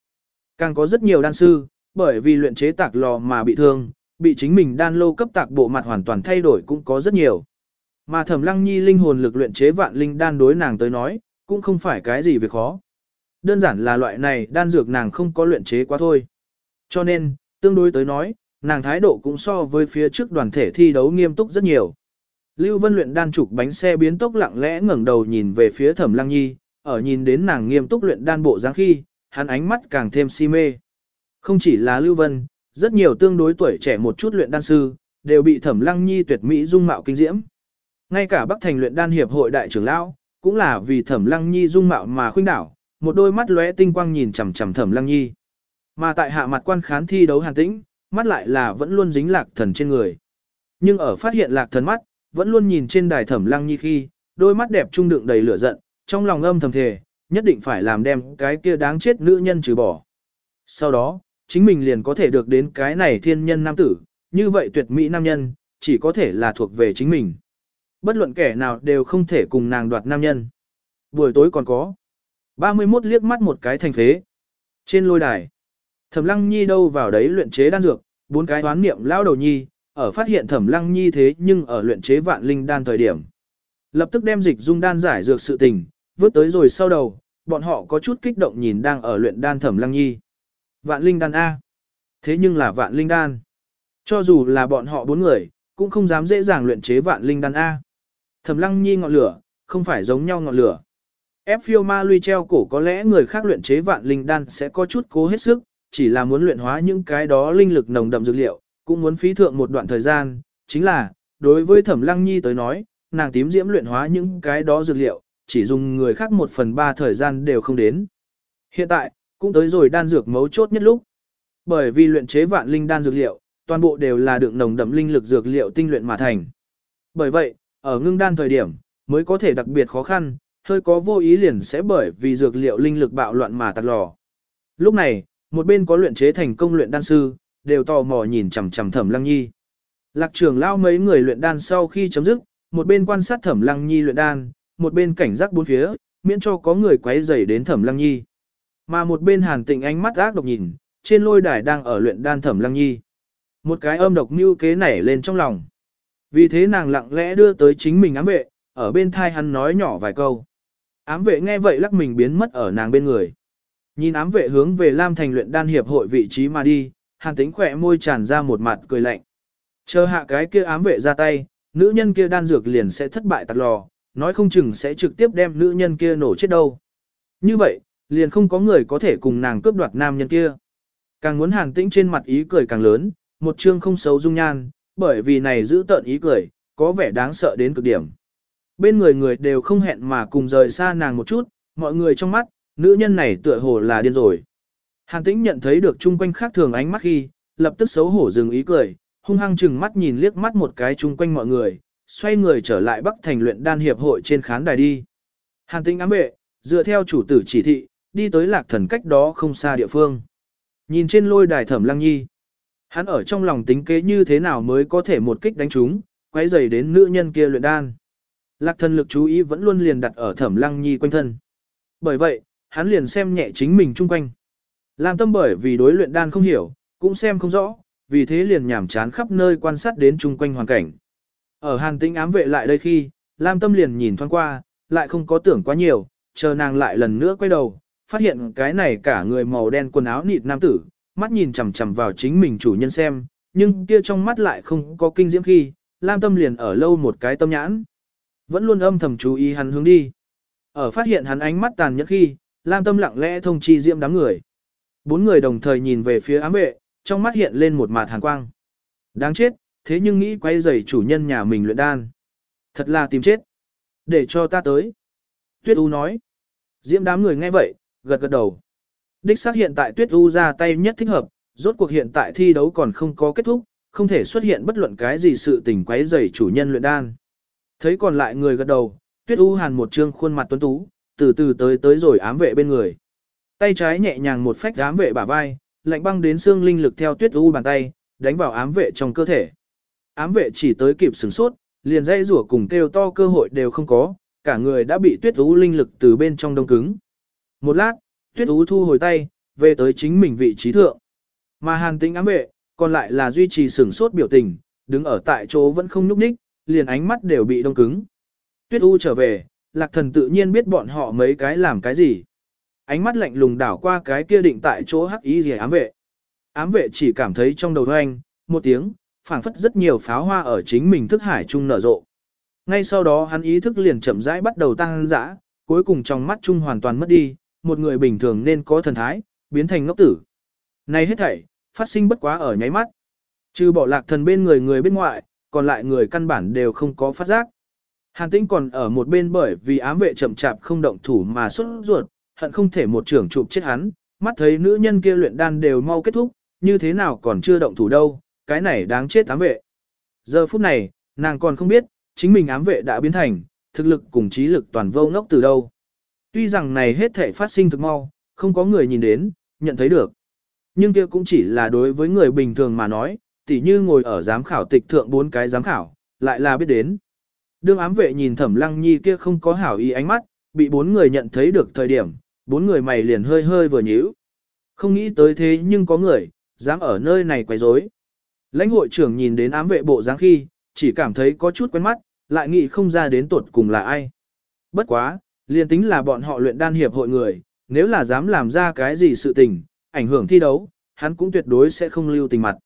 A: Càng có rất nhiều đan sư, bởi vì luyện chế tạc lò mà bị thương, bị chính mình đan lô cấp tạc bộ mặt hoàn toàn thay đổi cũng có rất nhiều. Mà Thẩm Lăng Nhi linh hồn lực luyện chế vạn linh đan đối nàng tới nói, cũng không phải cái gì việc khó. Đơn giản là loại này đan dược nàng không có luyện chế quá thôi. Cho nên, tương đối tới nói, nàng thái độ cũng so với phía trước đoàn thể thi đấu nghiêm túc rất nhiều. Lưu Vân luyện đan trục bánh xe biến tốc lặng lẽ ngẩng đầu nhìn về phía Thẩm Lăng Nhi, ở nhìn đến nàng nghiêm túc luyện đan bộ dáng khi, hắn ánh mắt càng thêm si mê. Không chỉ là Lưu Vân, rất nhiều tương đối tuổi trẻ một chút luyện đan sư, đều bị Thẩm Lăng Nhi tuyệt mỹ dung mạo kinh diễm. Ngay cả Bắc Thành luyện đan hiệp hội đại trưởng lão, cũng là vì Thẩm Lăng Nhi dung mạo mà khuynh đảo, một đôi mắt lóe tinh quang nhìn chằm chằm Thẩm Lăng Nhi. Mà tại hạ mặt quan khán thi đấu Hàn Tĩnh, mắt lại là vẫn luôn dính Lạc Thần trên người. Nhưng ở phát hiện Lạc Thần mắt, vẫn luôn nhìn trên đài Thẩm Lăng Nhi khi, đôi mắt đẹp trung đựng đầy lửa giận, trong lòng âm thầm thề, nhất định phải làm đem cái kia đáng chết nữ nhân trừ bỏ. Sau đó, chính mình liền có thể được đến cái này thiên nhân nam tử, như vậy tuyệt mỹ nam nhân, chỉ có thể là thuộc về chính mình. Bất luận kẻ nào đều không thể cùng nàng đoạt nam nhân. Buổi tối còn có 31 liếc mắt một cái thành phế. Trên lôi đài, Thẩm Lăng Nhi đâu vào đấy luyện chế đan dược, bốn cái toán niệm lao đầu nhi, ở phát hiện Thẩm Lăng Nhi thế nhưng ở luyện chế vạn linh đan thời điểm. Lập tức đem dịch dung đan giải dược sự tình, vớt tới rồi sau đầu, bọn họ có chút kích động nhìn đang ở luyện đan Thẩm Lăng Nhi. Vạn linh đan A. Thế nhưng là vạn linh đan. Cho dù là bọn họ bốn người, cũng không dám dễ dàng luyện chế vạn linh đan A. Thẩm lăng nhi ngọn lửa, không phải giống nhau ngọn lửa. Ép phiêu ma lui treo cổ có lẽ người khác luyện chế vạn linh đan sẽ có chút cố hết sức, chỉ là muốn luyện hóa những cái đó linh lực nồng đậm dược liệu, cũng muốn phí thượng một đoạn thời gian, chính là, đối với thẩm lăng nhi tới nói, nàng tím diễm luyện hóa những cái đó dược liệu, chỉ dùng người khác một phần ba thời gian đều không đến. Hiện tại, cũng tới rồi đan dược mấu chốt nhất lúc. Bởi vì luyện chế vạn linh đan dược liệu, toàn bộ đều là đựng nồng đậm linh lực dược liệu tinh luyện mà thành. Bởi vậy, ở ngưng đan thời điểm, mới có thể đặc biệt khó khăn, hơi có vô ý liền sẽ bởi vì dược liệu linh lực bạo loạn mà tạc lò. Lúc này, một bên có luyện chế thành công luyện đan sư, đều tò mò nhìn chằm chằm Thẩm Lăng Nhi. Lạc trường lao mấy người luyện đan sau khi chấm dứt, một bên quan sát Thẩm Lăng Nhi luyện đan, một bên cảnh giác bốn phía, miễn cho có người quấy rầy đến Thẩm Lăng Nhi. Mà một bên Hàn Tịnh ánh mắt ác độc nhìn, trên lôi đài đang ở luyện đan Thẩm Lăng Nhi. Một cái âm độc mưu kế nảy lên trong lòng. Vì thế nàng lặng lẽ đưa tới chính mình ám vệ, ở bên thai hắn nói nhỏ vài câu. Ám vệ nghe vậy lắc mình biến mất ở nàng bên người. Nhìn ám vệ hướng về Lam Thành luyện đan hiệp hội vị trí mà đi, hàn tính khỏe môi tràn ra một mặt cười lạnh. Chờ hạ cái kia ám vệ ra tay, nữ nhân kia đan dược liền sẽ thất bại tạt lò, nói không chừng sẽ trực tiếp đem nữ nhân kia nổ chết đâu. Như vậy, liền không có người có thể cùng nàng cướp đoạt nam nhân kia. Càng muốn hàn tĩnh trên mặt ý cười càng lớn, một chương không xấu dung nhan, bởi vì này giữ tợn ý cười, có vẻ đáng sợ đến cực điểm. Bên người người đều không hẹn mà cùng rời xa nàng một chút, mọi người trong mắt, nữ nhân này tựa hồ là điên rồi. Hàn tĩnh nhận thấy được chung quanh khác thường ánh mắt khi, lập tức xấu hổ dừng ý cười, hung hăng chừng mắt nhìn liếc mắt một cái chung quanh mọi người, xoay người trở lại Bắc Thành luyện đan hiệp hội trên khán đài đi. Hàn tĩnh ám bệ, dựa theo chủ tử chỉ thị, đi tới lạc thần cách đó không xa địa phương. Nhìn trên lôi đài thẩm lăng nhi. Hắn ở trong lòng tính kế như thế nào mới có thể một kích đánh trúng, quay dày đến nữ nhân kia luyện đan. Lạc thần lực chú ý vẫn luôn liền đặt ở thẩm lăng nhi quanh thân. Bởi vậy, hắn liền xem nhẹ chính mình chung quanh. Lam tâm bởi vì đối luyện đan không hiểu, cũng xem không rõ, vì thế liền nhảm chán khắp nơi quan sát đến chung quanh hoàn cảnh. Ở hàn tĩnh ám vệ lại đây khi, Lam tâm liền nhìn thoáng qua, lại không có tưởng quá nhiều, chờ nàng lại lần nữa quay đầu, phát hiện cái này cả người màu đen quần áo nịt nam tử, mắt nhìn chằm chằm vào chính mình chủ nhân xem, nhưng kia trong mắt lại không có kinh diễm khi, Lam Tâm liền ở lâu một cái tâm nhãn. Vẫn luôn âm thầm chú ý hắn hướng đi. Ở phát hiện hắn ánh mắt tàn nhẫn khi, Lam Tâm lặng lẽ thông chi diễm đám người. Bốn người đồng thời nhìn về phía ám vệ, trong mắt hiện lên một mạt hàn quang. Đáng chết, thế nhưng nghĩ quay rầy chủ nhân nhà mình luyện đan. Thật là tìm chết. Để cho ta tới. Tuyết U nói. Diễm đám người nghe vậy, gật gật đầu. Đích xác hiện tại Tuyết U ra tay nhất thích hợp, rốt cuộc hiện tại thi đấu còn không có kết thúc, không thể xuất hiện bất luận cái gì sự tình quấy rầy chủ nhân luyện đan. Thấy còn lại người gật đầu, Tuyết U hàn một trương khuôn mặt tuấn tú, từ từ tới tới rồi ám vệ bên người. Tay trái nhẹ nhàng một phách ám vệ bả vai, lạnh băng đến xương linh lực theo Tuyết U bàn tay, đánh vào ám vệ trong cơ thể. Ám vệ chỉ tới kịp sửng sốt, liền dây rủa cùng kêu to cơ hội đều không có, cả người đã bị Tuyết U linh lực từ bên trong đông cứng. Một lát, Tuyết u thu hồi tay, về tới chính mình vị trí thượng. Mà hàn tĩnh ám vệ, còn lại là duy trì sửng sốt biểu tình, đứng ở tại chỗ vẫn không nhúc nhích, liền ánh mắt đều bị đông cứng. Tuyết U trở về, lạc thần tự nhiên biết bọn họ mấy cái làm cái gì. Ánh mắt lạnh lùng đảo qua cái kia định tại chỗ hắc ý gì ám vệ. Ám vệ chỉ cảm thấy trong đầu hoanh, một tiếng, phảng phất rất nhiều pháo hoa ở chính mình thức hải trung nở rộ. Ngay sau đó hắn ý thức liền chậm rãi bắt đầu tăng dã, cuối cùng trong mắt trung hoàn toàn mất đi, một người bình thường nên có thần thái, biến thành ngốc tử. Này hết thảy, phát sinh bất quá ở nháy mắt. Trừ bỏ lạc thần bên người người bên ngoại, còn lại người căn bản đều không có phát giác. Hàn tĩnh còn ở một bên bởi vì ám vệ chậm chạp không động thủ mà xuất ruột, hận không thể một trưởng chụp chết hắn, mắt thấy nữ nhân kia luyện đan đều mau kết thúc, như thế nào còn chưa động thủ đâu, cái này đáng chết ám vệ. Giờ phút này, nàng còn không biết, chính mình ám vệ đã biến thành, thực lực cùng trí lực toàn vô ngốc từ đâu. Tuy rằng này hết thể phát sinh thực mau, không có người nhìn đến, nhận thấy được. Nhưng kia cũng chỉ là đối với người bình thường mà nói, tỉ như ngồi ở giám khảo tịch thượng bốn cái giám khảo, lại là biết đến. Đương ám vệ nhìn thẩm lăng nhi kia không có hảo ý ánh mắt, bị bốn người nhận thấy được thời điểm, bốn người mày liền hơi hơi vừa nhíu. Không nghĩ tới thế nhưng có người, dám ở nơi này quấy rối. Lãnh hội trưởng nhìn đến ám vệ bộ dáng khi, chỉ cảm thấy có chút quen mắt, lại nghĩ không ra đến tuột cùng là ai. Bất quá, liền tính là bọn họ luyện đan hiệp hội người, nếu là dám làm ra cái gì sự tình, ảnh hưởng thi đấu, hắn cũng tuyệt đối sẽ không lưu tình mặt.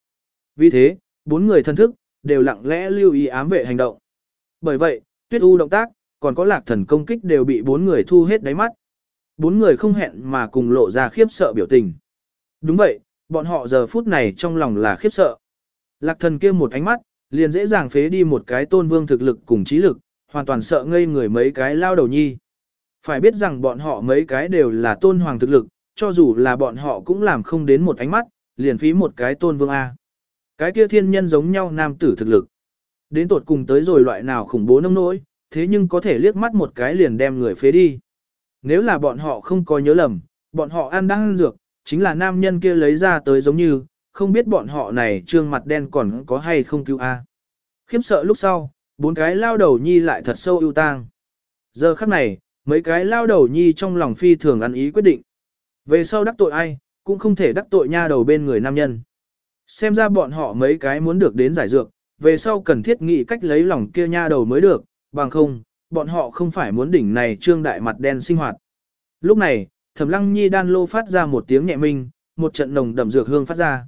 A: Vì thế, bốn người thân thức, đều lặng lẽ lưu ý ám vệ hành động. Bởi vậy, tuyết u động tác, còn có lạc thần công kích đều bị bốn người thu hết đáy mắt. Bốn người không hẹn mà cùng lộ ra khiếp sợ biểu tình. Đúng vậy, bọn họ giờ phút này trong lòng là khiếp sợ. Lạc thần kia một ánh mắt, liền dễ dàng phế đi một cái tôn vương thực lực cùng trí lực, hoàn toàn sợ ngây người mấy cái lao đầu nhi. Phải biết rằng bọn họ mấy cái đều là tôn hoàng thực lực, cho dù là bọn họ cũng làm không đến một ánh mắt, liền phí một cái tôn vương A. Cái kia thiên nhân giống nhau nam tử thực lực. Đến tột cùng tới rồi loại nào khủng bố nông nỗi, thế nhưng có thể liếc mắt một cái liền đem người phế đi. Nếu là bọn họ không có nhớ lầm, bọn họ ăn đang ăn dược, chính là nam nhân kia lấy ra tới giống như, không biết bọn họ này trương mặt đen còn có hay không cứu a. Khiếp sợ lúc sau, bốn cái lao đầu nhi lại thật sâu ưu tang. Giờ khắc này, mấy cái lao đầu nhi trong lòng phi thường ăn ý quyết định. Về sau đắc tội ai, cũng không thể đắc tội nha đầu bên người nam nhân. Xem ra bọn họ mấy cái muốn được đến giải dược, về sau cần thiết nghĩ cách lấy lòng kia nha đầu mới được, bằng không, bọn họ không phải muốn đỉnh này trương đại mặt đen sinh hoạt. Lúc này, Thẩm Lăng Nhi đan lô phát ra một tiếng nhẹ minh, một trận nồng đậm dược hương phát ra.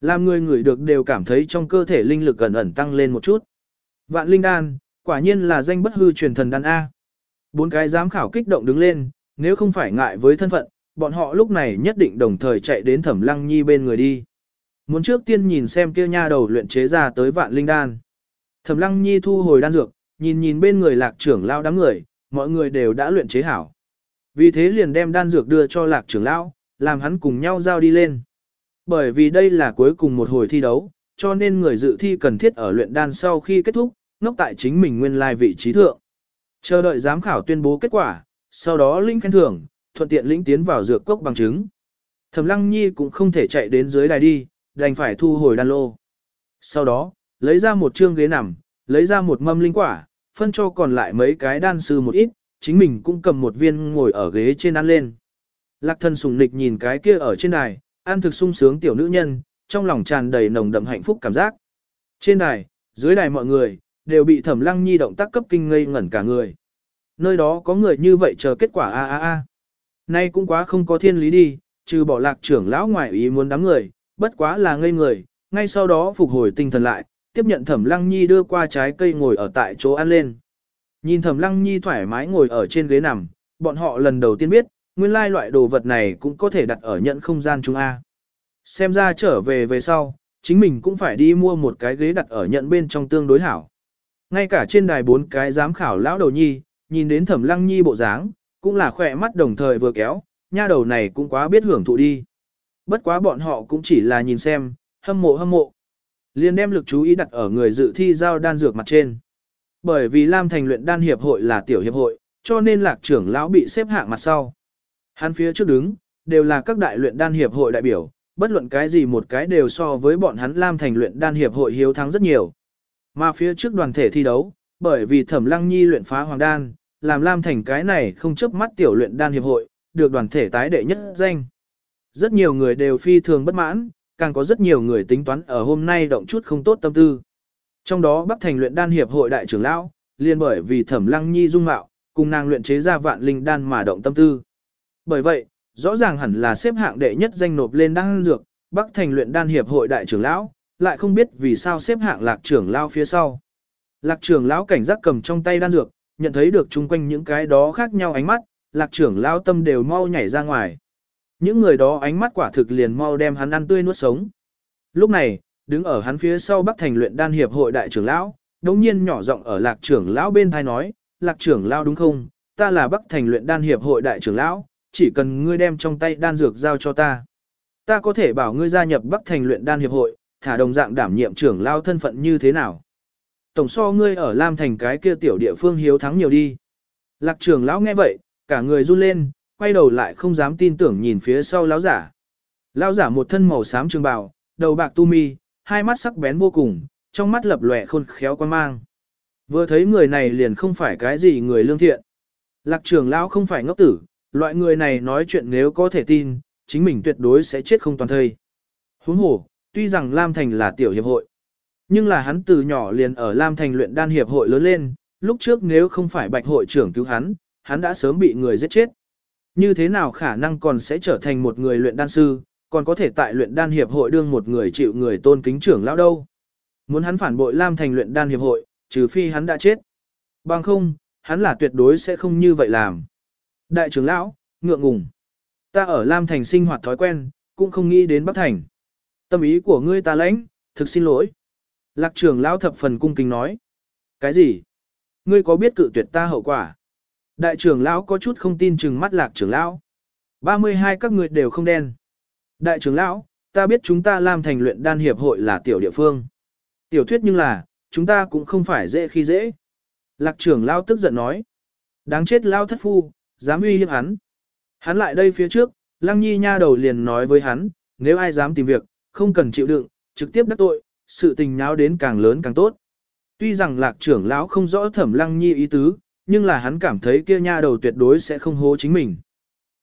A: Làm người ngửi được đều cảm thấy trong cơ thể linh lực ẩn ẩn tăng lên một chút. Vạn linh đan, quả nhiên là danh bất hư truyền thần đan A. Bốn cái giám khảo kích động đứng lên, nếu không phải ngại với thân phận, bọn họ lúc này nhất định đồng thời chạy đến Thẩm Lăng Nhi bên người đi. Muốn trước tiên nhìn xem kia nha đầu luyện chế ra tới vạn linh đan. Thẩm Lăng Nhi thu hồi đan dược, nhìn nhìn bên người lạc trưởng lao đám người, mọi người đều đã luyện chế hảo. Vì thế liền đem đan dược đưa cho lạc trưởng lão, làm hắn cùng nhau giao đi lên. Bởi vì đây là cuối cùng một hồi thi đấu, cho nên người dự thi cần thiết ở luyện đan sau khi kết thúc, ngốc tại chính mình nguyên lai vị trí thượng. Chờ đợi giám khảo tuyên bố kết quả, sau đó linh khen thưởng, thuận tiện lĩnh tiến vào dược cốc bằng chứng. Thẩm Lăng Nhi cũng không thể chạy đến dưới đài đi, đành phải thu hồi đan lô. Sau đó, lấy ra một chương ghế nằm, lấy ra một mâm linh quả, phân cho còn lại mấy cái đan sư một ít, chính mình cũng cầm một viên ngồi ở ghế trên ăn lên. Lạc thần sùng nịch nhìn cái kia ở trên đài, ăn thực sung sướng tiểu nữ nhân, trong lòng tràn đầy nồng đậm hạnh phúc cảm giác. Trên đài, dưới đài mọi người, đều bị thẩm lăng nhi động tác cấp kinh ngây ngẩn cả người. Nơi đó có người như vậy chờ kết quả a a a. Nay cũng quá không có thiên lý đi, trừ bỏ lạc trưởng lão ngoại ý muốn đám người, bất quá là ngây người, ngay sau đó phục hồi tinh thần lại, tiếp nhận thẩm lăng nhi đưa qua trái cây ngồi ở tại chỗ ăn lên. Nhìn thẩm lăng nhi thoải mái ngồi ở trên ghế nằm, bọn họ lần đầu tiên biết, nguyên lai loại đồ vật này cũng có thể đặt ở nhận không gian chúng A. Xem ra trở về về sau, chính mình cũng phải đi mua một cái ghế đặt ở nhận bên trong tương đối hảo. Ngay cả trên đài bốn cái giám khảo lão đầu nhi, nhìn đến thẩm lăng nhi bộ dáng, cũng là khỏe mắt đồng thời vừa kéo, nha đầu này cũng quá biết hưởng thụ đi. Bất quá bọn họ cũng chỉ là nhìn xem, hâm mộ hâm mộ. Liên đem lực chú ý đặt ở người dự thi giao đan dược mặt trên. Bởi vì Lam Thành luyện đan hiệp hội là tiểu hiệp hội, cho nên lạc trưởng lão bị xếp hạng mặt sau. Hắn phía trước đứng, đều là các đại luyện đan hiệp hội đại biểu, bất luận cái gì một cái đều so với bọn hắn Lam Thành luyện đan hiệp hội hiếu thắng rất nhiều. Mà phía trước đoàn thể thi đấu, bởi vì Thẩm Lăng Nhi luyện phá hoàng đan, làm Lam Thành cái này không chấp mắt tiểu luyện đan hiệp hội, được đoàn thể tái đệ nhất danh. Rất nhiều người đều phi thường bất mãn, càng có rất nhiều người tính toán ở hôm nay động chút không tốt tâm tư. Trong đó Bắc Thành luyện đan hiệp hội đại trưởng lão, liên bởi vì Thẩm Lăng Nhi dung mạo, cùng nàng luyện chế ra vạn linh đan mà động tâm tư. Bởi vậy, rõ ràng hẳn là xếp hạng đệ nhất danh nộp lên đan dược, Bắc Thành luyện đan hiệp hội đại trưởng lão, lại không biết vì sao xếp hạng Lạc trưởng lão phía sau. Lạc trưởng lão cảnh giác cầm trong tay đan dược, nhận thấy được chung quanh những cái đó khác nhau ánh mắt, Lạc trưởng lão tâm đều mau nhảy ra ngoài. Những người đó ánh mắt quả thực liền mau đem hắn ăn tươi nuốt sống. Lúc này, đứng ở hắn phía sau Bắc Thành luyện đan hiệp hội đại trưởng lão, đống nhiên nhỏ giọng ở lạc trưởng lão bên thai nói, lạc trưởng lão đúng không, ta là Bắc Thành luyện đan hiệp hội đại trưởng lão, chỉ cần ngươi đem trong tay đan dược giao cho ta. Ta có thể bảo ngươi gia nhập Bắc Thành luyện đan hiệp hội, thả đồng dạng đảm nhiệm trưởng lão thân phận như thế nào. Tổng so ngươi ở Lam Thành cái kia tiểu địa phương hiếu thắng nhiều đi. Lạc trưởng lão nghe vậy, cả người run lên, quay đầu lại không dám tin tưởng nhìn phía sau lão giả. Lão giả một thân màu xám trường bào, đầu bạc tu mi, hai mắt sắc bén vô cùng, trong mắt lập lòe khôn khéo quan mang. Vừa thấy người này liền không phải cái gì người lương thiện. Lạc trưởng lão không phải ngốc tử, loại người này nói chuyện nếu có thể tin, chính mình tuyệt đối sẽ chết không toàn thây. Huống hồ, tuy rằng Lam Thành là tiểu hiệp hội, nhưng là hắn từ nhỏ liền ở Lam Thành luyện đan hiệp hội lớn lên, lúc trước nếu không phải bạch hội trưởng cứu hắn, hắn đã sớm bị người giết chết. Như thế nào khả năng còn sẽ trở thành một người luyện đan sư, còn có thể tại luyện đan hiệp hội đương một người chịu người tôn kính trưởng lão đâu. Muốn hắn phản bội Lam Thành luyện đan hiệp hội, trừ phi hắn đã chết. Bằng không, hắn là tuyệt đối sẽ không như vậy làm. Đại trưởng lão, ngượng ngùng. Ta ở Lam Thành sinh hoạt thói quen, cũng không nghĩ đến Bắc Thành. Tâm ý của ngươi ta lãnh, thực xin lỗi. Lạc trưởng lão thập phần cung kính nói. Cái gì? Ngươi có biết cự tuyệt ta hậu quả? Đại trưởng lão có chút không tin chừng mắt lạc trưởng lão. 32 các người đều không đen. Đại trưởng lão, ta biết chúng ta làm thành luyện đan hiệp hội là tiểu địa phương. Tiểu thuyết nhưng là, chúng ta cũng không phải dễ khi dễ. Lạc trưởng lão tức giận nói. Đáng chết lão thất phu, dám uy hiếp hắn. Hắn lại đây phía trước, lăng nhi nha đầu liền nói với hắn, nếu ai dám tìm việc, không cần chịu đựng, trực tiếp đắc tội, sự tình nháo đến càng lớn càng tốt. Tuy rằng lạc trưởng lão không rõ thẩm lăng nhi ý tứ, nhưng là hắn cảm thấy kia nha đầu tuyệt đối sẽ không hố chính mình.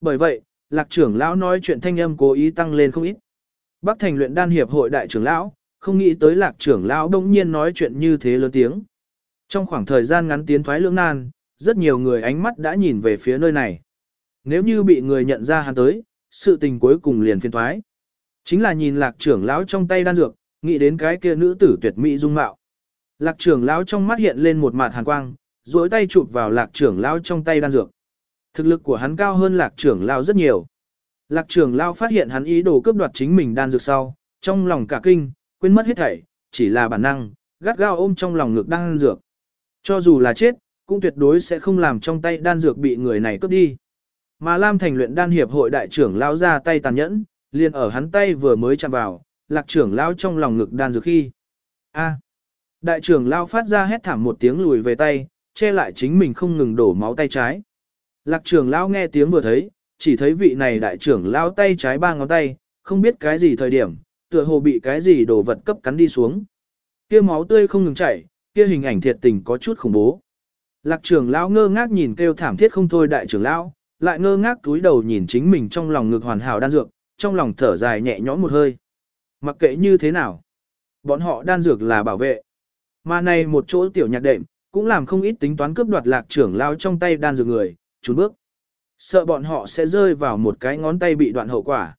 A: Bởi vậy, lạc trưởng lão nói chuyện thanh âm cố ý tăng lên không ít. Bắc thành luyện đan hiệp hội đại trưởng lão, không nghĩ tới lạc trưởng lão đông nhiên nói chuyện như thế lớn tiếng. Trong khoảng thời gian ngắn tiến thoái lưỡng nan, rất nhiều người ánh mắt đã nhìn về phía nơi này. Nếu như bị người nhận ra hắn tới, sự tình cuối cùng liền phiên thoái. Chính là nhìn lạc trưởng lão trong tay đan dược, nghĩ đến cái kia nữ tử tuyệt mỹ dung mạo. Lạc trưởng lão trong mắt hiện lên một mặt hàn quang, duỗi tay chụp vào lạc trưởng lao trong tay đan dược. Thực lực của hắn cao hơn lạc trưởng lao rất nhiều. Lạc trưởng lao phát hiện hắn ý đồ cướp đoạt chính mình đan dược sau, trong lòng cả kinh, quên mất hết thảy, chỉ là bản năng, gắt gao ôm trong lòng ngực đan dược. Cho dù là chết, cũng tuyệt đối sẽ không làm trong tay đan dược bị người này cướp đi. Mà Lam Thành luyện đan hiệp hội đại trưởng lao ra tay tàn nhẫn, liền ở hắn tay vừa mới chạm vào, lạc trưởng lao trong lòng ngực đan dược khi. A. Đại trưởng lao phát ra hét thảm một tiếng lùi về tay, che lại chính mình không ngừng đổ máu tay trái. Lạc trưởng lão nghe tiếng vừa thấy, chỉ thấy vị này đại trưởng lão tay trái ba ngón tay, không biết cái gì thời điểm, tựa hồ bị cái gì đồ vật cấp cắn đi xuống. Kia máu tươi không ngừng chảy, kia hình ảnh thiệt tình có chút khủng bố. Lạc trưởng lão ngơ ngác nhìn kêu thảm thiết không thôi đại trưởng lão, lại ngơ ngác túi đầu nhìn chính mình trong lòng ngực hoàn hảo đan dược, trong lòng thở dài nhẹ nhõm một hơi. Mặc kệ như thế nào, bọn họ đan dược là bảo vệ. Mà này một chỗ tiểu nhạc đệm, cũng làm không ít tính toán cướp đoạt lạc trưởng lao trong tay đan dược người, trốn bước. Sợ bọn họ sẽ rơi vào một cái ngón tay bị đoạn hậu quả.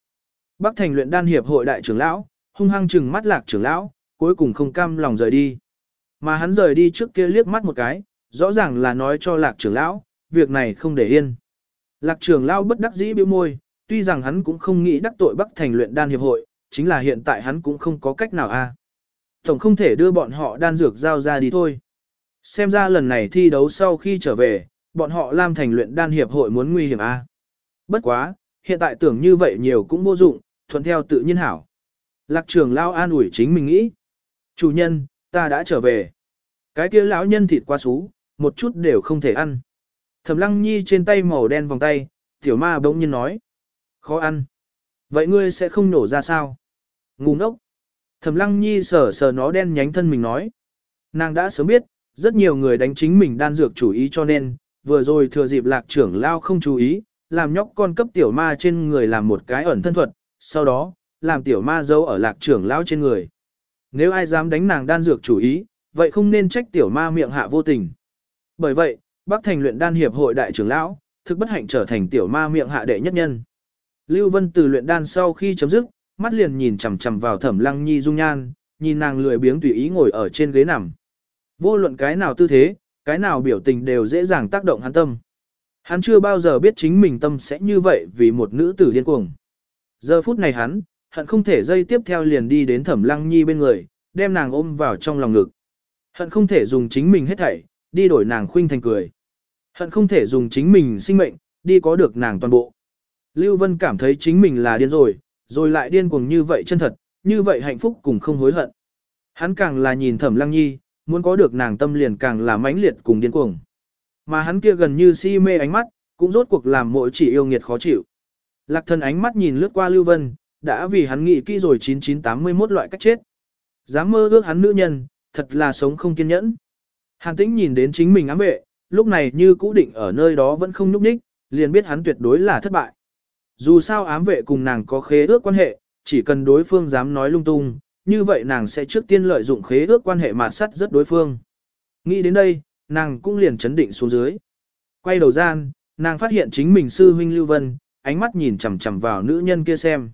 A: Bắc thành luyện đan hiệp hội đại trưởng lão, hung hăng trừng mắt lạc trưởng lão, cuối cùng không cam lòng rời đi. Mà hắn rời đi trước kia liếc mắt một cái, rõ ràng là nói cho lạc trưởng lão, việc này không để yên. Lạc trưởng lão bất đắc dĩ bĩu môi, tuy rằng hắn cũng không nghĩ đắc tội Bắc thành luyện đan hiệp hội, chính là hiện tại hắn cũng không có cách nào a. Tổng không thể đưa bọn họ đan dược giao ra đi thôi. Xem ra lần này thi đấu sau khi trở về, bọn họ Lam Thành luyện đan hiệp hội muốn nguy hiểm a. Bất quá, hiện tại tưởng như vậy nhiều cũng vô dụng, thuận theo tự nhiên hảo. Lạc trường lao an ủi chính mình nghĩ. Chủ nhân, ta đã trở về. Cái kia lão nhân thịt quá xú, một chút đều không thể ăn. Thẩm lăng nhi trên tay màu đen vòng tay, tiểu ma bỗng nhiên nói. Khó ăn. Vậy ngươi sẽ không nổ ra sao? Ngu ngốc. Thẩm lăng nhi sờ sờ nó đen nhánh thân mình nói. Nàng đã sớm biết, rất nhiều người đánh chính mình đan dược chủ ý cho nên, vừa rồi thừa dịp lạc trưởng lao không chú ý, làm nhóc con cấp tiểu ma trên người làm một cái ẩn thân thuật, sau đó, làm tiểu ma giấu ở lạc trưởng lao trên người. Nếu ai dám đánh nàng đan dược chủ ý, vậy không nên trách tiểu ma miệng hạ vô tình. Bởi vậy, Bắc Thành luyện đan hiệp hội đại trưởng lão, thực bất hạnh trở thành tiểu ma miệng hạ đệ nhất nhân. Lưu Vân từ luyện đan sau khi chấm dứt, mắt liền nhìn chằm chằm vào Thẩm Lăng Nhi dung nhan, nhìn nàng lười biếng tùy ý ngồi ở trên ghế nằm. Vô luận cái nào tư thế, cái nào biểu tình đều dễ dàng tác động hắn tâm. Hắn chưa bao giờ biết chính mình tâm sẽ như vậy vì một nữ tử điên cuồng. Giờ phút này hắn, hận không thể dây tiếp theo liền đi đến thẩm lăng nhi bên người, đem nàng ôm vào trong lòng ngực. Hận không thể dùng chính mình hết thảy, đi đổi nàng khuynh thành cười. Hận không thể dùng chính mình sinh mệnh, đi có được nàng toàn bộ. Lưu Vân cảm thấy chính mình là điên rồi, rồi lại điên cuồng như vậy chân thật, như vậy hạnh phúc cùng không hối hận. Hắn càng là nhìn thẩm lăng nhi, muốn có được nàng tâm liền càng là mãnh liệt cùng điên cuồng. Mà hắn kia gần như si mê ánh mắt, cũng rốt cuộc làm mỗi chỉ yêu nghiệt khó chịu. Lạc thần ánh mắt nhìn lướt qua Lưu Vân, đã vì hắn nghĩ kỹ rồi 9981 loại cách chết. Dám mơ ước hắn nữ nhân, thật là sống không kiên nhẫn. Hàn tĩnh nhìn đến chính mình ám vệ, lúc này như cũ định ở nơi đó vẫn không nhúc nhích, liền biết hắn tuyệt đối là thất bại. Dù sao ám vệ cùng nàng có khế ước quan hệ, chỉ cần đối phương dám nói lung tung, như vậy nàng sẽ trước tiên lợi dụng khế ước quan hệ mà sắt rất đối phương. Nghĩ đến đây, nàng cũng liền chấn định xuống dưới. Quay đầu gian, nàng phát hiện chính mình sư huynh Lưu Vân, ánh mắt nhìn chằm chằm vào nữ nhân kia xem.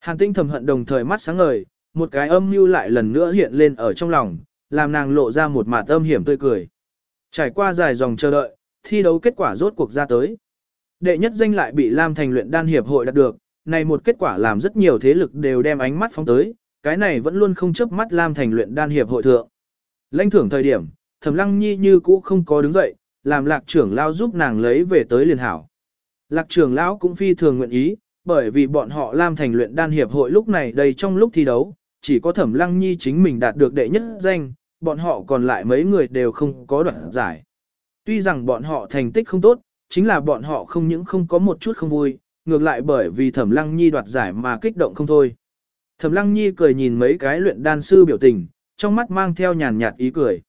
A: Hàn tinh thầm hận đồng thời mắt sáng ngời, một cái âm mưu lại lần nữa hiện lên ở trong lòng, làm nàng lộ ra một mạt âm hiểm tươi cười. Trải qua dài dòng chờ đợi, thi đấu kết quả rốt cuộc ra tới. Đệ nhất danh lại bị Lam Thành luyện đan hiệp hội đạt được, này một kết quả làm rất nhiều thế lực đều đem ánh mắt phóng tới, cái này vẫn luôn không chớp mắt Lam Thành luyện đan hiệp hội thượng. Lãnh thưởng thời điểm, Thẩm Lăng Nhi như cũ không có đứng dậy, làm Lạc trưởng lão giúp nàng lấy về tới liền hảo. Lạc trưởng lão cũng phi thường nguyện ý, bởi vì bọn họ Lam Thành luyện đan hiệp hội lúc này đây trong lúc thi đấu, chỉ có Thẩm Lăng Nhi chính mình đạt được đệ nhất danh, bọn họ còn lại mấy người đều không có đoạt giải. Tuy rằng bọn họ thành tích không tốt, chính là bọn họ không những không có một chút không vui, ngược lại bởi vì Thẩm Lăng Nhi đoạt giải mà kích động không thôi. Thẩm Lăng Nhi cười nhìn mấy cái luyện đan sư biểu tình, trong mắt mang theo nhàn nhạt ý cười.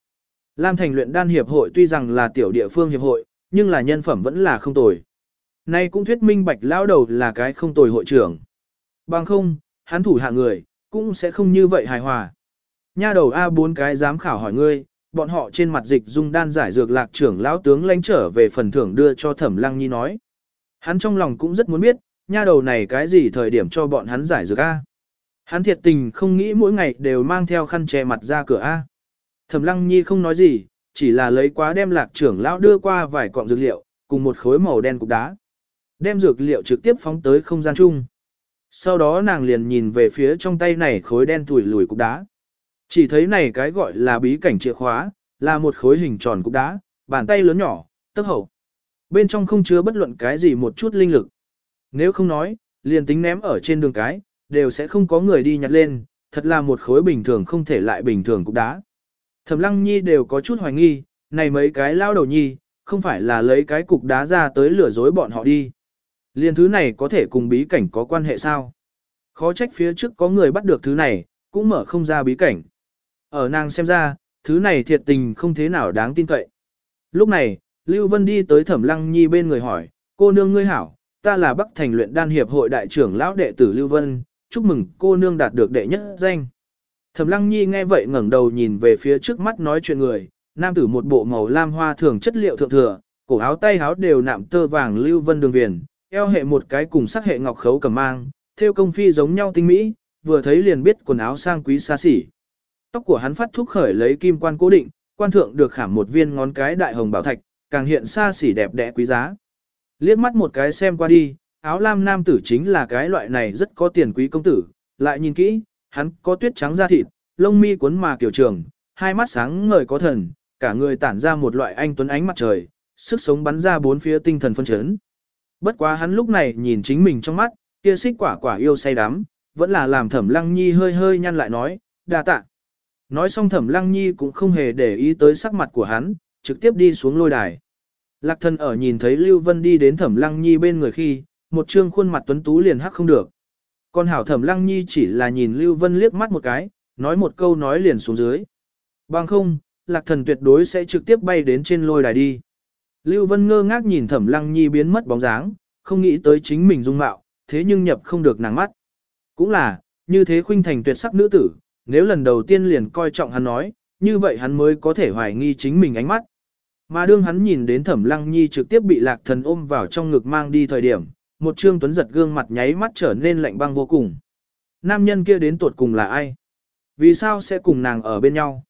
A: Lam Thành luyện đan hiệp hội tuy rằng là tiểu địa phương hiệp hội, nhưng là nhân phẩm vẫn là không tồi. Nay cũng thuyết minh bạch lão đầu là cái không tồi hội trưởng. Bằng không, hắn thủ hạ người, cũng sẽ không như vậy hài hòa. Nha đầu A bốn cái dám khảo hỏi ngươi, bọn họ trên mặt dịch dung đan giải dược lạc trưởng lão tướng lãnh trở về phần thưởng đưa cho thẩm lăng nhi nói. Hắn trong lòng cũng rất muốn biết, nha đầu này cái gì thời điểm cho bọn hắn giải dược A. Hắn thiệt tình không nghĩ mỗi ngày đều mang theo khăn che mặt ra cửa A. Thẩm lăng nhi không nói gì, chỉ là lấy quá đem lạc trưởng lão đưa qua vài cọng dược liệu, cùng một khối màu đen cục đá. Đem dược liệu trực tiếp phóng tới không gian chung. Sau đó nàng liền nhìn về phía trong tay này khối đen tủi lùi cục đá. Chỉ thấy này cái gọi là bí cảnh chìa khóa, là một khối hình tròn cục đá, bàn tay lớn nhỏ, tức hậu. Bên trong không chứa bất luận cái gì một chút linh lực. Nếu không nói, liền tính ném ở trên đường cái, đều sẽ không có người đi nhặt lên, thật là một khối bình thường không thể lại bình thường cục đá. Thẩm lăng nhi đều có chút hoài nghi, này mấy cái lao đầu nhi, không phải là lấy cái cục đá ra tới lừa dối bọn họ đi. Liên thứ này có thể cùng bí cảnh có quan hệ sao? Khó trách phía trước có người bắt được thứ này, cũng mở không ra bí cảnh. Ở nàng xem ra, thứ này thiệt tình không thế nào đáng tin cậy. Lúc này, Lưu Vân đi tới Thẩm Lăng Nhi bên người hỏi, cô nương ngươi hảo, ta là Bắc Thành luyện đan hiệp hội đại trưởng lão đệ tử Lưu Vân, chúc mừng cô nương đạt được đệ nhất danh. Thẩm Lăng Nhi nghe vậy ngẩng đầu nhìn về phía trước mắt nói chuyện người, nam tử một bộ màu lam hoa thường chất liệu thượng thừa, cổ áo tay áo đều nạm tơ vàng Lưu Vân đường viền, eo hệ một cái cùng sắc hệ ngọc khấu cầm mang, theo công phi giống nhau tinh mỹ, vừa thấy liền biết quần áo sang quý xa xỉ. Tóc của hắn phát thúc khởi lấy kim quan cố định, quan thượng được khảm một viên ngón cái đại hồng bảo thạch, càng hiện xa xỉ đẹp đẽ quý giá. Liếc mắt một cái xem qua đi, áo lam nam tử chính là cái loại này rất có tiền quý công tử, lại nhìn kỹ, hắn có tuyết trắng da thịt, lông mi cuốn mà kiểu trường, hai mắt sáng ngời có thần, cả người tản ra một loại anh tuấn ánh mặt trời, sức sống bắn ra bốn phía tinh thần phân chấn. Bất quá hắn lúc này nhìn chính mình trong mắt, kia xích quả quả yêu say đắm, vẫn là làm thẩm lăng nhi hơi hơi nhăn lại nói, đa tạ. Nói xong thẩm lăng nhi cũng không hề để ý tới sắc mặt của hắn, trực tiếp đi xuống lôi đài. Lạc thân ở nhìn thấy Lưu Vân đi đến thẩm lăng nhi bên người khi, một trương khuôn mặt tuấn tú liền hắc không được. Còn hảo thẩm lăng nhi chỉ là nhìn Lưu Vân liếc mắt một cái, nói một câu nói liền xuống dưới. Bằng không, lạc thần tuyệt đối sẽ trực tiếp bay đến trên lôi đài đi. Lưu Vân ngơ ngác nhìn thẩm lăng nhi biến mất bóng dáng, không nghĩ tới chính mình dung mạo, thế nhưng nhập không được nàng mắt. Cũng là, như thế khuynh thành tuyệt sắc nữ tử, nếu lần đầu tiên liền coi trọng hắn nói, như vậy hắn mới có thể hoài nghi chính mình ánh mắt. Mà đương hắn nhìn đến thẩm lăng nhi trực tiếp bị lạc thần ôm vào trong ngực mang đi thời điểm, một trương tuấn giật gương mặt nháy mắt trở nên lạnh băng vô cùng. Nam nhân kia đến tuột cùng là ai? Vì sao sẽ cùng nàng ở bên nhau?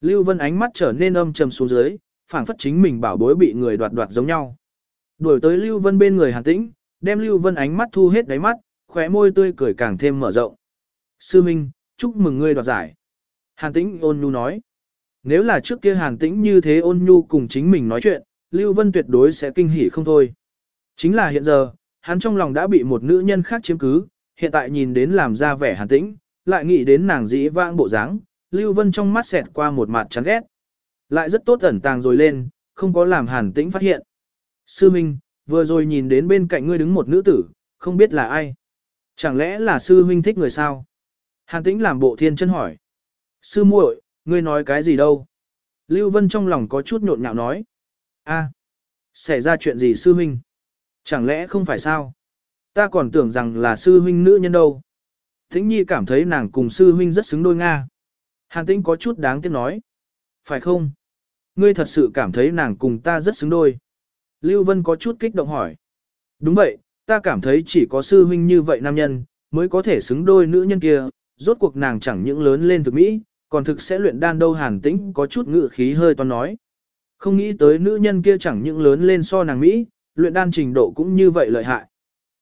A: Lưu Vân ánh mắt trở nên âm trầm xuống dưới, phảng phất chính mình bảo bối bị người đoạt đoạt giống nhau. Đuổi tới Lưu Vân bên người Hàn Tĩnh, đem Lưu Vân ánh mắt thu hết đáy mắt, khóe môi tươi cười càng thêm mở rộng. Sư Minh, chúc mừng ngươi đoạt giải. Hàn tĩnh ôn nhu nói. Nếu là trước kia hàn tĩnh như thế ôn nhu cùng chính mình nói chuyện, Lưu Vân tuyệt đối sẽ kinh hỉ không thôi. Chính là hiện giờ, hắn trong lòng đã bị một nữ nhân khác chiếm cứ, hiện tại nhìn đến làm ra vẻ hàn tĩnh, lại nghĩ đến nàng dĩ vãng bộ dáng, Lưu Vân trong mắt xẹt qua một mặt chán ghét. Lại rất tốt ẩn tàng rồi lên, không có làm hàn tĩnh phát hiện. Sư Minh, vừa rồi nhìn đến bên cạnh ngươi đứng một nữ tử, không biết là ai. Chẳng lẽ là sư huynh thích người sao? Hàn tĩnh làm bộ thiên chân hỏi. Sư muội, ngươi nói cái gì đâu? Lưu Vân trong lòng có chút nhộn nhạo nói. a xảy ra chuyện gì sư huynh? Chẳng lẽ không phải sao? Ta còn tưởng rằng là sư huynh nữ nhân đâu. Tĩnh Nhi cảm thấy nàng cùng sư huynh rất xứng đôi Nga. Hàn Tĩnh có chút đáng tiếc nói. Phải không? Ngươi thật sự cảm thấy nàng cùng ta rất xứng đôi. Lưu Vân có chút kích động hỏi. Đúng vậy, ta cảm thấy chỉ có sư huynh như vậy nam nhân, mới có thể xứng đôi nữ nhân kia, rốt cuộc nàng chẳng những lớn lên thực mỹ, còn thực sẽ luyện đan đâu hàn tĩnh có chút ngự khí hơi toan nói. Không nghĩ tới nữ nhân kia chẳng những lớn lên so nàng mỹ, luyện đan trình độ cũng như vậy lợi hại.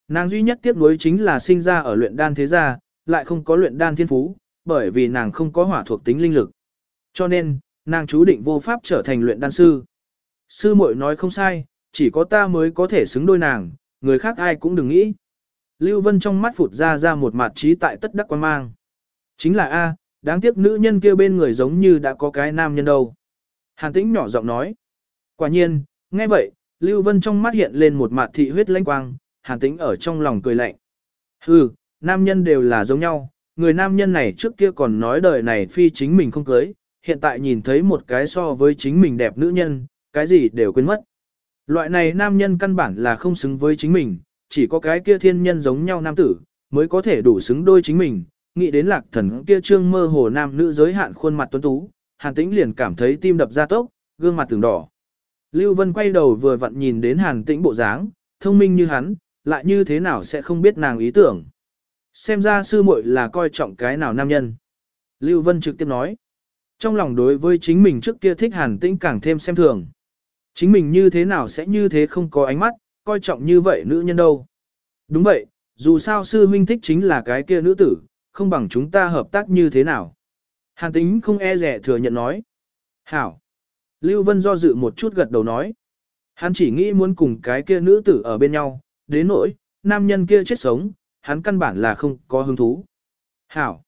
A: Nàng duy nhất tiếc nuối chính là sinh ra ở luyện đan thế gia, lại không có luyện đan thiên phú, bởi vì nàng không có hỏa thuộc tính linh lực. Cho nên, nàng chú định vô pháp trở thành luyện đan sư. Sư muội nói không sai, chỉ có ta mới có thể xứng đôi nàng, người khác ai cũng đừng nghĩ. Lưu Vân trong mắt phụt ra ra một mặt trí tại tất đắc quan mang. Chính là A, đáng tiếc nữ nhân kia bên người giống như đã có cái nam nhân đâu. Hàn tĩnh nhỏ giọng nói. Quả nhiên, nghe vậy, Lưu Vân trong mắt hiện lên một mặt thị huyết lãnh quang, hàn tĩnh ở trong lòng cười lạnh. Hừ, nam nhân đều là giống nhau, người nam nhân này trước kia còn nói đời này phi chính mình không cưới, hiện tại nhìn thấy một cái so với chính mình đẹp nữ nhân, cái gì đều quên mất. Loại này nam nhân căn bản là không xứng với chính mình, chỉ có cái kia thiên nhân giống nhau nam tử, mới có thể đủ xứng đôi chính mình, nghĩ đến lạc thần kia trương mơ hồ nam nữ giới hạn khuôn mặt tuấn tú, hàn tĩnh liền cảm thấy tim đập ra tốc, gương mặt từng đỏ. Lưu Vân quay đầu vừa vặn nhìn đến hàn tĩnh bộ dáng, thông minh như hắn, lại như thế nào sẽ không biết nàng ý tưởng. Xem ra sư muội là coi trọng cái nào nam nhân. Lưu Vân trực tiếp nói. Trong lòng đối với chính mình trước kia thích hàn tĩnh càng thêm xem thường. Chính mình như thế nào sẽ như thế không có ánh mắt, coi trọng như vậy nữ nhân đâu. Đúng vậy, dù sao sư huynh thích chính là cái kia nữ tử, không bằng chúng ta hợp tác như thế nào. Hàn Tĩnh không e rẻ thừa nhận nói. Hảo. Lưu Vân do dự một chút gật đầu nói. Hắn chỉ nghĩ muốn cùng cái kia nữ tử ở bên nhau, đến nỗi, nam nhân kia chết sống, hắn căn bản là không có hứng thú. Hảo.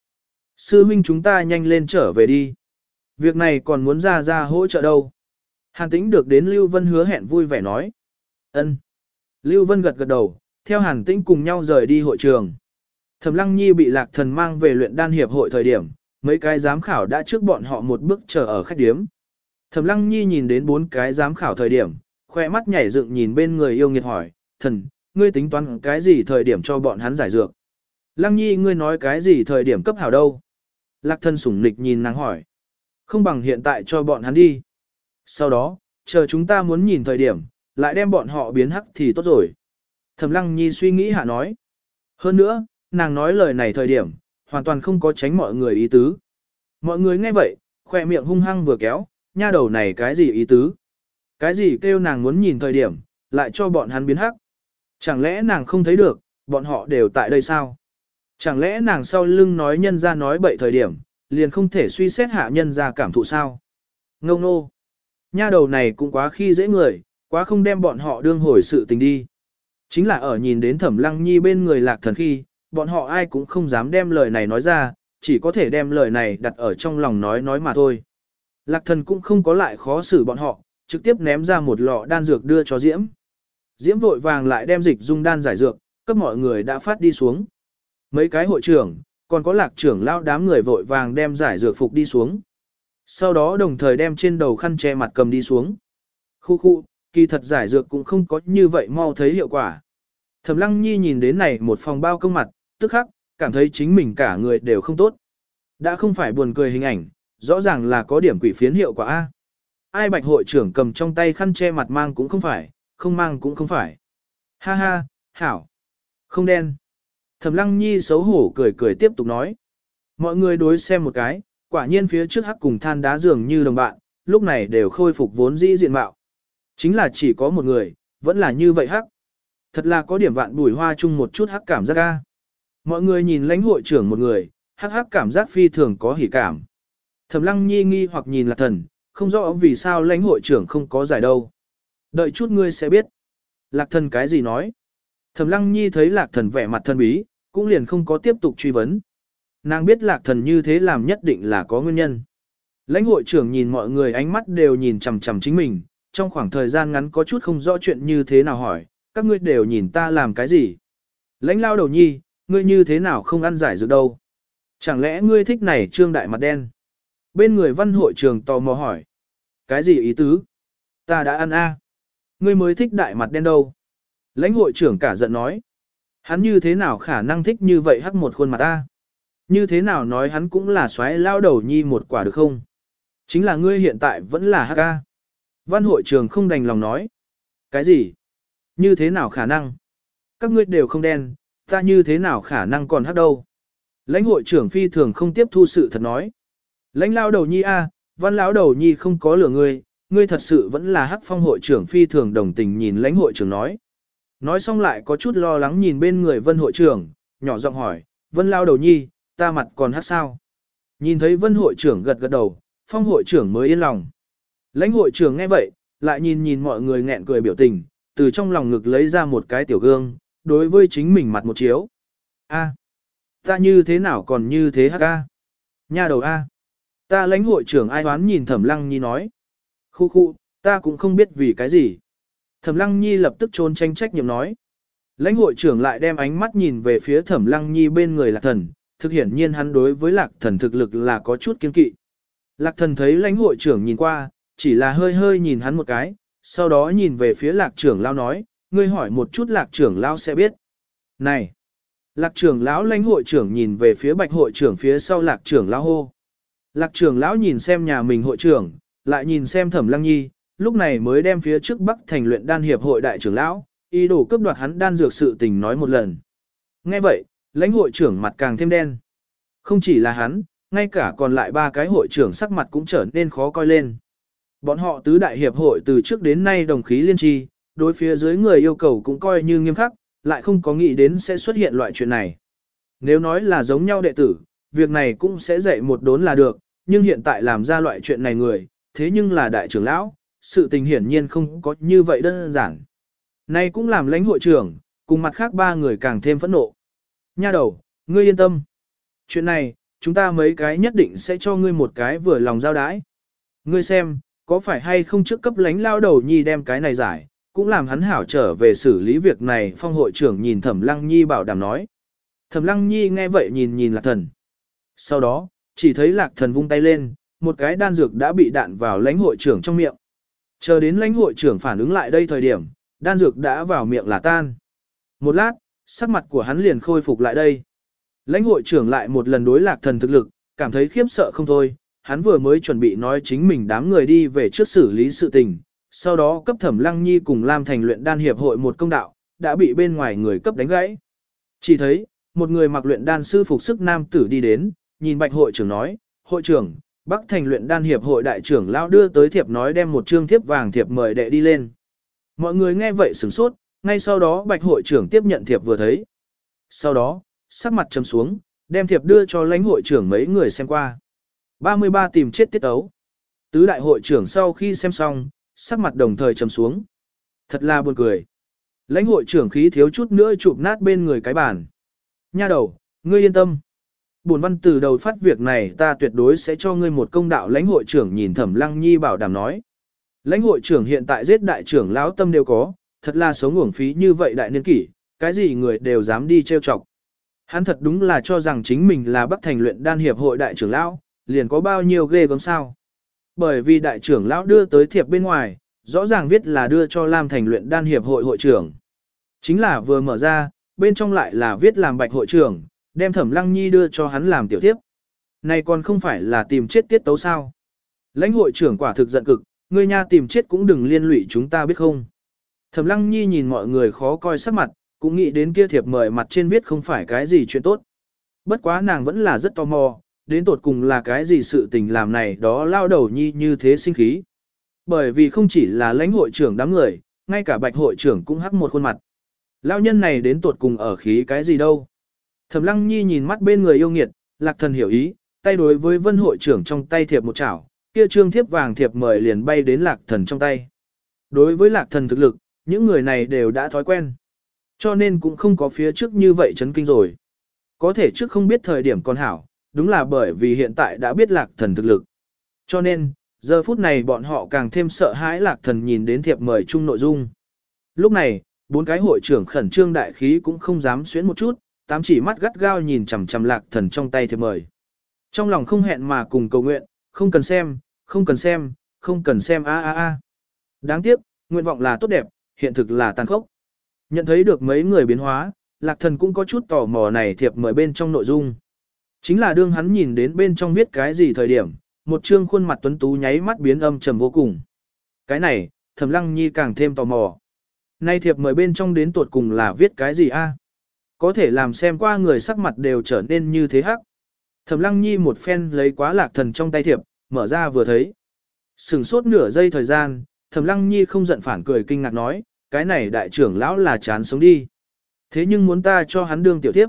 A: Sư huynh chúng ta nhanh lên trở về đi. Việc này còn muốn ra ra hỗ trợ đâu. Hàn tĩnh được đến Lưu Vân hứa hẹn vui vẻ nói. ân. Lưu Vân gật gật đầu, theo Hàn tĩnh cùng nhau rời đi hội trường. Thẩm Lăng Nhi bị Lạc Thần mang về luyện đan hiệp hội thời điểm, mấy cái giám khảo đã trước bọn họ một bước chờ ở khách điếm. Thẩm Lăng Nhi nhìn đến bốn cái giám khảo thời điểm, khoe mắt nhảy dựng nhìn bên người yêu nghiệt hỏi, thần, ngươi tính toán cái gì thời điểm cho bọn hắn giải dược? Lăng Nhi ngươi nói cái gì thời điểm cấp hảo đâu? Lạc Thân sủng nịch nhìn nàng hỏi. Không bằng hiện tại cho bọn hắn đi. Sau đó, chờ chúng ta muốn nhìn thời điểm, lại đem bọn họ biến hắc thì tốt rồi. Thẩm Lăng Nhi suy nghĩ hạ nói. Hơn nữa, nàng nói lời này thời điểm, hoàn toàn không có tránh mọi người ý tứ. Mọi người nghe vậy, khoe miệng hung hăng vừa kéo, nha đầu này cái gì ý tứ? Cái gì kêu nàng muốn nhìn thời điểm, lại cho bọn hắn biến hắc? Chẳng lẽ nàng không thấy được, bọn họ đều tại đây sao? Chẳng lẽ nàng sau lưng nói nhân ra nói bậy thời điểm, liền không thể suy xét hạ nhân ra cảm thụ sao? Ngông nô! Nha đầu này cũng quá khi dễ người, quá không đem bọn họ đương hồi sự tình đi. Chính là ở nhìn đến thẩm lăng nhi bên người lạc thần khi, bọn họ ai cũng không dám đem lời này nói ra, chỉ có thể đem lời này đặt ở trong lòng nói nói mà thôi. Lạc thần cũng không có lại khó xử bọn họ, trực tiếp ném ra một lọ đan dược đưa cho Diễm. Diễm vội vàng lại đem dịch dung đan giải dược, cấp mọi người đã phát đi xuống. Mấy cái hội trưởng, còn có lạc trưởng lao đám người vội vàng đem giải dược phục đi xuống. Sau đó đồng thời đem trên đầu khăn che mặt cầm đi xuống. Khu khu, kỳ thật giải dược cũng không có như vậy mau thấy hiệu quả. Thẩm Lăng Nhi nhìn đến này một phòng bao công mặt, tức khắc, cảm thấy chính mình cả người đều không tốt. Đã không phải buồn cười hình ảnh, rõ ràng là có điểm quỷ phiến hiệu quả A. Ai bạch hội trưởng cầm trong tay khăn che mặt mang cũng không phải, không mang cũng không phải. Ha ha, hảo. Không đen. Thẩm lăng nhi xấu hổ cười cười tiếp tục nói. Mọi người đối xem một cái, quả nhiên phía trước hắc cùng than đá dường như đồng bạn, lúc này đều khôi phục vốn dĩ diện mạo. Chính là chỉ có một người, vẫn là như vậy hắc. Thật là có điểm vạn bùi hoa chung một chút hắc cảm giác ga. Mọi người nhìn lãnh hội trưởng một người, hắc hắc cảm giác phi thường có hỉ cảm. Thẩm lăng nhi nghi hoặc nhìn lạc thần, không rõ vì sao lãnh hội trưởng không có giải đâu. Đợi chút ngươi sẽ biết. Lạc thần cái gì nói? Thẩm lăng nhi thấy lạc thần vẻ mặt thân bí, cũng liền không có tiếp tục truy vấn. Nàng biết lạc thần như thế làm nhất định là có nguyên nhân. Lãnh hội trưởng nhìn mọi người ánh mắt đều nhìn chằm chằm chính mình, trong khoảng thời gian ngắn có chút không rõ chuyện như thế nào hỏi, các ngươi đều nhìn ta làm cái gì. Lãnh lao đầu nhi, ngươi như thế nào không ăn giải dược đâu. Chẳng lẽ ngươi thích này trương đại mặt đen? Bên người văn hội trường tò mò hỏi. Cái gì ý tứ? Ta đã ăn a. Ngươi mới thích đại mặt đen đâu? Lãnh hội trưởng cả giận nói. Hắn như thế nào khả năng thích như vậy hắc một khuôn mặt ta? Như thế nào nói hắn cũng là xoáy lao đầu nhi một quả được không? Chính là ngươi hiện tại vẫn là hắc ca. Văn hội trường không đành lòng nói. Cái gì? Như thế nào khả năng? Các ngươi đều không đen, ta như thế nào khả năng còn hắc đâu? Lãnh hội trưởng phi thường không tiếp thu sự thật nói. Lãnh lao đầu nhi a, văn lão đầu nhi không có lửa ngươi, ngươi thật sự vẫn là hắc phong hội trưởng phi thường đồng tình nhìn lãnh hội trưởng nói. Nói xong lại có chút lo lắng nhìn bên người vân hội trưởng, nhỏ giọng hỏi, vân lao đầu nhi, ta mặt còn hắc sao? Nhìn thấy vân hội trưởng gật gật đầu, phong hội trưởng mới yên lòng. Lãnh hội trưởng nghe vậy, lại nhìn nhìn mọi người nghẹn cười biểu tình, từ trong lòng ngực lấy ra một cái tiểu gương, đối với chính mình mặt một chiếu. A, ta như thế nào còn như thế hắc a? Nha đầu a. Ta lãnh hội trưởng ai đoán nhìn Thẩm Lăng Nhi nói. Khu khu, ta cũng không biết vì cái gì. Thẩm Lăng Nhi lập tức trốn tranh trách nhiệm nói. Lãnh hội trưởng lại đem ánh mắt nhìn về phía Thẩm Lăng Nhi bên người Lạc Thần, thực hiển nhiên hắn đối với Lạc Thần thực lực là có chút kiên kỵ. Lạc Thần thấy lãnh hội trưởng nhìn qua, chỉ là hơi hơi nhìn hắn một cái, sau đó nhìn về phía Lạc trưởng lao nói, ngươi hỏi một chút Lạc trưởng lao sẽ biết. Này! Lạc trưởng lão lãnh hội trưởng nhìn về phía bạch hội trưởng phía sau Lạc trưởng lao hô. Lạc trưởng lão nhìn xem nhà mình hội trưởng, lại nhìn xem Thẩm Lăng Nhi, lúc này mới đem phía trước Bắc Thành luyện đan hiệp hội đại trưởng lão, ý đồ cướp đoạt hắn đan dược sự tình nói một lần. Nghe vậy, lãnh hội trưởng mặt càng thêm đen. Không chỉ là hắn, ngay cả còn lại ba cái hội trưởng sắc mặt cũng trở nên khó coi lên. Bọn họ tứ đại hiệp hội từ trước đến nay đồng khí liên tri, đối phía dưới người yêu cầu cũng coi như nghiêm khắc, lại không có nghĩ đến sẽ xuất hiện loại chuyện này. Nếu nói là giống nhau đệ tử, việc này cũng sẽ dạy một đốn là được, nhưng hiện tại làm ra loại chuyện này người, thế nhưng là đại trưởng lão, sự tình hiển nhiên không có như vậy đơn giản. Nay cũng làm lãnh hội trưởng, cùng mặt khác ba người càng thêm phẫn nộ. Nha đầu, ngươi yên tâm. Chuyện này, chúng ta mấy cái nhất định sẽ cho ngươi một cái vừa lòng giao đái. Ngươi xem, có phải hay không trước cấp lãnh lao đầu nhi đem cái này giải, cũng làm hắn hảo trở về xử lý việc này phong hội trưởng nhìn thẩm lăng nhi bảo đảm nói. Thẩm lăng nhi nghe vậy nhìn nhìn là thần. Sau đó, chỉ thấy lạc thần vung tay lên, một cái đan dược đã bị đạn vào lãnh hội trưởng trong miệng. Chờ đến lãnh hội trưởng phản ứng lại đây thời điểm, đan dược đã vào miệng là tan. Một lát, sắc mặt của hắn liền khôi phục lại đây. Lãnh hội trưởng lại một lần đối lạc thần thực lực, cảm thấy khiếp sợ không thôi, hắn vừa mới chuẩn bị nói chính mình đám người đi về trước xử lý sự tình, sau đó cấp thẩm lăng nhi cùng Lam Thành luyện đan hiệp hội một công đạo, đã bị bên ngoài người cấp đánh gãy. Chỉ thấy, một người mặc luyện đan sư phục sức nam tử đi đến, nhìn bạch hội trưởng nói, hội trưởng, Bắc Thành luyện đan hiệp hội đại trưởng lão đưa tới thiệp nói đem một trương thiệp vàng thiệp mời đệ đi lên. Mọi người nghe vậy sửng sốt, ngay sau đó bạch hội trưởng tiếp nhận thiệp vừa thấy. Sau đó, sắc mặt trầm xuống, đem thiệp đưa cho lãnh hội trưởng mấy người xem qua. 33 tìm chết tiết ấu. Tứ đại hội trưởng sau khi xem xong, sắc mặt đồng thời trầm xuống. Thật là buồn cười. Lãnh hội trưởng khí thiếu chút nữa chụp nát bên người cái bàn. Nha đầu, ngươi yên tâm. Buồn văn từ đầu phát việc này ta tuyệt đối sẽ cho ngươi một công đạo lãnh hội trưởng nhìn thẩm lăng nhi bảo đảm nói. Lãnh hội trưởng hiện tại giết đại trưởng lão tâm đều có, thật là sống uổng phí như vậy đại niên kỷ, cái gì người đều dám đi trêu chọc. Hắn thật đúng là cho rằng chính mình là Bắc Thành luyện đan hiệp hội đại trưởng lão, liền có bao nhiêu ghê gớm sao. Bởi vì đại trưởng lão đưa tới thiệp bên ngoài, rõ ràng viết là đưa cho Lam Thành luyện đan hiệp hội hội trưởng. Chính là vừa mở ra, bên trong lại là viết làm bạch hội trưởng, đem thẩm lăng nhi đưa cho hắn làm tiểu tiếp. Này còn không phải là tìm chết tiết tấu sao. Lãnh hội trưởng quả thực giận cực, ngươi nha tìm chết cũng đừng liên lụy chúng ta biết không. Thẩm lăng nhi nhìn mọi người khó coi sắc mặt, cũng nghĩ đến kia thiệp mời mặt trên viết không phải cái gì chuyện tốt. Bất quá nàng vẫn là rất tò mò, đến tột cùng là cái gì sự tình làm này đó lao đầu nhi như thế sinh khí. Bởi vì không chỉ là lãnh hội trưởng đám người, ngay cả bạch hội trưởng cũng hắc một khuôn mặt. Lao nhân này đến tột cùng ở khí cái gì đâu. Thẩm Lăng Nhi nhìn mắt bên người yêu nghiệt, Lạc Thần hiểu ý, tay đối với Vân hội trưởng trong tay thiệp một chảo, kia trương thiếp vàng thiệp mời liền bay đến Lạc Thần trong tay. Đối với Lạc Thần thực lực, những người này đều đã thói quen. Cho nên cũng không có phía trước như vậy chấn kinh rồi. Có thể trước không biết thời điểm còn hảo, đúng là bởi vì hiện tại đã biết Lạc Thần thực lực. Cho nên, giờ phút này bọn họ càng thêm sợ hãi Lạc Thần nhìn đến thiệp mời chung nội dung. Lúc này, bốn cái hội trưởng khẩn trương đại khí cũng không dám xuyến một chút, tám chỉ mắt gắt gao nhìn chằm chằm lạc thần trong tay thiệp mời. Trong lòng không hẹn mà cùng cầu nguyện, không cần xem, không cần xem, không cần xem a a a. Đáng tiếc, nguyện vọng là tốt đẹp, hiện thực là tàn khốc. Nhận thấy được mấy người biến hóa, lạc thần cũng có chút tò mò này thiệp mời bên trong nội dung. Chính là đương hắn nhìn đến bên trong viết cái gì thời điểm, một trương khuôn mặt tuấn tú nháy mắt biến âm trầm vô cùng. Cái này, thẩm lăng nhi càng thêm tò mò. Nay thiệp mời bên trong đến tuột cùng là viết cái gì a? Có thể làm xem qua người sắc mặt đều trở nên như thế hắc. Thẩm lăng nhi một phen lấy quá lạc thần trong tay thiệp, mở ra vừa thấy. Sừng sốt nửa giây thời gian, thẩm lăng nhi không giận phản cười kinh ngạc nói, cái này đại trưởng lão là chán sống đi. Thế nhưng muốn ta cho hắn đương tiểu tiếp.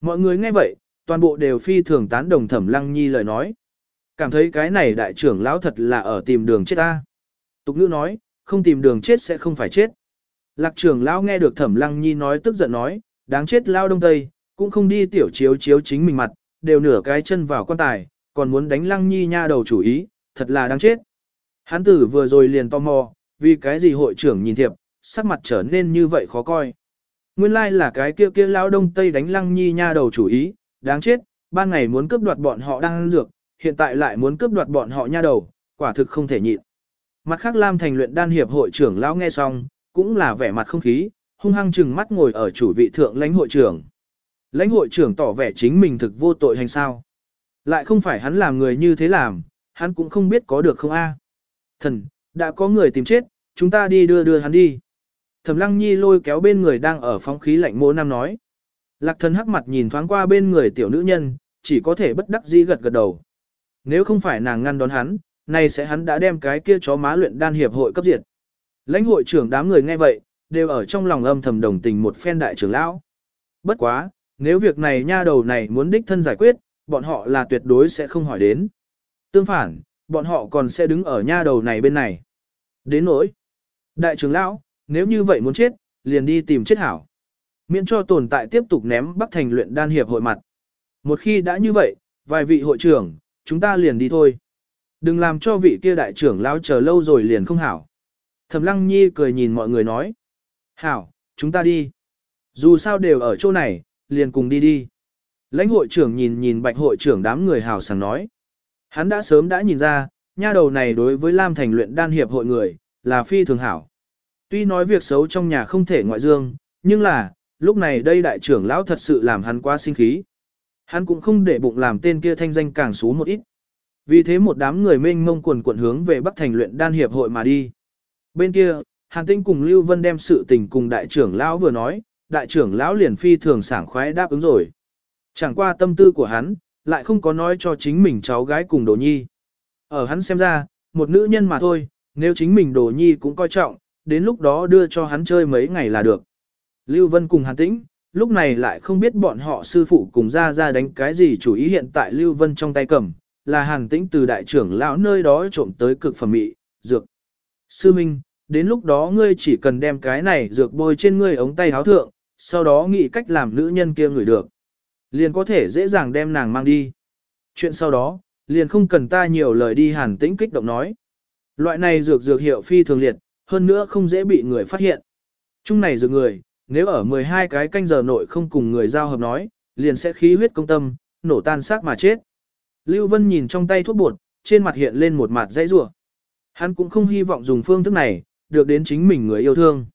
A: Mọi người nghe vậy, toàn bộ đều phi thường tán đồng thẩm lăng nhi lời nói. Cảm thấy cái này đại trưởng lão thật là ở tìm đường chết ta. Tục ngữ nói, không tìm đường chết sẽ không phải chết. Lạc trưởng lão nghe được thẩm lăng nhi nói tức giận nói, đáng chết lao đông tây, cũng không đi tiểu chiếu chiếu chính mình mặt, đều nửa cái chân vào quan tài, còn muốn đánh lăng nhi nha đầu chủ ý, thật là đáng chết. Hán tử vừa rồi liền tò mò, vì cái gì hội trưởng nhìn thiệp, sắc mặt trở nên như vậy khó coi. Nguyên lai like là cái kia kia lao đông tây đánh lăng nhi nha đầu chủ ý, đáng chết, ban ngày muốn cướp đoạt bọn họ đang ăn dược, hiện tại lại muốn cướp đoạt bọn họ nha đầu, quả thực không thể nhịn. Mặt khác Lam thành luyện đan hiệp hội trưởng lão nghe xong, cũng là vẻ mặt không khí, hung hăng chừng mắt ngồi ở chủ vị thượng lãnh hội trưởng. Lãnh hội trưởng tỏ vẻ chính mình thực vô tội hành sao. Lại không phải hắn làm người như thế làm, hắn cũng không biết có được không a. Thần, đã có người tìm chết, chúng ta đi đưa đưa hắn đi. Thẩm lăng nhi lôi kéo bên người đang ở phóng khí lạnh mô nam nói. Lạc thần hắc mặt nhìn thoáng qua bên người tiểu nữ nhân, chỉ có thể bất đắc dĩ gật gật đầu. Nếu không phải nàng ngăn đón hắn, nay sẽ hắn đã đem cái kia chó má luyện đan hiệp hội cấp diệt. Lãnh hội trưởng đám người nghe vậy, đều ở trong lòng âm thầm đồng tình một phen đại trưởng lão. Bất quá, nếu việc này nha đầu này muốn đích thân giải quyết, bọn họ là tuyệt đối sẽ không hỏi đến. Tương phản, bọn họ còn sẽ đứng ở nha đầu này bên này. Đến nỗi, đại trưởng lão, nếu như vậy muốn chết, liền đi tìm chết hảo. Miễn cho tồn tại tiếp tục ném Bắc Thành luyện đan hiệp hội mặt. Một khi đã như vậy, vài vị hội trưởng, chúng ta liền đi thôi. Đừng làm cho vị kia đại trưởng lão chờ lâu rồi liền không hảo. Thẩm Lăng Nhi cười nhìn mọi người nói. Hảo, chúng ta đi. Dù sao đều ở chỗ này, liền cùng đi đi. Lãnh hội trưởng nhìn nhìn bạch hội trưởng đám người hào sảng nói. Hắn đã sớm đã nhìn ra, nha đầu này đối với Lam Thành luyện đan hiệp hội người, là phi thường hảo. Tuy nói việc xấu trong nhà không thể ngoại dương, nhưng là, lúc này đây đại trưởng lão thật sự làm hắn quá sinh khí. Hắn cũng không để bụng làm tên kia thanh danh càng xú một ít. Vì thế một đám người mênh mông quần quần hướng về Bắc Thành luyện đan hiệp hội mà đi. Bên kia, Hàn Tinh cùng Lưu Vân đem sự tình cùng đại trưởng lão vừa nói, đại trưởng lão liền phi thường sảng khoái đáp ứng rồi. Chẳng qua tâm tư của hắn, lại không có nói cho chính mình cháu gái cùng đồ nhi. Ở hắn xem ra, một nữ nhân mà thôi, nếu chính mình đồ nhi cũng coi trọng, đến lúc đó đưa cho hắn chơi mấy ngày là được. Lưu Vân cùng Hàn Tĩnh, lúc này lại không biết bọn họ sư phụ cùng ra ra đánh cái gì chủ ý hiện tại Lưu Vân trong tay cầm, là Hàn Tĩnh từ đại trưởng lão nơi đó trộm tới cực phẩm mị, dược. Sư Minh, đến lúc đó ngươi chỉ cần đem cái này dược bôi trên ngươi ống tay háo thượng, sau đó nghĩ cách làm nữ nhân kia ngửi được. Liền có thể dễ dàng đem nàng mang đi. Chuyện sau đó, liền không cần ta nhiều lời đi hàn tĩnh kích động nói. Loại này dược dược hiệu phi thường liệt, hơn nữa không dễ bị người phát hiện. Chung này dược người, nếu ở 12 cái canh giờ nội không cùng người giao hợp nói, liền sẽ khí huyết công tâm, nổ tan xác mà chết. Lưu Vân nhìn trong tay thuốc bột, trên mặt hiện lên một mặt dãy rủa. Hắn cũng không hy vọng dùng phương thức này, được đến chính mình người yêu thương.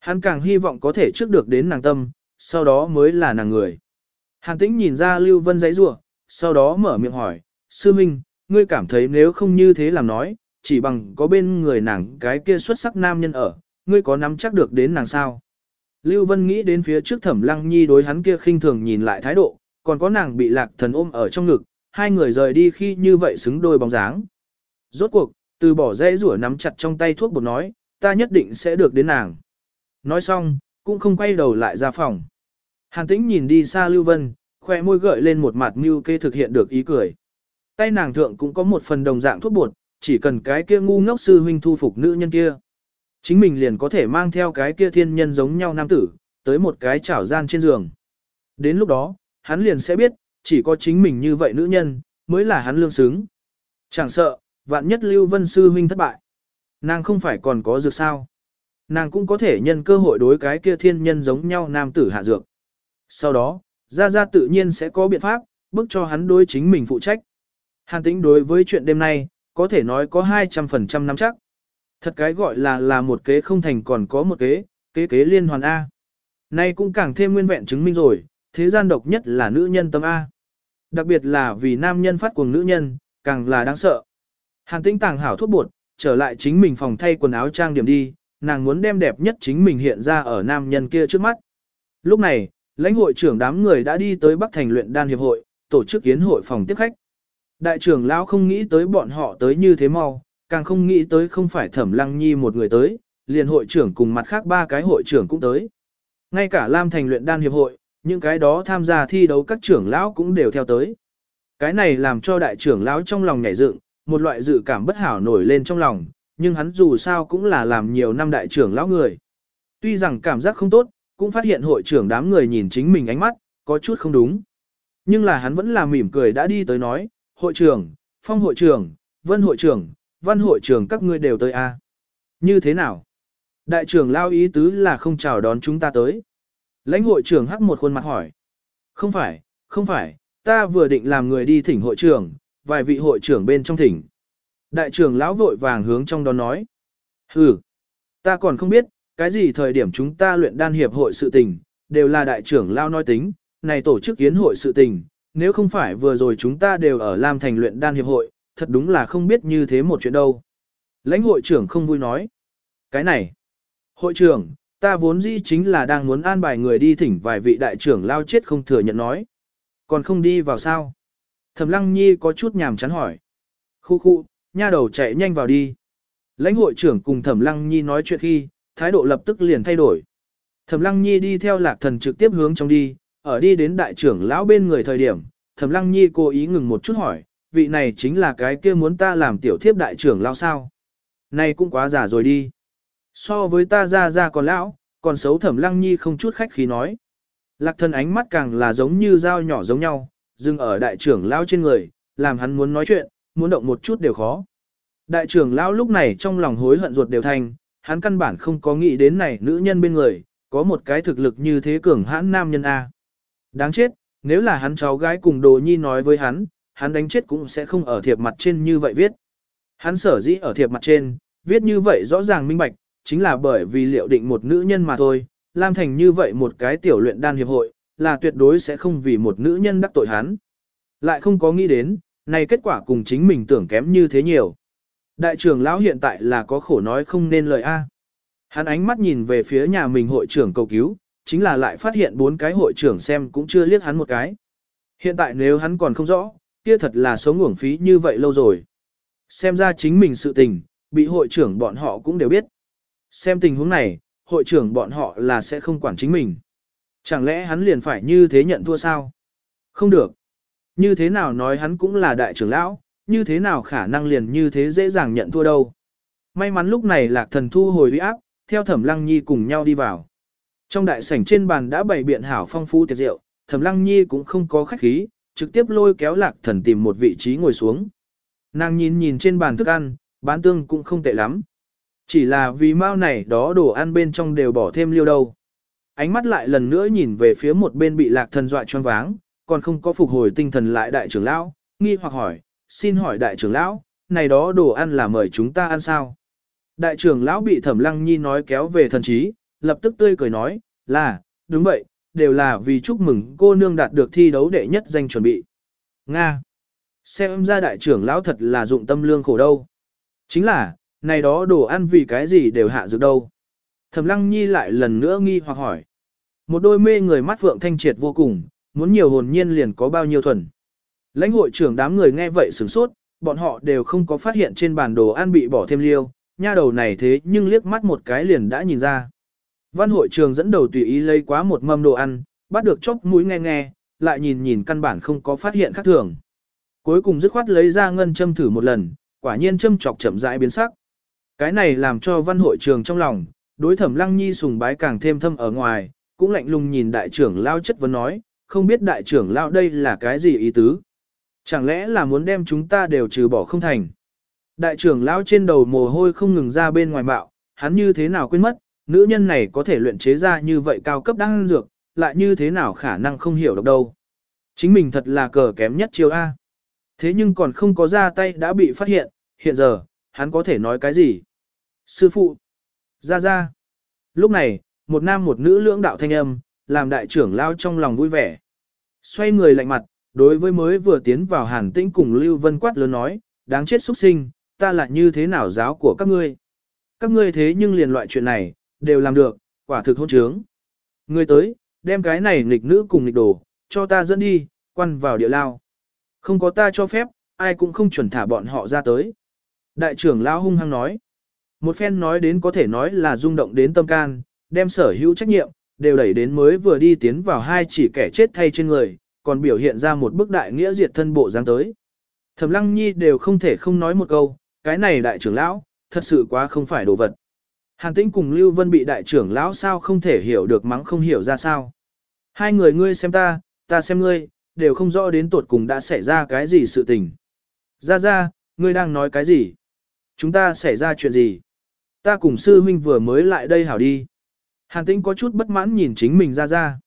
A: Hắn càng hy vọng có thể trước được đến nàng tâm, sau đó mới là nàng người. Hàn tĩnh nhìn ra Lưu Vân giấy rủa sau đó mở miệng hỏi, Sư Minh, ngươi cảm thấy nếu không như thế làm nói, chỉ bằng có bên người nàng cái kia xuất sắc nam nhân ở, ngươi có nắm chắc được đến nàng sao? Lưu Vân nghĩ đến phía trước thẩm lăng nhi đối hắn kia khinh thường nhìn lại thái độ, còn có nàng bị lạc thần ôm ở trong ngực, hai người rời đi khi như vậy xứng đôi bóng dáng. Rốt cuộc, từ bỏ dây rủa nắm chặt trong tay thuốc bột nói, ta nhất định sẽ được đến nàng. Nói xong, cũng không quay đầu lại ra phòng. Hàn tĩnh nhìn đi xa Lưu Vân, khoe môi gợi lên một mặt mưu kê thực hiện được ý cười. Tay nàng thượng cũng có một phần đồng dạng thuốc bột, chỉ cần cái kia ngu ngốc sư huynh thu phục nữ nhân kia. Chính mình liền có thể mang theo cái kia thiên nhân giống nhau nam tử, tới một cái chảo gian trên giường. Đến lúc đó, hắn liền sẽ biết, chỉ có chính mình như vậy nữ nhân, mới là hắn lương xứng. Chẳng sợ, vạn nhất Lưu Vân Sư huynh thất bại. Nàng không phải còn có dược sao. Nàng cũng có thể nhân cơ hội đối cái kia thiên nhân giống nhau nam tử hạ dược. Sau đó, Gia Gia tự nhiên sẽ có biện pháp, bức cho hắn đối chính mình phụ trách. Hàn tĩnh đối với chuyện đêm nay, có thể nói có 200% nắm chắc. Thật cái gọi là là một kế không thành còn có một kế, kế kế liên hoàn A. Nay cũng càng thêm nguyên vẹn chứng minh rồi, thế gian độc nhất là nữ nhân tâm A. Đặc biệt là vì nam nhân phát cuồng nữ nhân, càng là đáng sợ. Hàn tĩnh tàng hảo thuốc bột, trở lại chính mình phòng thay quần áo trang điểm đi, nàng muốn đem đẹp nhất chính mình hiện ra ở nam nhân kia trước mắt. Lúc này, lãnh hội trưởng đám người đã đi tới Bắc Thành luyện đan hiệp hội, tổ chức yến hội phòng tiếp khách. Đại trưởng lão không nghĩ tới bọn họ tới như thế mau, càng không nghĩ tới không phải Thẩm Lăng Nhi một người tới, liền hội trưởng cùng mặt khác ba cái hội trưởng cũng tới. Ngay cả Lam Thành luyện đan hiệp hội, những cái đó tham gia thi đấu các trưởng lão cũng đều theo tới. Cái này làm cho đại trưởng lão trong lòng nhảy dựng, một loại dự cảm bất hảo nổi lên trong lòng, nhưng hắn dù sao cũng là làm nhiều năm đại trưởng lão người. Tuy rằng cảm giác không tốt, cũng phát hiện hội trưởng đám người nhìn chính mình ánh mắt, có chút không đúng. Nhưng là hắn vẫn là mỉm cười đã đi tới nói, hội trưởng, phong hội trưởng, vân hội trưởng, văn hội trưởng các ngươi đều tới a à? Như thế nào? Đại trưởng lao ý tứ là không chào đón chúng ta tới. Lãnh hội trưởng hắc một khuôn mặt hỏi. Không phải, không phải, ta vừa định làm người đi thỉnh hội trưởng, vài vị hội trưởng bên trong thỉnh. Đại trưởng lão vội vàng hướng trong đó nói. Ừ, ta còn không biết, cái gì thời điểm chúng ta luyện đan hiệp hội sự tình, đều là đại trưởng lão nói tính, này tổ chức kiến hội sự tình, nếu không phải vừa rồi chúng ta đều ở Lam Thành luyện đan hiệp hội, thật đúng là không biết như thế một chuyện đâu. Lãnh hội trưởng không vui nói. Cái này, hội trưởng, ta vốn dĩ chính là đang muốn an bài người đi thỉnh vài vị đại trưởng lao chết không thừa nhận nói. Còn không đi vào sao? Thẩm Lăng Nhi có chút nhàm chán hỏi. Khu khu, nha đầu chạy nhanh vào đi. Lãnh hội trưởng cùng Thẩm Lăng Nhi nói chuyện khi, thái độ lập tức liền thay đổi. Thẩm Lăng Nhi đi theo lạc thần trực tiếp hướng trong đi, ở đi đến đại trưởng lão bên người thời điểm, Thẩm Lăng Nhi cố ý ngừng một chút hỏi, vị này chính là cái kia muốn ta làm tiểu thiếp đại trưởng lão sao? Này cũng quá giả rồi đi. So với ta ra ra còn lão, còn xấu Thẩm Lăng Nhi không chút khách khí nói. Lạc thần ánh mắt càng là giống như dao nhỏ giống nhau, dừng ở đại trưởng lão trên người, làm hắn muốn nói chuyện, muốn động một chút đều khó. Đại trưởng lão lúc này trong lòng hối hận ruột đều thành, hắn căn bản không có nghĩ đến này nữ nhân bên người, có một cái thực lực như thế cường hãn nam nhân A. Đáng chết, nếu là hắn cháu gái cùng đồ nhi nói với hắn, hắn đánh chết cũng sẽ không ở thiệp mặt trên như vậy viết. Hắn sở dĩ ở thiệp mặt trên, viết như vậy rõ ràng minh bạch, chính là bởi vì liệu định một nữ nhân mà thôi, làm thành như vậy một cái tiểu luyện đan hiệp hội, là tuyệt đối sẽ không vì một nữ nhân đắc tội hắn. Lại không có nghĩ đến, này kết quả cùng chính mình tưởng kém như thế nhiều. Đại trưởng lão hiện tại là có khổ nói không nên lời A. Hắn ánh mắt nhìn về phía nhà mình hội trưởng cầu cứu, chính là lại phát hiện bốn cái hội trưởng xem cũng chưa liếc hắn một cái. Hiện tại nếu hắn còn không rõ, kia thật là sống uổng phí như vậy lâu rồi. Xem ra chính mình sự tình, bị hội trưởng bọn họ cũng đều biết. Xem tình huống này, hội trưởng bọn họ là sẽ không quản chính mình. Chẳng lẽ hắn liền phải như thế nhận thua sao? Không được. Như thế nào nói hắn cũng là đại trưởng lão, như thế nào khả năng liền như thế dễ dàng nhận thua đâu. May mắn lúc này lạc thần thu hồi uy áp, theo thẩm lăng nhi cùng nhau đi vào. Trong đại sảnh trên bàn đã bày biện hảo phong phú tiệc rượu, thẩm lăng nhi cũng không có khách khí, trực tiếp lôi kéo lạc thần tìm một vị trí ngồi xuống. Nàng nhìn nhìn trên bàn thức ăn, bán tương cũng không tệ lắm. Chỉ là vì mau này đó đồ ăn bên trong đều bỏ thêm liêu đâu. Ánh mắt lại lần nữa nhìn về phía một bên bị lạc thần dọa choáng váng, còn không có phục hồi tinh thần lại đại trưởng lão, nghi hoặc hỏi, xin hỏi đại trưởng lão, này đó đồ ăn là mời chúng ta ăn sao? Đại trưởng lão bị thẩm lăng nhi nói kéo về thần trí, lập tức tươi cười nói, là, đúng vậy, đều là vì chúc mừng cô nương đạt được thi đấu đệ nhất danh chuẩn bị. Nga. Xem ra đại trưởng lão thật là dụng tâm lương khổ đâu. Chính là, này đó đồ ăn vì cái gì đều hạ dược đâu. Thẩm lăng nhi lại lần nữa nghi hoặc hỏi. Một đôi mê người mắt vượng thanh triệt vô cùng, muốn nhiều hồn nhiên liền có bao nhiêu thuần. Lãnh hội trưởng đám người nghe vậy sửng sốt, bọn họ đều không có phát hiện trên bản đồ ăn bị bỏ thêm liêu, nha đầu này thế nhưng liếc mắt một cái liền đã nhìn ra. Văn hội trường dẫn đầu tùy ý lấy quá một mâm đồ ăn, bắt được chốc mũi nghe nghe, lại nhìn nhìn căn bản không có phát hiện khác thường. Cuối cùng dứt khoát lấy ra ngân châm thử một lần, quả nhiên châm chọc chậm rãi biến sắc. Cái này làm cho văn hội trường trong lòng, đối thẩm lăng nhi sùng bái càng thêm thâm ở ngoài, cũng lạnh lùng nhìn đại trưởng lao chất vấn nói, không biết đại trưởng lao đây là cái gì ý tứ. Chẳng lẽ là muốn đem chúng ta đều trừ bỏ không thành. Đại trưởng lao trên đầu mồ hôi không ngừng ra bên ngoài bạo, hắn như thế nào quên mất, nữ nhân này có thể luyện chế ra như vậy cao cấp đăng dược, lại như thế nào khả năng không hiểu được đâu. Chính mình thật là cờ kém nhất chiêu A. Thế nhưng còn không có ra tay đã bị phát hiện, hiện giờ, hắn có thể nói cái gì? Sư phụ! Ra ra! Lúc này, một nam một nữ lưỡng đạo thanh âm, làm đại trưởng lao trong lòng vui vẻ. Xoay người lạnh mặt, đối với mới vừa tiến vào hàn tĩnh cùng Lưu Vân quát lớn nói, đáng chết xuất sinh, ta lại như thế nào giáo của các ngươi. Các ngươi thế nhưng liền loại chuyện này, đều làm được, quả thực hôn trướng. Ngươi tới, đem cái này nghịch nữ cùng nghịch đồ, cho ta dẫn đi, quăn vào địa lao. Không có ta cho phép, ai cũng không chuẩn thả bọn họ ra tới. Đại trưởng lao hung hăng nói. Một phen nói đến có thể nói là rung động đến tâm can, đem sở hữu trách nhiệm, đều đẩy đến mới vừa đi tiến vào hai chỉ kẻ chết thay trên người, còn biểu hiện ra một bức đại nghĩa diệt thân bộ dáng tới. Thẩm Lăng Nhi đều không thể không nói một câu, cái này đại trưởng lão, thật sự quá không phải đồ vật. Hàn Tĩnh cùng Lưu Vân bị đại trưởng lão sao không thể hiểu được mắng không hiểu ra sao. Hai người ngươi xem ta, ta xem ngươi, đều không rõ đến tuột cùng đã xảy ra cái gì sự tình. Ra ra, ngươi đang nói cái gì? Chúng ta xảy ra chuyện gì? Ta cùng sư huynh vừa mới lại đây hảo đi. Hàn tĩnh có chút bất mãn nhìn chính mình ra ra.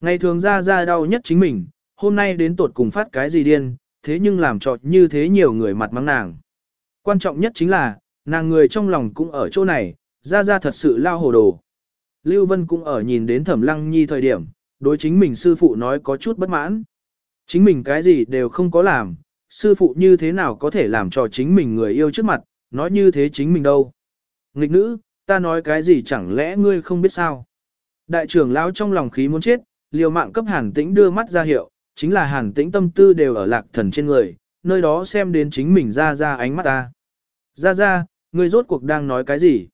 A: Ngày thường ra ra đau nhất chính mình, hôm nay đến tột cùng phát cái gì điên, thế nhưng làm trọt như thế nhiều người mặt mắng nàng. Quan trọng nhất chính là, nàng người trong lòng cũng ở chỗ này, ra ra thật sự lao hồ đồ. Lưu Vân cũng ở nhìn đến thẩm lăng nhi thời điểm, đối chính mình sư phụ nói có chút bất mãn. Chính mình cái gì đều không có làm, sư phụ như thế nào có thể làm cho chính mình người yêu trước mặt, nói như thế chính mình đâu. Nghịch nữ, ta nói cái gì chẳng lẽ ngươi không biết sao. Đại trưởng lão trong lòng khí muốn chết, liều mạng cấp hàn tĩnh đưa mắt ra hiệu, chính là hàn tĩnh tâm tư đều ở lạc thần trên người, nơi đó xem đến chính mình ra ra ánh mắt ta. Ra ra, ngươi rốt cuộc đang nói cái gì?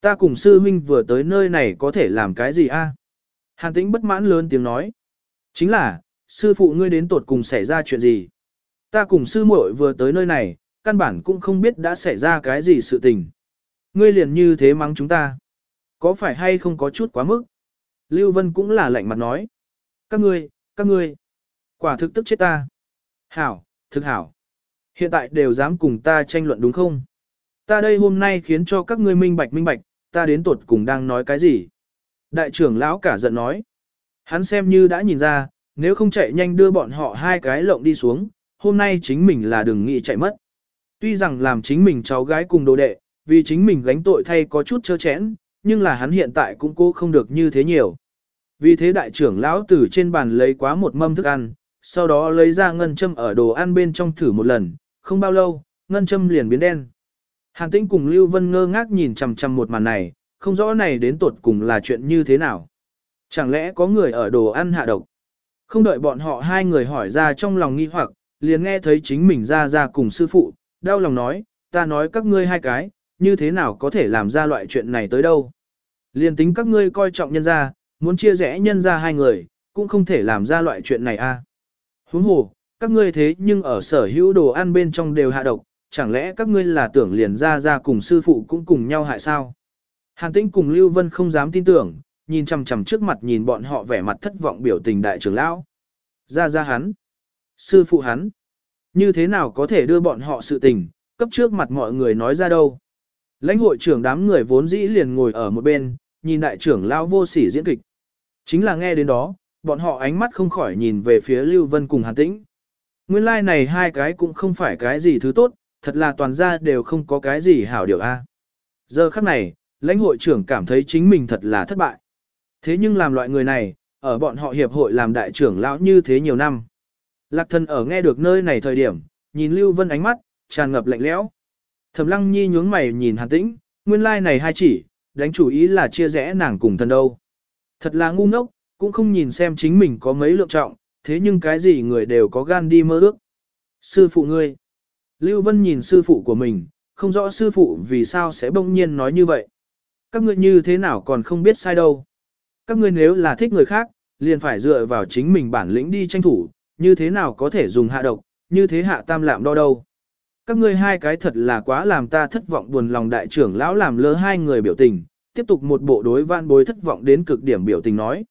A: Ta cùng sư huynh vừa tới nơi này có thể làm cái gì a? Hàn tĩnh bất mãn lớn tiếng nói. Chính là, sư phụ ngươi đến tột cùng xảy ra chuyện gì? Ta cùng sư muội vừa tới nơi này, căn bản cũng không biết đã xảy ra cái gì sự tình. Ngươi liền như thế mắng chúng ta. Có phải hay không có chút quá mức? Lưu Vân cũng là lạnh mặt nói. Các ngươi, các ngươi, quả thực tức chết ta. Hảo, thực hảo. Hiện tại đều dám cùng ta tranh luận đúng không? Ta đây hôm nay khiến cho các ngươi minh bạch minh bạch, ta đến tuột cùng đang nói cái gì? Đại trưởng lão cả giận nói. Hắn xem như đã nhìn ra, nếu không chạy nhanh đưa bọn họ hai cái lộng đi xuống, hôm nay chính mình là đừng nghĩ chạy mất. Tuy rằng làm chính mình cháu gái cùng đồ đệ, vì chính mình gánh tội thay có chút chơ chẽn, nhưng là hắn hiện tại cũng cố không được như thế nhiều. Vì thế đại trưởng lão từ trên bàn lấy quá một mâm thức ăn, sau đó lấy ra ngân châm ở đồ ăn bên trong thử một lần, không bao lâu, ngân châm liền biến đen. Hàn tĩnh cùng Lưu Vân ngơ ngác nhìn chằm chằm một màn này, không rõ này đến tột cùng là chuyện như thế nào. Chẳng lẽ có người ở đồ ăn hạ độc? Không đợi bọn họ hai người hỏi ra trong lòng nghi hoặc, liền nghe thấy chính mình ra ra cùng sư phụ, đau lòng nói, ta nói các ngươi hai cái, như thế nào có thể làm ra loại chuyện này tới đâu. liên tính các ngươi coi trọng nhân ra, muốn chia rẽ nhân ra hai người, cũng không thể làm ra loại chuyện này a. À. Huống hồ, các ngươi thế nhưng ở sở hữu đồ ăn bên trong đều hạ độc, chẳng lẽ các ngươi là tưởng liền ra ra cùng sư phụ cũng cùng nhau hại sao? Hàn Tĩnh cùng Lưu Vân không dám tin tưởng, nhìn chằm chằm trước mặt nhìn bọn họ vẻ mặt thất vọng biểu tình đại trưởng lão. Ra ra hắn, sư phụ hắn, như thế nào có thể đưa bọn họ sự tình, cấp trước mặt mọi người nói ra đâu. Lãnh hội trưởng đám người vốn dĩ liền ngồi ở một bên, nhìn đại trưởng lão vô sỉ diễn kịch. Chính là nghe đến đó, bọn họ ánh mắt không khỏi nhìn về phía Lưu Vân cùng Hàn Tĩnh. Nguyên lai like này hai cái cũng không phải cái gì thứ tốt, thật là toàn ra đều không có cái gì hảo điều a. Giờ khắc này, lãnh hội trưởng cảm thấy chính mình thật là thất bại. Thế nhưng làm loại người này, ở bọn họ hiệp hội làm đại trưởng lão như thế nhiều năm. Lạc thần ở nghe được nơi này thời điểm, nhìn Lưu Vân ánh mắt, tràn ngập lạnh lẽo. Thẩm Lăng Nhi nhướng mày nhìn Hàn Tĩnh, nguyên lai like này hai chỉ, đánh chủ ý là chia rẽ nàng cùng thần đâu. Thật là ngu ngốc, cũng không nhìn xem chính mình có mấy lượng trọng, thế nhưng cái gì người đều có gan đi mơ ước. Sư phụ ngươi. Lưu Vân nhìn sư phụ của mình, không rõ sư phụ vì sao sẽ bỗng nhiên nói như vậy. Các ngươi như thế nào còn không biết sai đâu. Các ngươi nếu là thích người khác, liền phải dựa vào chính mình bản lĩnh đi tranh thủ, như thế nào có thể dùng hạ độc, như thế hạ tam lạm đo đâu. Các ngươi hai cái thật là quá làm ta thất vọng buồn lòng đại trưởng lão làm lơ hai người biểu tình, tiếp tục một bộ đối vạn bối thất vọng đến cực điểm biểu tình nói.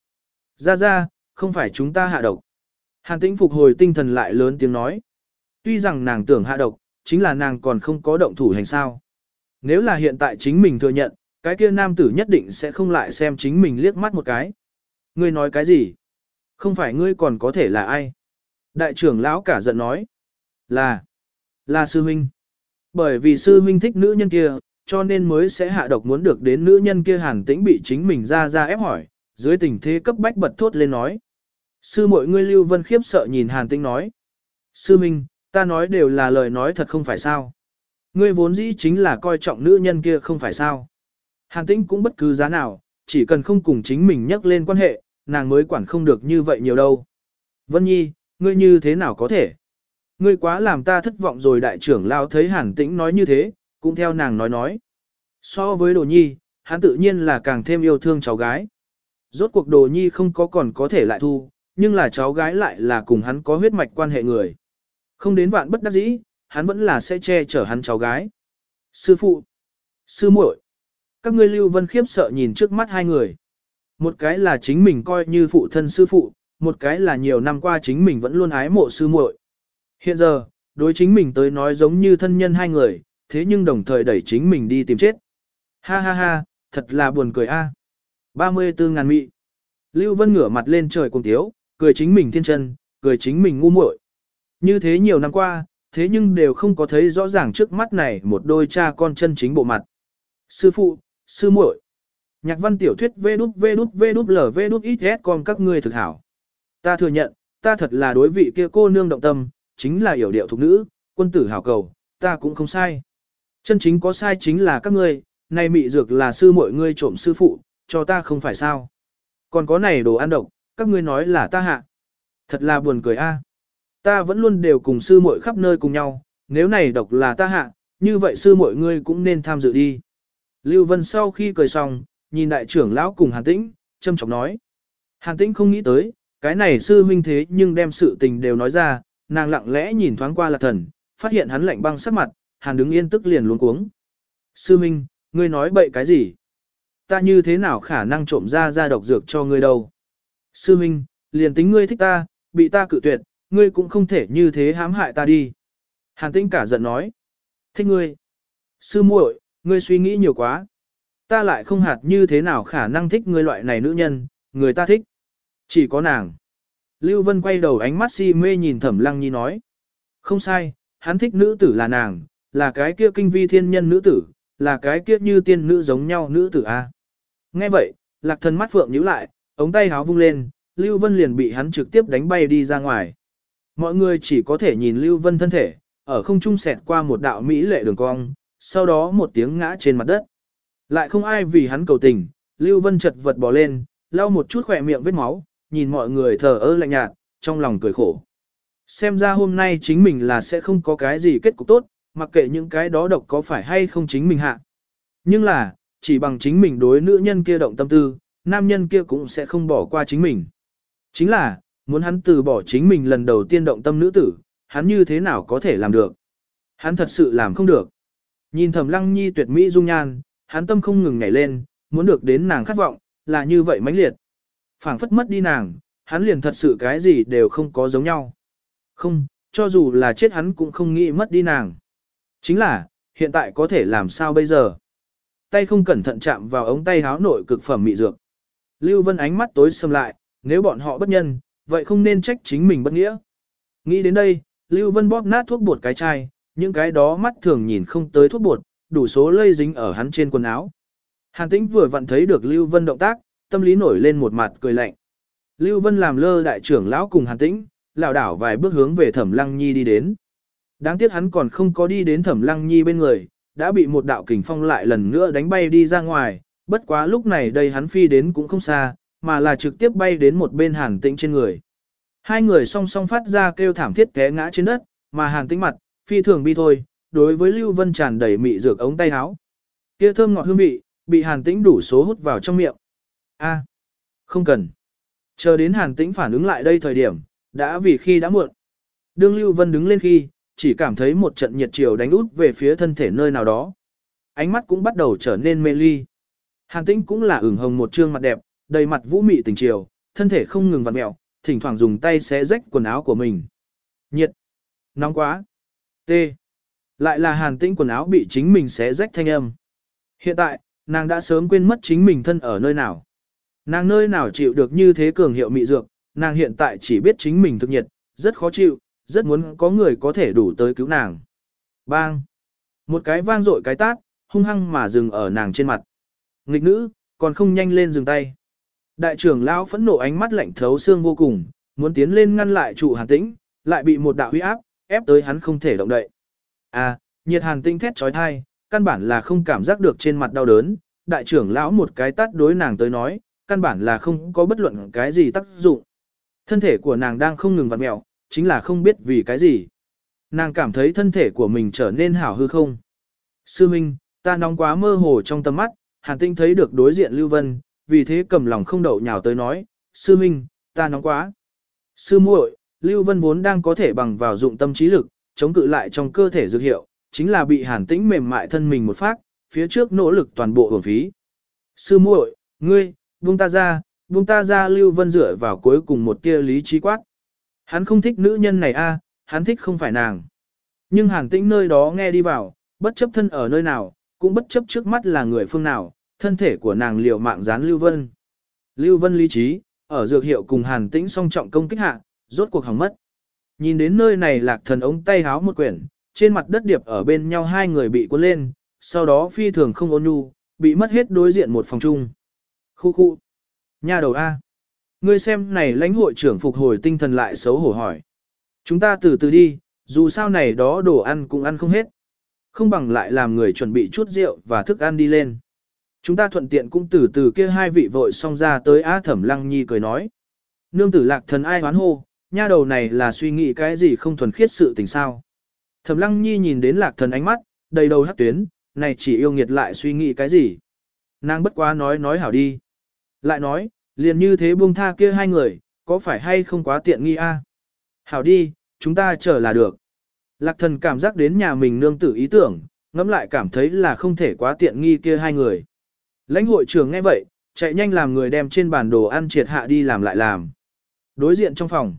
A: Ra ra, không phải chúng ta hạ độc. Hàn tĩnh phục hồi tinh thần lại lớn tiếng nói. Tuy rằng nàng tưởng hạ độc, chính là nàng còn không có động thủ hành sao. Nếu là hiện tại chính mình thừa nhận, cái kia nam tử nhất định sẽ không lại xem chính mình liếc mắt một cái. Ngươi nói cái gì? Không phải ngươi còn có thể là ai? Đại trưởng lão cả giận nói. Là, là sư huynh. Bởi vì sư huynh thích nữ nhân kia, cho nên mới sẽ hạ độc muốn được đến nữ nhân kia hàn tĩnh bị chính mình ra ra ép hỏi, dưới tình thế cấp bách bật thốt lên nói. Sư mội ngươi Lưu Vân khiếp sợ nhìn hàn tĩnh nói. Sư huynh, ta nói đều là lời nói thật không phải sao. Ngươi vốn dĩ chính là coi trọng nữ nhân kia không phải sao. Hàn tĩnh cũng bất cứ giá nào, chỉ cần không cùng chính mình nhắc lên quan hệ, nàng mới quản không được như vậy nhiều đâu. Vân Nhi, ngươi như thế nào có thể? Ngươi quá làm ta thất vọng rồi đại trưởng lao thấy hàn tĩnh nói như thế, cũng theo nàng nói nói. So với đồ nhi, hắn tự nhiên là càng thêm yêu thương cháu gái. Rốt cuộc đồ nhi không có còn có thể lại thu, nhưng là cháu gái lại là cùng hắn có huyết mạch quan hệ người. Không đến vạn bất đắc dĩ, hắn vẫn là sẽ che chở hắn cháu gái. Sư phụ, sư muội, các ngươi lưu vân khiếp sợ nhìn trước mắt hai người. Một cái là chính mình coi như phụ thân sư phụ, một cái là nhiều năm qua chính mình vẫn luôn ái mộ sư muội. Hiện giờ, đối chính mình tới nói giống như thân nhân hai người, thế nhưng đồng thời đẩy chính mình đi tìm chết. Ha ha ha, thật là buồn cười a. À. 34 ngàn mị. Lưu Vân ngửa mặt lên trời cùng tiếu, cười chính mình thiên chân, cười chính mình ngu muội. Như thế nhiều năm qua, thế nhưng đều không có thấy rõ ràng trước mắt này một đôi cha con chân chính bộ mặt. Sư phụ, sư muội. Nhạc văn tiểu thuyết vê đút vê đút vê đút lở vê đút ít con các ngươi thực hảo. Ta thừa nhận, ta thật là đối vị kia cô nương động tâm, chính là hiểu điệu thục nữ, quân tử hảo cầu, ta cũng không sai. Chân chính có sai chính là các ngươi, này mị dược là sư muội ngươi trộm sư phụ, cho ta không phải sao. Còn có này đồ ăn độc, các ngươi nói là ta hạ. Thật là buồn cười a. Ta vẫn luôn đều cùng sư muội khắp nơi cùng nhau, nếu này độc là ta hạ, như vậy sư muội ngươi cũng nên tham dự đi. Lưu Vân sau khi cười xong, nhìn đại trưởng lão cùng Hàn Tĩnh, châm chọc nói. Hàn Tĩnh không nghĩ tới, cái này sư huynh thế nhưng đem sự tình đều nói ra, nàng lặng lẽ nhìn thoáng qua lạc thần, phát hiện hắn lạnh băng sắc mặt, Hàn đứng yên tức liền luống cuống. Sư Minh, ngươi nói bậy cái gì? Ta như thế nào khả năng trộm ra ra độc dược cho ngươi đâu? Sư Minh, liền tính ngươi thích ta, bị ta cự tuyệt, ngươi cũng không thể như thế hãm hại ta đi. Hàn tĩnh cả giận nói. Thích ngươi. Sư muội, ngươi suy nghĩ nhiều quá. Ta lại không hạt như thế nào khả năng thích ngươi loại này nữ nhân, người ta thích. Chỉ có nàng. Lưu Vân quay đầu ánh mắt si mê nhìn Thẩm Lăng Nhi nói. Không sai, hắn thích nữ tử là nàng, là cái kia kinh vi thiên nhân nữ tử, là cái kia như tiên nữ giống nhau nữ tử A. Nghe vậy, lạc thần mắt phượng nhíu lại, ống tay háo vung lên, Lưu Vân liền bị hắn trực tiếp đánh bay đi ra ngoài. Mọi người chỉ có thể nhìn Lưu Vân thân thể, ở không trung xẹt qua một đạo mỹ lệ đường cong, sau đó một tiếng ngã trên mặt đất. Lại không ai vì hắn cầu tình, Lưu Vân chật vật bò lên, lau một chút khỏe miệng vết máu, nhìn mọi người thờ ơ lạnh nhạt, trong lòng cười khổ. Xem ra hôm nay chính mình là sẽ không có cái gì kết cục tốt, mặc kệ những cái đó độc có phải hay không chính mình hạ. Nhưng là, chỉ bằng chính mình đối nữ nhân kia động tâm tư, nam nhân kia cũng sẽ không bỏ qua chính mình. Chính là, muốn hắn từ bỏ chính mình lần đầu tiên động tâm nữ tử, hắn như thế nào có thể làm được. Hắn thật sự làm không được. Nhìn thẩm lăng nhi tuyệt mỹ dung nhan, hắn tâm không ngừng nhảy lên, muốn được đến nàng khát vọng, là như vậy mãnh liệt phảng phất mất đi nàng, hắn liền thật sự cái gì đều không có giống nhau. Không, cho dù là chết hắn cũng không nghĩ mất đi nàng. Chính là, hiện tại có thể làm sao bây giờ? Tay không cẩn thận chạm vào ống tay háo nội cực phẩm mị dược. Lưu Vân ánh mắt tối sầm lại, nếu bọn họ bất nhân, vậy không nên trách chính mình bất nghĩa. Nghĩ đến đây, Lưu Vân bóp nát thuốc bột cái chai, những cái đó mắt thường nhìn không tới thuốc bột, đủ số lây dính ở hắn trên quần áo. Hàn Tĩnh vừa vặn thấy được Lưu Vân động tác, tâm lý nổi lên một mặt cười lạnh. Lưu Vân làm lơ đại trưởng lão cùng Hàn Tĩnh, lảo đảo vài bước hướng về Thẩm Lăng Nhi đi đến. Đáng tiếc hắn còn không có đi đến Thẩm Lăng Nhi bên người, đã bị một đạo kình phong lại lần nữa đánh bay đi ra ngoài, bất quá lúc này đây hắn phi đến cũng không xa, mà là trực tiếp bay đến một bên Hàn Tĩnh trên người. Hai người song song phát ra kêu thảm thiết té ngã trên đất, mà Hàn Tĩnh mặt, phi thường bi thôi, đối với Lưu Vân tràn đầy mị dược ống tay áo. Kia thơm ngọt hương vị, bị Hàn Tĩnh đủ số hút vào trong miệng. A, không cần. Chờ đến Hàn Tĩnh phản ứng lại đây thời điểm, đã vì khi đã muộn. Đương Lưu Vân đứng lên khi, chỉ cảm thấy một trận nhiệt chiều đánh út về phía thân thể nơi nào đó. Ánh mắt cũng bắt đầu trở nên mê ly. Hàn Tĩnh cũng là ửng hồng một trương mặt đẹp, đầy mặt vũ mị tình chiều, thân thể không ngừng vặn mẹo, thỉnh thoảng dùng tay xé rách quần áo của mình. Nhiệt, nóng quá. T. Lại là Hàn Tĩnh quần áo bị chính mình xé rách thanh âm. Hiện tại, nàng đã sớm quên mất chính mình thân ở nơi nào. Nàng nơi nào chịu được như thế cường hiệu mị dược, nàng hiện tại chỉ biết chính mình thực nhiệt, rất khó chịu, rất muốn có người có thể đủ tới cứu nàng. Bang! Một cái vang dội cái tát, hung hăng mà dừng ở nàng trên mặt. Nghịch nữ, còn không nhanh lên dừng tay. Đại trưởng lão phẫn nộ ánh mắt lạnh thấu xương vô cùng, muốn tiến lên ngăn lại trụ hàn tĩnh, lại bị một đạo huy áp, ép tới hắn không thể động đậy. À, nhiệt hàn tinh thét trói thai, căn bản là không cảm giác được trên mặt đau đớn, đại trưởng lão một cái tát đối nàng tới nói, căn bản là không có bất luận cái gì tác dụng. Thân thể của nàng đang không ngừng vặn mẹo, chính là không biết vì cái gì. Nàng cảm thấy thân thể của mình trở nên hảo hư không. Sư Minh, ta nóng quá mơ hồ trong tầm mắt, Hàn Tinh thấy được đối diện Lưu Vân, vì thế cầm lòng không đậu nhào tới nói, Sư Minh, ta nóng quá. Sư muội, Lưu Vân vốn đang có thể bằng vào dụng tâm trí lực, chống cự lại trong cơ thể dược hiệu, chính là bị Hàn Tĩnh mềm mại thân mình một phát, phía trước nỗ lực toàn bộ hưởng phí. Sư muội, ngươi, buông ta ra, buông ta ra Lưu Vân dựa vào cuối cùng một tia lý trí quát. Hắn không thích nữ nhân này a, hắn thích không phải nàng. Nhưng Hàn Tĩnh nơi đó nghe đi vào, bất chấp thân ở nơi nào, cũng bất chấp trước mắt là người phương nào, thân thể của nàng liều mạng dán Lưu Vân. Lưu Vân lý trí, ở dược hiệu cùng Hàn Tĩnh song trọng công kích hạ, rốt cuộc hỏng mất. Nhìn đến nơi này lạc thần ống tay háo một quyển, trên mặt đất điệp ở bên nhau hai người bị cuốn lên, sau đó phi thường không ôn nhu, bị mất hết đối diện một phòng chung. Khu khu. Nhà đầu A. Ngươi xem này lãnh hội trưởng phục hồi tinh thần lại xấu hổ hỏi. Chúng ta từ từ đi, dù sao này đó đồ ăn cũng ăn không hết. Không bằng lại làm người chuẩn bị chút rượu và thức ăn đi lên. Chúng ta thuận tiện cũng từ từ kia hai vị vội xong ra tới Á Thẩm Lăng Nhi cười nói. Nương tử lạc thần ai hoán hô, nha đầu này là suy nghĩ cái gì không thuần khiết sự tình sao. Thẩm Lăng Nhi nhìn đến lạc thần ánh mắt, đầy đầu hắc tuyến, này chỉ yêu nghiệt lại suy nghĩ cái gì. Nàng bất quá nói nói hảo đi. Lại nói, liền như thế buông tha kia hai người, có phải hay không quá tiện nghi a? Hảo đi, chúng ta chờ là được. Lạc thần cảm giác đến nhà mình nương tử ý tưởng, ngẫm lại cảm thấy là không thể quá tiện nghi kia hai người. Lãnh hội trưởng nghe vậy, chạy nhanh làm người đem trên bản đồ ăn triệt hạ đi làm lại làm. Đối diện trong phòng,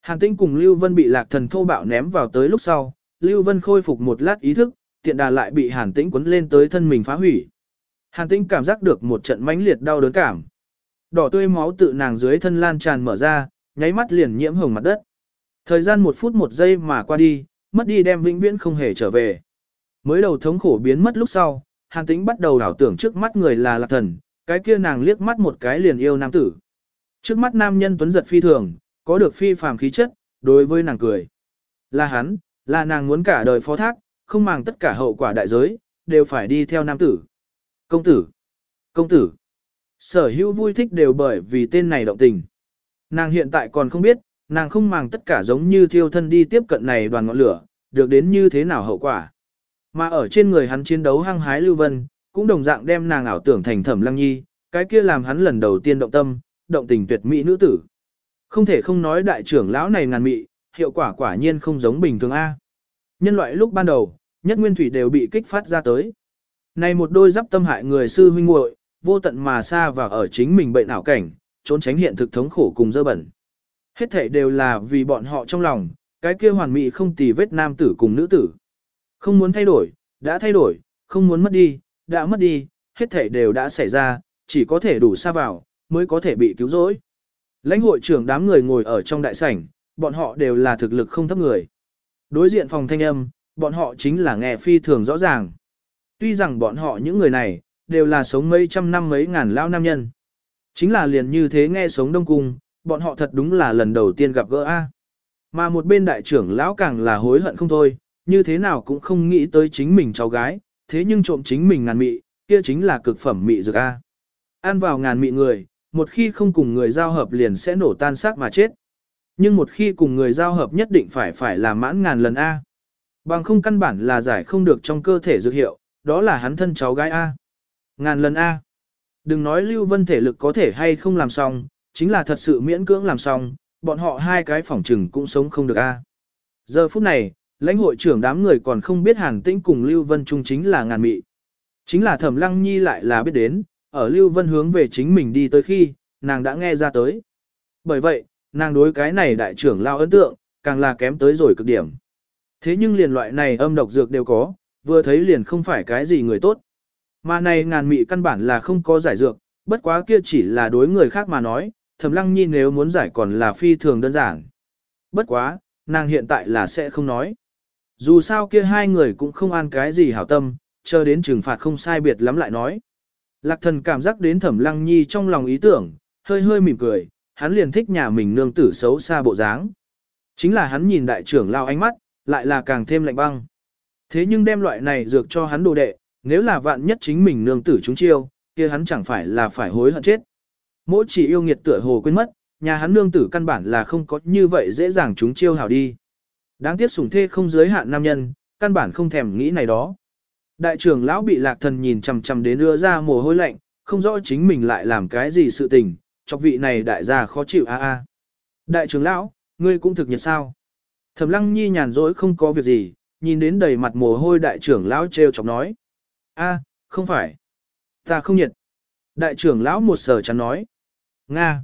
A: Hàn Tĩnh cùng Lưu Vân bị lạc thần thô bạo ném vào tới lúc sau, Lưu Vân khôi phục một lát ý thức, tiện đà lại bị Hàn Tĩnh cuốn lên tới thân mình phá hủy. Hàn Tĩnh cảm giác được một trận mãnh liệt đau đớn cảm. Đỏ tươi máu tự nàng dưới thân lan tràn mở ra, nháy mắt liền nhiễm hồng mặt đất. Thời gian một phút một giây mà qua đi, mất đi đem vĩnh viễn không hề trở về. Mới đầu thống khổ biến mất lúc sau, Hàn Tĩnh bắt đầu đảo tưởng trước mắt người là lạc thần, cái kia nàng liếc mắt một cái liền yêu nam tử. Trước mắt nam nhân tuấn giật phi thường, có được phi phàm khí chất, đối với nàng cười. Là hắn, là nàng muốn cả đời phó thác, không màng tất cả hậu quả đại giới, đều phải đi theo nam tử. Công tử! Công tử! Sở hữu vui thích đều bởi vì tên này động tình. Nàng hiện tại còn không biết, nàng không màng tất cả giống như thiêu thân đi tiếp cận này đoàn ngọn lửa, được đến như thế nào hậu quả. Mà ở trên người hắn chiến đấu hăng hái Lưu Vân, cũng đồng dạng đem nàng ảo tưởng thành thẩm lăng nhi, cái kia làm hắn lần đầu tiên động tâm, động tình tuyệt mỹ nữ tử. Không thể không nói đại trưởng lão này ngàn mị, hiệu quả quả nhiên không giống bình thường A. Nhân loại lúc ban đầu, nhất nguyên thủy đều bị kích phát ra tới. Này một đôi giáp tâm hại người sư huynh muội, vô tận mà xa và ở chính mình bệnh ảo cảnh, trốn tránh hiện thực thống khổ cùng dơ bẩn. Hết thể đều là vì bọn họ trong lòng, cái kia hoàn mỹ không tì vết nam tử cùng nữ tử. Không muốn thay đổi, đã thay đổi, không muốn mất đi, đã mất đi, hết thể đều đã xảy ra, chỉ có thể đủ xa vào, mới có thể bị cứu rỗi. Lãnh hội trưởng đám người ngồi ở trong đại sảnh, bọn họ đều là thực lực không thấp người. Đối diện phòng thanh âm, bọn họ chính là nghe phi thường rõ ràng. Tuy rằng bọn họ những người này, đều là sống mấy trăm năm mấy ngàn lao nam nhân. Chính là liền như thế nghe sống đông cung, bọn họ thật đúng là lần đầu tiên gặp gỡ A. Mà một bên đại trưởng lão càng là hối hận không thôi, như thế nào cũng không nghĩ tới chính mình cháu gái, thế nhưng trộm chính mình ngàn mị, kia chính là cực phẩm mị dược A. Ăn vào ngàn mị người, một khi không cùng người giao hợp liền sẽ nổ tan xác mà chết. Nhưng một khi cùng người giao hợp nhất định phải phải là mãn ngàn lần A. Bằng không căn bản là giải không được trong cơ thể dược hiệu, đó là hắn thân cháu gái A. Ngàn lần A. Đừng nói Lưu Vân thể lực có thể hay không làm xong, chính là thật sự miễn cưỡng làm xong, bọn họ hai cái phỏng trừng cũng sống không được a. Giờ phút này, lãnh hội trưởng đám người còn không biết Hàn Tĩnh cùng Lưu Vân Trung chính là ngàn mị. Chính là Thẩm Lăng Nhi lại là biết đến, ở Lưu Vân hướng về chính mình đi tới khi, nàng đã nghe ra tới. Bởi vậy, nàng đối cái này đại trưởng lao ấn tượng, càng là kém tới rồi cực điểm. Thế nhưng liền loại này âm độc dược đều có, vừa thấy liền không phải cái gì người tốt. Mà này ngàn mị căn bản là không có giải dược, bất quá kia chỉ là đối người khác mà nói, thẩm lăng nhi nếu muốn giải còn là phi thường đơn giản. Bất quá, nàng hiện tại là sẽ không nói. Dù sao kia hai người cũng không an cái gì hảo tâm, chờ đến trừng phạt không sai biệt lắm lại nói. Lạc thần cảm giác đến thẩm lăng nhi trong lòng ý tưởng, hơi hơi mỉm cười, hắn liền thích nhà mình nương tử xấu xa bộ dáng. Chính là hắn nhìn đại trưởng lao ánh mắt, lại là càng thêm lạnh băng. Thế nhưng đem loại này dược cho hắn đồ đệ, nếu là vạn nhất chính mình nương tử chúng chiêu, kia hắn chẳng phải là phải hối hận chết. Mỗi chỉ yêu nghiệt tựa hồ quên mất, nhà hắn nương tử căn bản là không có như vậy dễ dàng chúng chiêu hảo đi. Đáng tiếc sủng thê không giới hạn nam nhân, căn bản không thèm nghĩ này đó. Đại trưởng lão bị lạc thần nhìn chằm chằm đến đưa ra mồ hôi lạnh, không rõ chính mình lại làm cái gì sự tình, chọc vị này đại gia khó chịu a a. Đại trưởng lão, ngươi cũng thực nhiệt sao? Thẩm Lăng Nhi nhàn rỗi không có việc gì, nhìn đến đầy mặt mồ hôi đại trưởng lão trêu chọc nói: "A, không phải, ta không nhiệt." Đại trưởng lão một sở chắn nói: "Nga,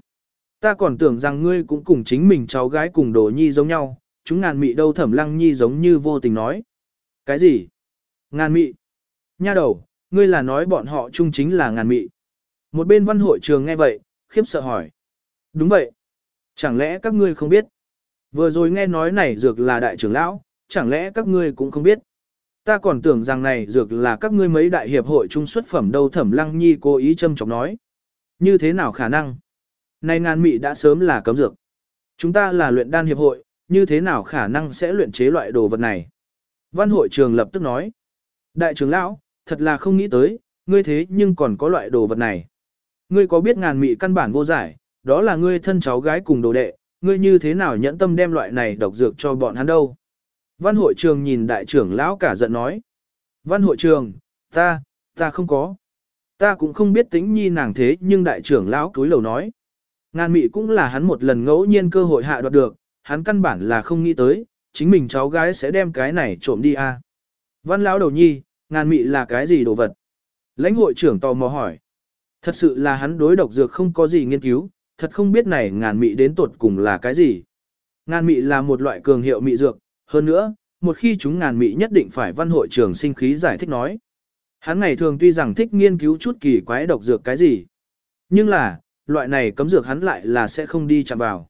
A: ta còn tưởng rằng ngươi cũng cùng chính mình cháu gái cùng Đồ Nhi giống nhau, chúng ngàn mị đâu Thẩm Lăng Nhi giống như vô tình nói: "Cái gì? Ngàn mị?" Nha đầu, ngươi là nói bọn họ chung chính là ngàn mị. Một bên văn hội trường nghe vậy, khiếp sợ hỏi. Đúng vậy. Chẳng lẽ các ngươi không biết? Vừa rồi nghe nói này dược là đại trưởng lão, chẳng lẽ các ngươi cũng không biết? Ta còn tưởng rằng này dược là các ngươi mấy đại hiệp hội trung xuất phẩm đâu thẩm lăng nhi cố ý châm chọc nói. Như thế nào khả năng? Này ngàn mị đã sớm là cấm dược. Chúng ta là luyện đan hiệp hội, như thế nào khả năng sẽ luyện chế loại đồ vật này? Văn hội trường lập tức nói. Đại trưởng lão, thật là không nghĩ tới, ngươi thế nhưng còn có loại đồ vật này. Ngươi có biết ngàn mị căn bản vô giải, đó là ngươi thân cháu gái cùng đồ đệ, ngươi như thế nào nhẫn tâm đem loại này độc dược cho bọn hắn đâu. Văn hội trường nhìn đại trưởng lão cả giận nói. Văn hội trường, ta, ta không có. Ta cũng không biết tính nhi nàng thế nhưng đại trưởng lão cúi lầu nói. Ngàn mị cũng là hắn một lần ngẫu nhiên cơ hội hạ đoạt được, hắn căn bản là không nghĩ tới, chính mình cháu gái sẽ đem cái này trộm đi à. Văn lão đầu nhi, ngàn mị là cái gì đồ vật? Lãnh hội trưởng tò mò hỏi. Thật sự là hắn đối độc dược không có gì nghiên cứu, thật không biết này ngàn mị đến tột cùng là cái gì. Ngàn mị là một loại cường hiệu mị dược, hơn nữa, một khi chúng ngàn mị nhất định phải văn hội trưởng sinh khí giải thích nói. Hắn ngày thường tuy rằng thích nghiên cứu chút kỳ quái độc dược cái gì, nhưng là, loại này cấm dược hắn lại là sẽ không đi chạm vào.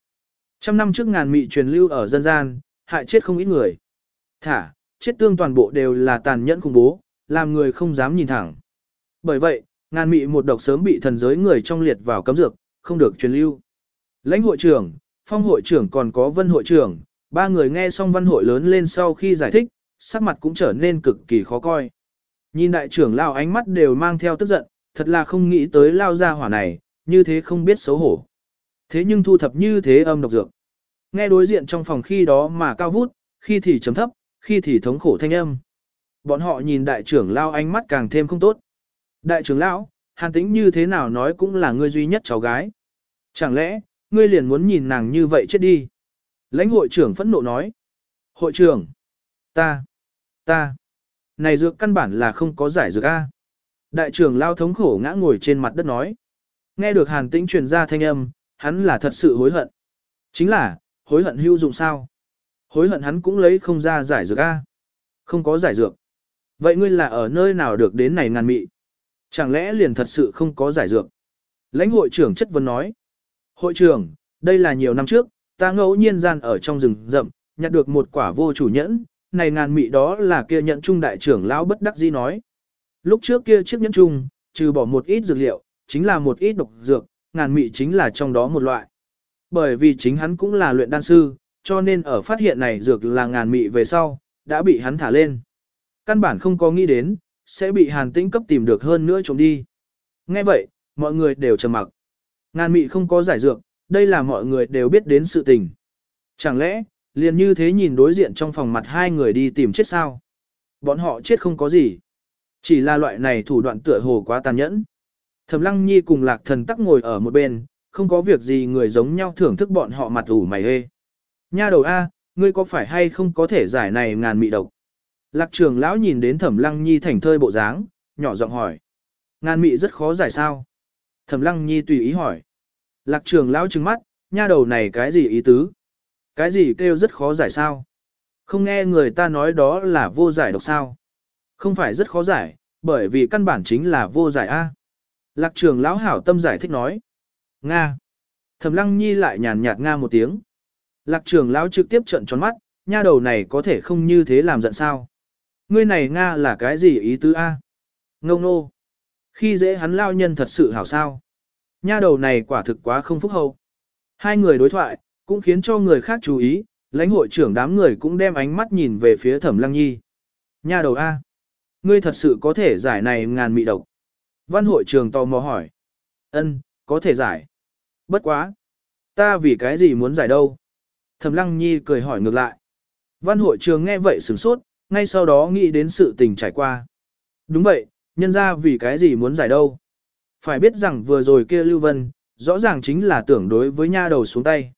A: Trăm năm trước ngàn mị truyền lưu ở dân gian, hại chết không ít người. Thả, chết tương toàn bộ đều là tàn nhẫn khủng bố, làm người không dám nhìn thẳng. Bởi vậy, ngàn mị một độc sớm bị thần giới người trong liệt vào cấm dược, không được truyền lưu. Lãnh hội trưởng, phong hội trưởng còn có vân hội trưởng, ba người nghe xong văn hội lớn lên sau khi giải thích, sắc mặt cũng trở nên cực kỳ khó coi. Nhìn đại trưởng lao ánh mắt đều mang theo tức giận, thật là không nghĩ tới lao ra hỏa này, như thế không biết xấu hổ. Thế nhưng thu thập như thế âm độc dược. Nghe đối diện trong phòng khi đó mà cao vút, khi thì chấm thấp, khi thì thống khổ thanh âm. Bọn họ nhìn đại trưởng lao ánh mắt càng thêm không tốt. Đại trưởng lão, hàn tĩnh như thế nào nói cũng là ngươi duy nhất cháu gái. Chẳng lẽ, ngươi liền muốn nhìn nàng như vậy chết đi? Lãnh hội trưởng phẫn nộ nói. Hội trưởng, ta, ta, này dược căn bản là không có giải dược A. Đại trưởng lao thống khổ ngã ngồi trên mặt đất nói. Nghe được hàn tĩnh truyền ra thanh âm, hắn là thật sự hối hận. Chính là, hối hận hữu dụng sao? Hối hận hắn cũng lấy không ra giải dược A. Không có giải dược. Vậy ngươi là ở nơi nào được đến này ngàn mị? Chẳng lẽ liền thật sự không có giải dược? Lãnh hội trưởng chất vấn nói. Hội trưởng, đây là nhiều năm trước, ta ngẫu nhiên gian ở trong rừng rậm, nhặt được một quả vô chủ nhẫn, này ngàn mị đó là kia nhận trung đại trưởng lão bất đắc dĩ nói. Lúc trước kia chiếc nhẫn trung, trừ bỏ một ít dược liệu, chính là một ít độc dược, ngàn mị chính là trong đó một loại. Bởi vì chính hắn cũng là luyện đan sư, cho nên ở phát hiện này dược là ngàn mị về sau, đã bị hắn thả lên. Căn bản không có nghĩ đến, sẽ bị hàn tĩnh cấp tìm được hơn nữa trộm đi. Nghe vậy, mọi người đều trầm mặc. Ngàn mị không có giải dược, đây là mọi người đều biết đến sự tình. Chẳng lẽ, liền như thế nhìn đối diện trong phòng mặt hai người đi tìm chết sao? Bọn họ chết không có gì. Chỉ là loại này thủ đoạn tựa hồ quá tàn nhẫn. Thẩm lăng nhi cùng lạc thần tắc ngồi ở một bên, không có việc gì người giống nhau thưởng thức bọn họ mặt ủ mày hê. Nha đầu A, ngươi có phải hay không có thể giải này ngàn mị độc? Lạc trường lão nhìn đến thẩm lăng nhi thành thơi bộ dáng, nhỏ giọng hỏi. Ngàn mị rất khó giải sao? Thẩm lăng nhi tùy ý hỏi. Lạc trường lão trừng mắt, nha đầu này cái gì ý tứ? Cái gì kêu rất khó giải sao? Không nghe người ta nói đó là vô giải độc sao? Không phải rất khó giải, bởi vì căn bản chính là vô giải A. Lạc trường lão hảo tâm giải thích nói. Nga. Thẩm lăng nhi lại nhàn nhạt Nga một tiếng. Lạc trường lão trực tiếp trận tròn mắt, nha đầu này có thể không như thế làm giận sao. Ngươi này Nga là cái gì ý tứ A? Ngông nô. Khi dễ hắn lao nhân thật sự hảo sao. Nha đầu này quả thực quá không phúc hậu. Hai người đối thoại, cũng khiến cho người khác chú ý, lãnh hội trưởng đám người cũng đem ánh mắt nhìn về phía thẩm lăng nhi. Nha đầu A. Ngươi thật sự có thể giải này ngàn mị độc. Văn hội trưởng tò mò hỏi. Ân, có thể giải. Bất quá. Ta vì cái gì muốn giải đâu? Thẩm lăng nhi cười hỏi ngược lại. Văn hội trường nghe vậy sửng sốt, ngay sau đó nghĩ đến sự tình trải qua. Đúng vậy, nhân ra vì cái gì muốn giải đâu. Phải biết rằng vừa rồi kia Lưu Vân, rõ ràng chính là tưởng đối với nha đầu xuống tay.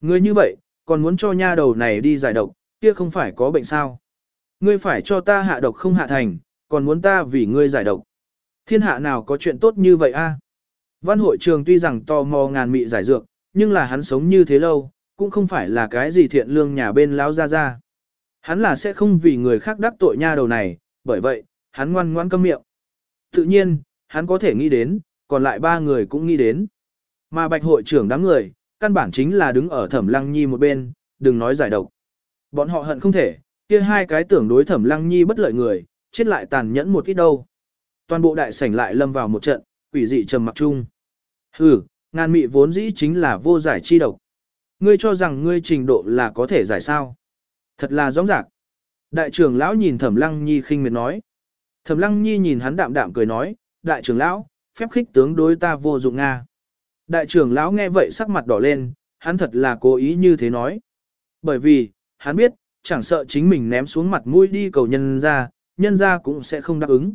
A: Người như vậy, còn muốn cho nha đầu này đi giải độc, kia không phải có bệnh sao. Ngươi phải cho ta hạ độc không hạ thành, còn muốn ta vì ngươi giải độc. Thiên hạ nào có chuyện tốt như vậy a? Văn hội trường tuy rằng tò mò ngàn mị giải dược, nhưng là hắn sống như thế lâu, cũng không phải là cái gì thiện lương nhà bên lão ra ra. Hắn là sẽ không vì người khác đắc tội nha đầu này, bởi vậy, hắn ngoan ngoan câm miệng. Tự nhiên, hắn có thể nghĩ đến, còn lại ba người cũng nghĩ đến. Mà bạch hội trưởng đám người, căn bản chính là đứng ở thẩm lăng nhi một bên, đừng nói giải độc. Bọn họ hận không thể, kia hai cái tưởng đối thẩm lăng nhi bất lợi người, chết lại tàn nhẫn một ít đâu. Toàn bộ đại sảnh lại lâm vào một trận, quỷ dị trầm mặc chung. Hừ, ngàn mị vốn dĩ chính là vô giải chi độc. Ngươi cho rằng ngươi trình độ là có thể giải sao. Thật là rõ rạc. Đại trưởng lão nhìn thẩm lăng nhi khinh miệt nói. Thẩm lăng nhi nhìn hắn đạm đạm cười nói, đại trưởng lão, phép khích tướng đối ta vô dụng Nga. Đại trưởng lão nghe vậy sắc mặt đỏ lên, hắn thật là cố ý như thế nói. Bởi vì, hắn biết, chẳng sợ chính mình ném xuống mặt mũi đi cầu nhân ra, nhân ra cũng sẽ không đáp ứng.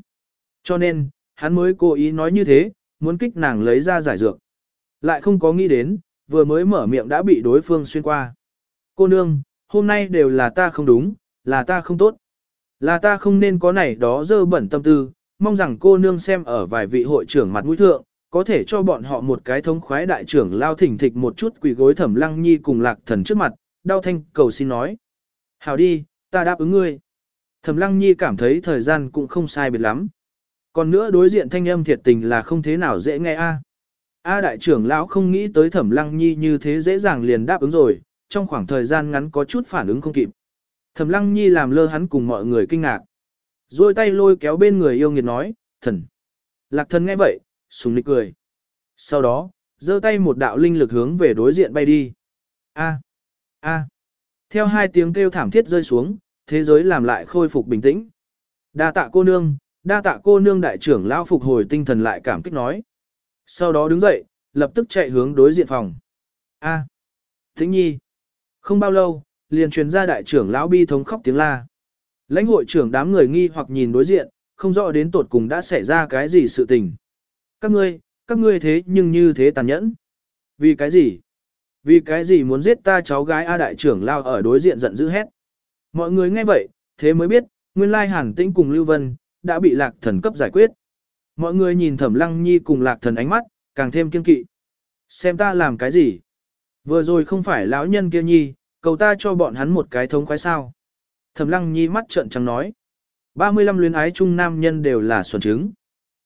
A: Cho nên, hắn mới cố ý nói như thế, muốn kích nàng lấy ra giải dược. Lại không có nghĩ đến, vừa mới mở miệng đã bị đối phương xuyên qua. Cô nương, hôm nay đều là ta không đúng, là ta không tốt. Là ta không nên có này đó dơ bẩn tâm tư, mong rằng cô nương xem ở vài vị hội trưởng mặt mũi thượng, có thể cho bọn họ một cái thống khoái đại trưởng lao thỉnh thịch một chút quỳ gối thẩm lăng nhi cùng lạc thần trước mặt, đau thanh cầu xin nói. Hảo đi, ta đáp ứng ngươi. Thẩm lăng nhi cảm thấy thời gian cũng không sai biệt lắm. Còn nữa đối diện thanh âm thiệt tình là không thế nào dễ nghe a. A đại trưởng lão không nghĩ tới thẩm lăng nhi như thế dễ dàng liền đáp ứng rồi, trong khoảng thời gian ngắn có chút phản ứng không kịp. Thẩm lăng nhi làm lơ hắn cùng mọi người kinh ngạc. Rồi tay lôi kéo bên người yêu nghiệt nói, thần. Lạc thần nghe vậy, sùng nịch cười. Sau đó, giơ tay một đạo linh lực hướng về đối diện bay đi. A. A. Theo hai tiếng kêu thảm thiết rơi xuống, thế giới làm lại khôi phục bình tĩnh. Đa tạ cô nương, đa tạ cô nương đại trưởng lão phục hồi tinh thần lại cảm kích nói. Sau đó đứng dậy, lập tức chạy hướng đối diện phòng. A. À. Tĩnh nhi. Không bao lâu, liền truyền ra đại trưởng lão bi thống khóc tiếng la. Lãnh hội trưởng đám người nghi hoặc nhìn đối diện, không rõ đến tột cùng đã xảy ra cái gì sự tình. Các ngươi, các ngươi thế nhưng như thế tàn nhẫn. Vì cái gì? Vì cái gì muốn giết ta cháu gái A đại trưởng lao ở đối diện giận dữ hét. Mọi người nghe vậy, thế mới biết, nguyên lai hàn tĩnh cùng Lưu Vân, đã bị lạc thần cấp giải quyết. Mọi người nhìn thẩm lăng nhi cùng lạc thần ánh mắt, càng thêm kiên kỵ. Xem ta làm cái gì? Vừa rồi không phải lão nhân kia nhi, cầu ta cho bọn hắn một cái thống khoái sao. Thẩm lăng nhi mắt trợn trắng nói. 35 luyến ái chung nam nhân đều là xuẩn trứng.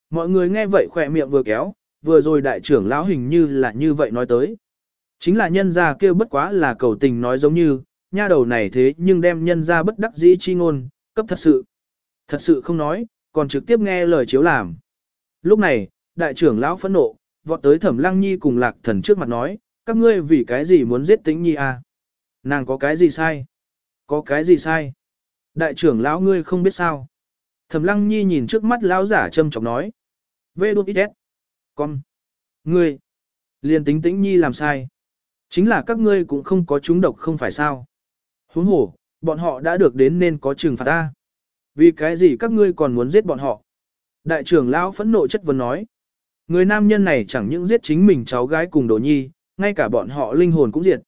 A: Mọi người nghe vậy khỏe miệng vừa kéo, vừa rồi đại trưởng lão hình như là như vậy nói tới. Chính là nhân gia kêu bất quá là cầu tình nói giống như, nha đầu này thế nhưng đem nhân gia bất đắc dĩ chi ngôn, cấp thật sự. Thật sự không nói, còn trực tiếp nghe lời chiếu làm. Lúc này, đại trưởng lão phẫn nộ, vọt tới thẩm lăng nhi cùng lạc thần trước mặt nói, các ngươi vì cái gì muốn giết tính nhi à? Nàng có cái gì sai? Có cái gì sai? Đại trưởng lão ngươi không biết sao? Thẩm lăng nhi nhìn trước mắt lão giả châm chọc nói. Vê đút ít Con. Ngươi. Liền tính tĩnh nhi làm sai. Chính là các ngươi cũng không có chúng độc không phải sao. Huống hồ, bọn họ đã được đến nên có trừng phạt ta. Vì cái gì các ngươi còn muốn giết bọn họ? Đại trưởng lão phẫn nộ chất vấn nói. Người nam nhân này chẳng những giết chính mình cháu gái cùng đồ nhi, ngay cả bọn họ linh hồn cũng diệt.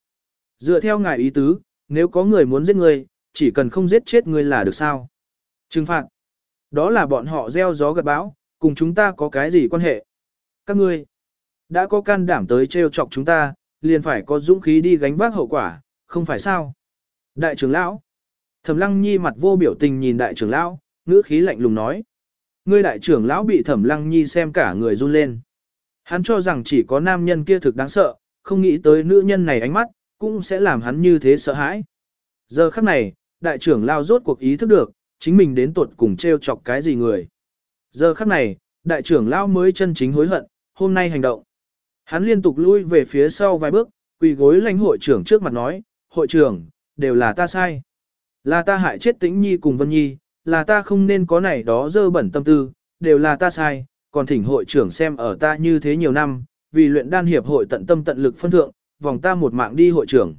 A: Dựa theo ngài ý tứ, nếu có người muốn giết ngươi, chỉ cần không giết chết ngươi là được sao. Trừng phạt. Đó là bọn họ gieo gió gặt bão, cùng chúng ta có cái gì quan hệ. Các ngươi, đã có can đảm tới trêu chọc chúng ta, liền phải có dũng khí đi gánh vác hậu quả, không phải sao. Đại trưởng lão. Thẩm lăng nhi mặt vô biểu tình nhìn đại trưởng lão, ngữ khí lạnh lùng nói. Ngươi đại trưởng lão bị thẩm lăng nhi xem cả người run lên. Hắn cho rằng chỉ có nam nhân kia thực đáng sợ, không nghĩ tới nữ nhân này ánh mắt, cũng sẽ làm hắn như thế sợ hãi. Giờ khắc này, đại trưởng lao rốt cuộc ý thức được, chính mình đến tuột cùng treo chọc cái gì người. Giờ khắc này, đại trưởng lao mới chân chính hối hận, hôm nay hành động. Hắn liên tục lui về phía sau vài bước, quỳ gối lãnh hội trưởng trước mặt nói, hội trưởng, đều là ta sai. Là ta hại chết tĩnh nhi cùng Vân Nhi, là ta không nên có này đó dơ bẩn tâm tư, đều là ta sai, còn thỉnh hội trưởng xem ở ta như thế nhiều năm, vì luyện đan hiệp hội tận tâm tận lực phân thượng, vòng ta một mạng đi hội trưởng.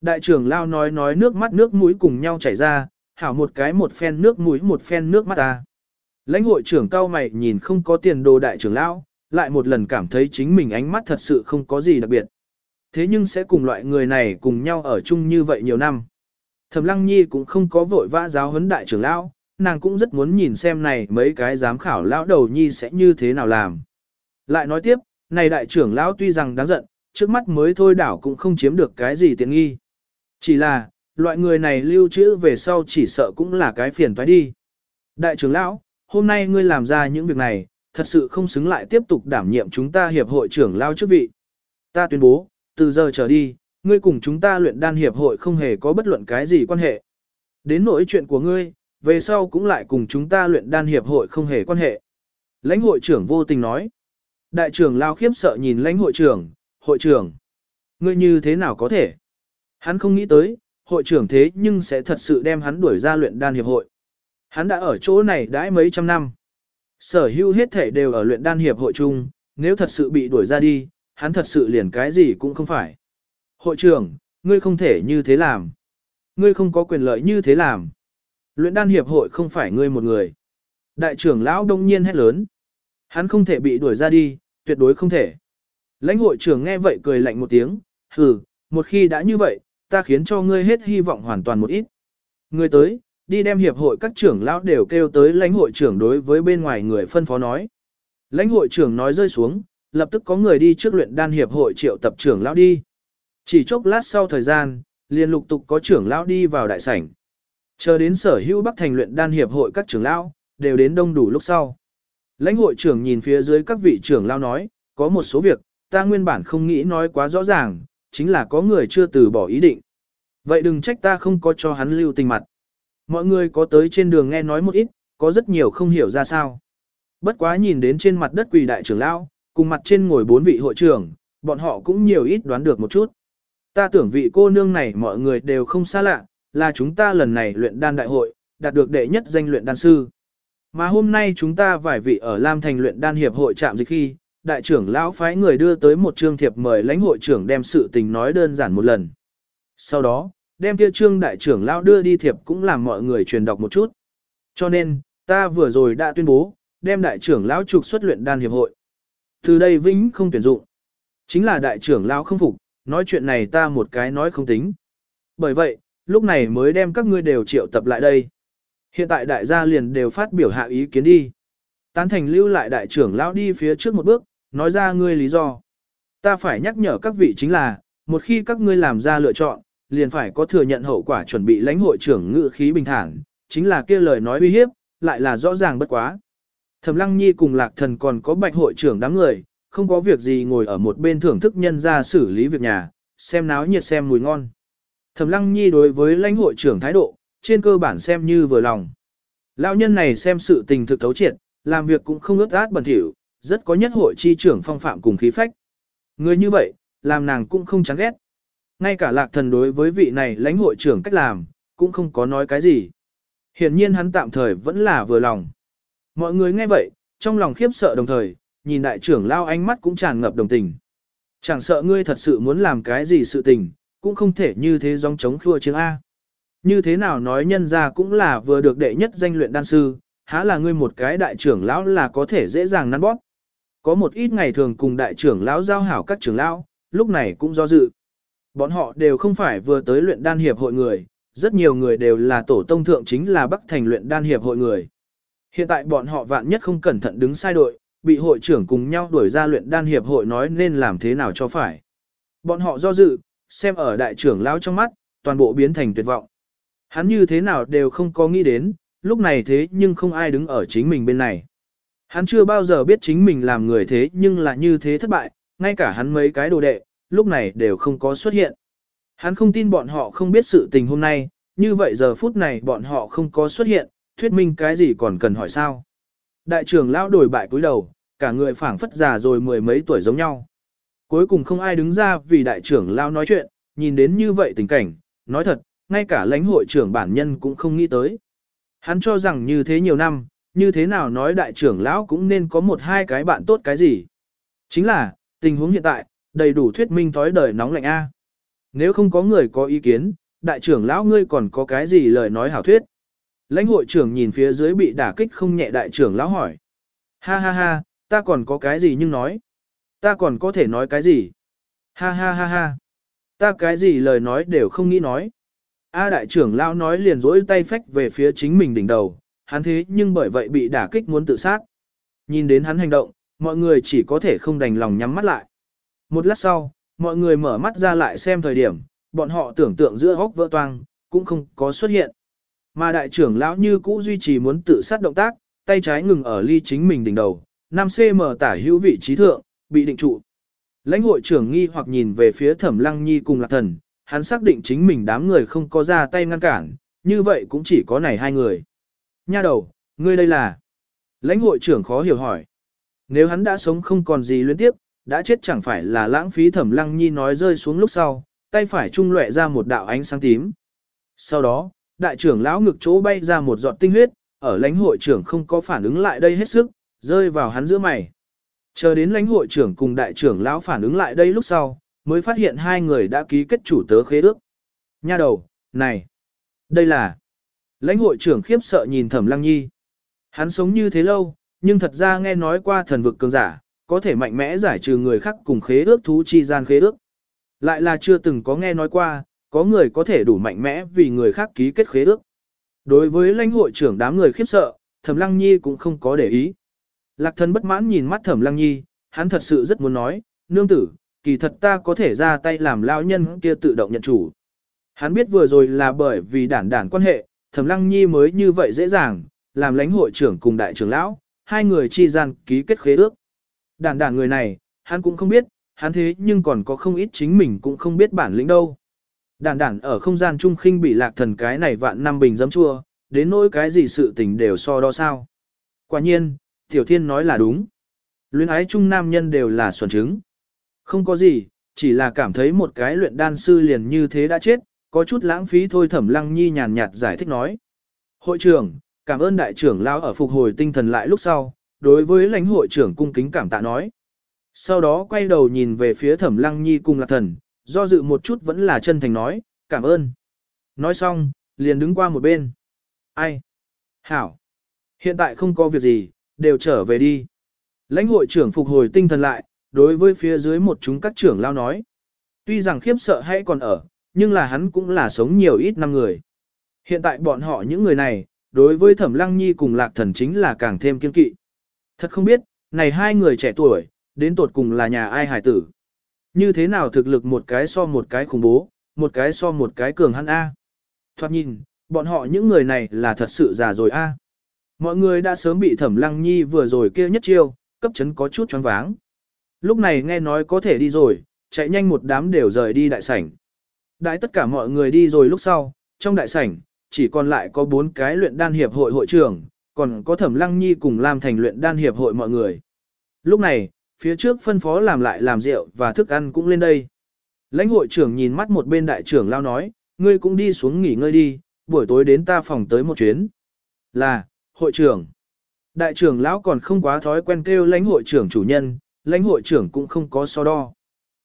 A: Đại trưởng lao nói nói nước mắt nước mũi cùng nhau chảy ra, hảo một cái một phen nước mũi một phen nước mắt ta. Lãnh hội trưởng cao mày nhìn không có tiền đồ đại trưởng lão, lại một lần cảm thấy chính mình ánh mắt thật sự không có gì đặc biệt. Thế nhưng sẽ cùng loại người này cùng nhau ở chung như vậy nhiều năm. Thẩm Lăng Nhi cũng không có vội vã giáo huấn đại trưởng lão, nàng cũng rất muốn nhìn xem này mấy cái giám khảo lão đầu nhi sẽ như thế nào làm. Lại nói tiếp, này đại trưởng lão tuy rằng đáng giận, trước mắt mới thôi đảo cũng không chiếm được cái gì tiện nghi. Chỉ là, loại người này lưu trữ về sau chỉ sợ cũng là cái phiền toái đi. Đại trưởng lão, hôm nay ngươi làm ra những việc này, thật sự không xứng lại tiếp tục đảm nhiệm chúng ta hiệp hội trưởng lao chức vị. Ta tuyên bố, từ giờ trở đi, ngươi cùng chúng ta luyện đan hiệp hội không hề có bất luận cái gì quan hệ. Đến nỗi chuyện của ngươi, về sau cũng lại cùng chúng ta luyện đan hiệp hội không hề quan hệ. Lãnh hội trưởng vô tình nói. Đại trưởng lao khiếp sợ nhìn lãnh hội trưởng, hội trưởng. Ngươi như thế nào có thể? Hắn không nghĩ tới, hội trưởng thế nhưng sẽ thật sự đem hắn đuổi ra luyện đan hiệp hội. Hắn đã ở chỗ này đãi mấy trăm năm. Sở hữu hết thể đều ở luyện đan hiệp hội chung, nếu thật sự bị đuổi ra đi, hắn thật sự liền cái gì cũng không phải. Hội trưởng, ngươi không thể như thế làm. Ngươi không có quyền lợi như thế làm. Luyện đan hiệp hội không phải ngươi một người. Đại trưởng lão đông nhiên hét lớn. Hắn không thể bị đuổi ra đi, tuyệt đối không thể. Lãnh hội trưởng nghe vậy cười lạnh một tiếng, hừ, một khi đã như vậy, ta khiến cho ngươi hết hy vọng hoàn toàn một ít. Ngươi tới, đi đem hiệp hội các trưởng lão đều kêu tới lãnh hội trưởng đối với bên ngoài người phân phó nói. Lãnh hội trưởng nói rơi xuống, lập tức có người đi trước luyện đan hiệp hội triệu tập trưởng lão đi. Chỉ chốc lát sau thời gian, liền lục tục có trưởng lão đi vào đại sảnh. Chờ đến sở hữu bắc thành luyện đan hiệp hội các trưởng lão, đều đến đông đủ lúc sau. Lãnh hội trưởng nhìn phía dưới các vị trưởng lão nói, có một số việc, ta nguyên bản không nghĩ nói quá rõ ràng, chính là có người chưa từ bỏ ý định. Vậy đừng trách ta không có cho hắn lưu tình mặt. Mọi người có tới trên đường nghe nói một ít, có rất nhiều không hiểu ra sao. Bất quá nhìn đến trên mặt đất quỳ đại trưởng lão, cùng mặt trên ngồi bốn vị hội trưởng, bọn họ cũng nhiều ít đoán được một chút. Ta tưởng vị cô nương này mọi người đều không xa lạ, là chúng ta lần này luyện đan đại hội, đạt được đệ nhất danh luyện đan sư. Mà hôm nay chúng ta vài vị ở Lam Thành luyện đan hiệp hội chạm dịch khi, đại trưởng lão phái người đưa tới một trương thiệp mời lãnh hội trưởng đem sự tình nói đơn giản một lần. Sau đó, đem kia trương đại trưởng lão đưa đi thiệp cũng làm mọi người truyền đọc một chút. Cho nên, ta vừa rồi đã tuyên bố, đem đại trưởng lão trục xuất luyện đan hiệp hội. Từ đây vĩnh không tuyển dụng. Chính là đại trưởng lão không phục, nói chuyện này ta một cái nói không tính. Bởi vậy, lúc này mới đem các ngươi đều triệu tập lại đây. Hiện tại đại gia liền đều phát biểu hạ ý kiến đi. Tán thành lưu lại đại trưởng lão đi phía trước một bước, nói ra ngươi lý do. Ta phải nhắc nhở các vị chính là, một khi các ngươi làm ra lựa chọn, liền phải có thừa nhận hậu quả chuẩn bị lãnh hội trưởng ngự khí bình thản, chính là kia lời nói uy hiếp, lại là rõ ràng bất quá. Thẩm Lăng Nhi cùng Lạc Thần còn có bạch hội trưởng đám người, không có việc gì ngồi ở một bên thưởng thức nhân ra xử lý việc nhà, xem náo nhiệt xem mùi ngon. Thẩm Lăng Nhi đối với lãnh hội trưởng thái độ, trên cơ bản xem như vừa lòng. Lão nhân này xem sự tình thực thấu triệt, làm việc cũng không ướt át bẩn thỉu, rất có nhất hội chi trưởng phong phạm cùng khí phách. Người như vậy, làm nàng cũng không chán ghét. Ngay cả lạc thần đối với vị này lãnh hội trưởng cách làm, cũng không có nói cái gì. Hiển nhiên hắn tạm thời vẫn là vừa lòng. Mọi người nghe vậy, trong lòng khiếp sợ đồng thời, nhìn đại trưởng lao ánh mắt cũng tràn ngập đồng tình. Chẳng sợ ngươi thật sự muốn làm cái gì sự tình, cũng không thể như thế dòng chống khua chiếng A. Như thế nào nói nhân ra cũng là vừa được đệ nhất danh luyện đan sư, há là ngươi một cái đại trưởng lão là có thể dễ dàng nắn bóp. Có một ít ngày thường cùng đại trưởng lão giao hảo các trưởng lão, lúc này cũng do dự. Bọn họ đều không phải vừa tới luyện đan hiệp hội người, rất nhiều người đều là tổ tông thượng chính là Bắc Thành luyện đan hiệp hội người. Hiện tại bọn họ vạn nhất không cẩn thận đứng sai đội, bị hội trưởng cùng nhau đuổi ra luyện đan hiệp hội nói nên làm thế nào cho phải. Bọn họ do dự, xem ở đại trưởng lão trong mắt, toàn bộ biến thành tuyệt vọng. Hắn như thế nào đều không có nghĩ đến, lúc này thế nhưng không ai đứng ở chính mình bên này. Hắn chưa bao giờ biết chính mình làm người thế nhưng là như thế thất bại, ngay cả hắn mấy cái đồ đệ, lúc này đều không có xuất hiện. Hắn không tin bọn họ không biết sự tình hôm nay, như vậy giờ phút này bọn họ không có xuất hiện, thuyết minh cái gì còn cần hỏi sao. Đại trưởng lão đổi bại cúi đầu, cả người phảng phất già rồi mười mấy tuổi giống nhau. Cuối cùng không ai đứng ra vì đại trưởng lão nói chuyện, nhìn đến như vậy tình cảnh, nói thật, ngay cả lãnh hội trưởng bản nhân cũng không nghĩ tới. Hắn cho rằng như thế nhiều năm, như thế nào nói đại trưởng lão cũng nên có một hai cái bạn tốt cái gì. Chính là, tình huống hiện tại, đầy đủ thuyết minh thói đời nóng lạnh A. Nếu không có người có ý kiến, đại trưởng lão ngươi còn có cái gì lời nói hảo thuyết. Lãnh hội trưởng nhìn phía dưới bị đả kích không nhẹ đại trưởng lão hỏi. Ha ha ha, ta còn có cái gì nhưng nói. Ta còn có thể nói cái gì. Ha ha ha ha. Ta cái gì lời nói đều không nghĩ nói. A đại trưởng lão nói liền rỗi tay phách về phía chính mình đỉnh đầu, hắn thế nhưng bởi vậy bị đả kích muốn tự sát. Nhìn đến hắn hành động, mọi người chỉ có thể không đành lòng nhắm mắt lại. Một lát sau, mọi người mở mắt ra lại xem thời điểm, bọn họ tưởng tượng giữa hốc vỡ toang, cũng không có xuất hiện. Mà đại trưởng lão như cũ duy trì muốn tự sát động tác, tay trái ngừng ở ly chính mình đỉnh đầu, 5cm tả hữu vị trí thượng, bị định trụ. Lãnh hội trưởng nghi hoặc nhìn về phía thẩm lăng nhi cùng lạc thần, hắn xác định chính mình đám người không có ra tay ngăn cản, như vậy cũng chỉ có này hai người. Nha đầu, ngươi đây là... Lãnh hội trưởng khó hiểu hỏi. Nếu hắn đã sống không còn gì luyến tiếp, đã chết chẳng phải là lãng phí thẩm lăng nhi nói rơi xuống lúc sau, tay phải trung lệ ra một đạo ánh sáng tím. Sau đó, đại trưởng lão ngực chỗ bay ra một giọt tinh huyết, ở lãnh hội trưởng không có phản ứng lại đây hết sức, rơi vào hắn giữa mày. Chờ đến lãnh hội trưởng cùng đại trưởng lão phản ứng lại đây lúc sau, mới phát hiện hai người đã ký kết chủ tớ khế ước. Nha đầu, này, đây là... Lãnh hội trưởng khiếp sợ nhìn thẩm lăng nhi. Hắn sống như thế lâu, nhưng thật ra nghe nói qua thần vực cường giả, có thể mạnh mẽ giải trừ người khác cùng khế ước thú chi gian khế ước. Lại là chưa từng có nghe nói qua, có người có thể đủ mạnh mẽ vì người khác ký kết khế ước. Đối với lãnh hội trưởng đám người khiếp sợ, Thẩm Lăng Nhi cũng không có để ý. Lạc thần bất mãn nhìn mắt Thẩm Lăng Nhi, hắn thật sự rất muốn nói, nương tử, kỳ thật ta có thể ra tay làm lão nhân kia tự động nhận chủ. Hắn biết vừa rồi là bởi vì đản đản quan hệ, Thẩm Lăng Nhi mới như vậy dễ dàng, làm lãnh hội trưởng cùng đại trưởng lão, hai người chi gian ký kết khế ước. Đản đản người này, hắn cũng không biết, hắn thế nhưng còn có không ít chính mình cũng không biết bản lĩnh đâu. Đản đản ở không gian trung khinh bị lạc thần cái này vạn năm bình giấm chua, đến nỗi cái gì sự tình đều so đo sao. Quả nhiên, Tiểu Thiên nói là đúng. Luyến ái chung nam nhân đều là xuẩn trứng. Không có gì, chỉ là cảm thấy một cái luyện đan sư liền như thế đã chết, có chút lãng phí thôi thẩm lăng nhi nhàn nhạt giải thích nói. Hội trưởng, cảm ơn đại trưởng lão ở phục hồi tinh thần lại lúc sau, đối với lãnh hội trưởng cung kính cảm tạ nói. Sau đó quay đầu nhìn về phía thẩm lăng nhi cùng lạc thần, do dự một chút vẫn là chân thành nói, cảm ơn. Nói xong, liền đứng qua một bên. Ai? Hảo. Hiện tại không có việc gì, đều trở về đi. Lãnh hội trưởng phục hồi tinh thần lại, đối với phía dưới một chúng các trưởng lao nói. Tuy rằng khiếp sợ hay còn ở, nhưng là hắn cũng là sống nhiều ít năm người. Hiện tại bọn họ những người này, đối với thẩm lăng nhi cùng lạc thần chính là càng thêm kiên kỵ. Thật không biết, này hai người trẻ tuổi, đến tột cùng là nhà ai hải tử. Như thế nào thực lực một cái so một cái khủng bố, một cái so một cái cường hắn A. Thoát nhìn, bọn họ những người này là thật sự già rồi A. Mọi người đã sớm bị thẩm lăng nhi vừa rồi kia nhất chiêu, cấp chấn có chút choáng váng. Lúc này nghe nói có thể đi rồi, chạy nhanh một đám đều rời đi đại sảnh. Đãi tất cả mọi người đi rồi lúc sau, trong đại sảnh, chỉ còn lại có bốn cái luyện đan hiệp hội hội trưởng, còn có thẩm lăng nhi cùng làm thành luyện đan hiệp hội mọi người. Lúc này, phía trước phân phó làm lại làm rượu và thức ăn cũng lên đây. Lãnh hội trưởng nhìn mắt một bên đại trưởng lao nói, ngươi cũng đi xuống nghỉ ngơi đi, buổi tối đến ta phòng tới một chuyến. Là, hội trưởng. Đại trưởng lão còn không quá thói quen kêu lãnh hội trưởng chủ nhân, lãnh hội trưởng cũng không có so đo.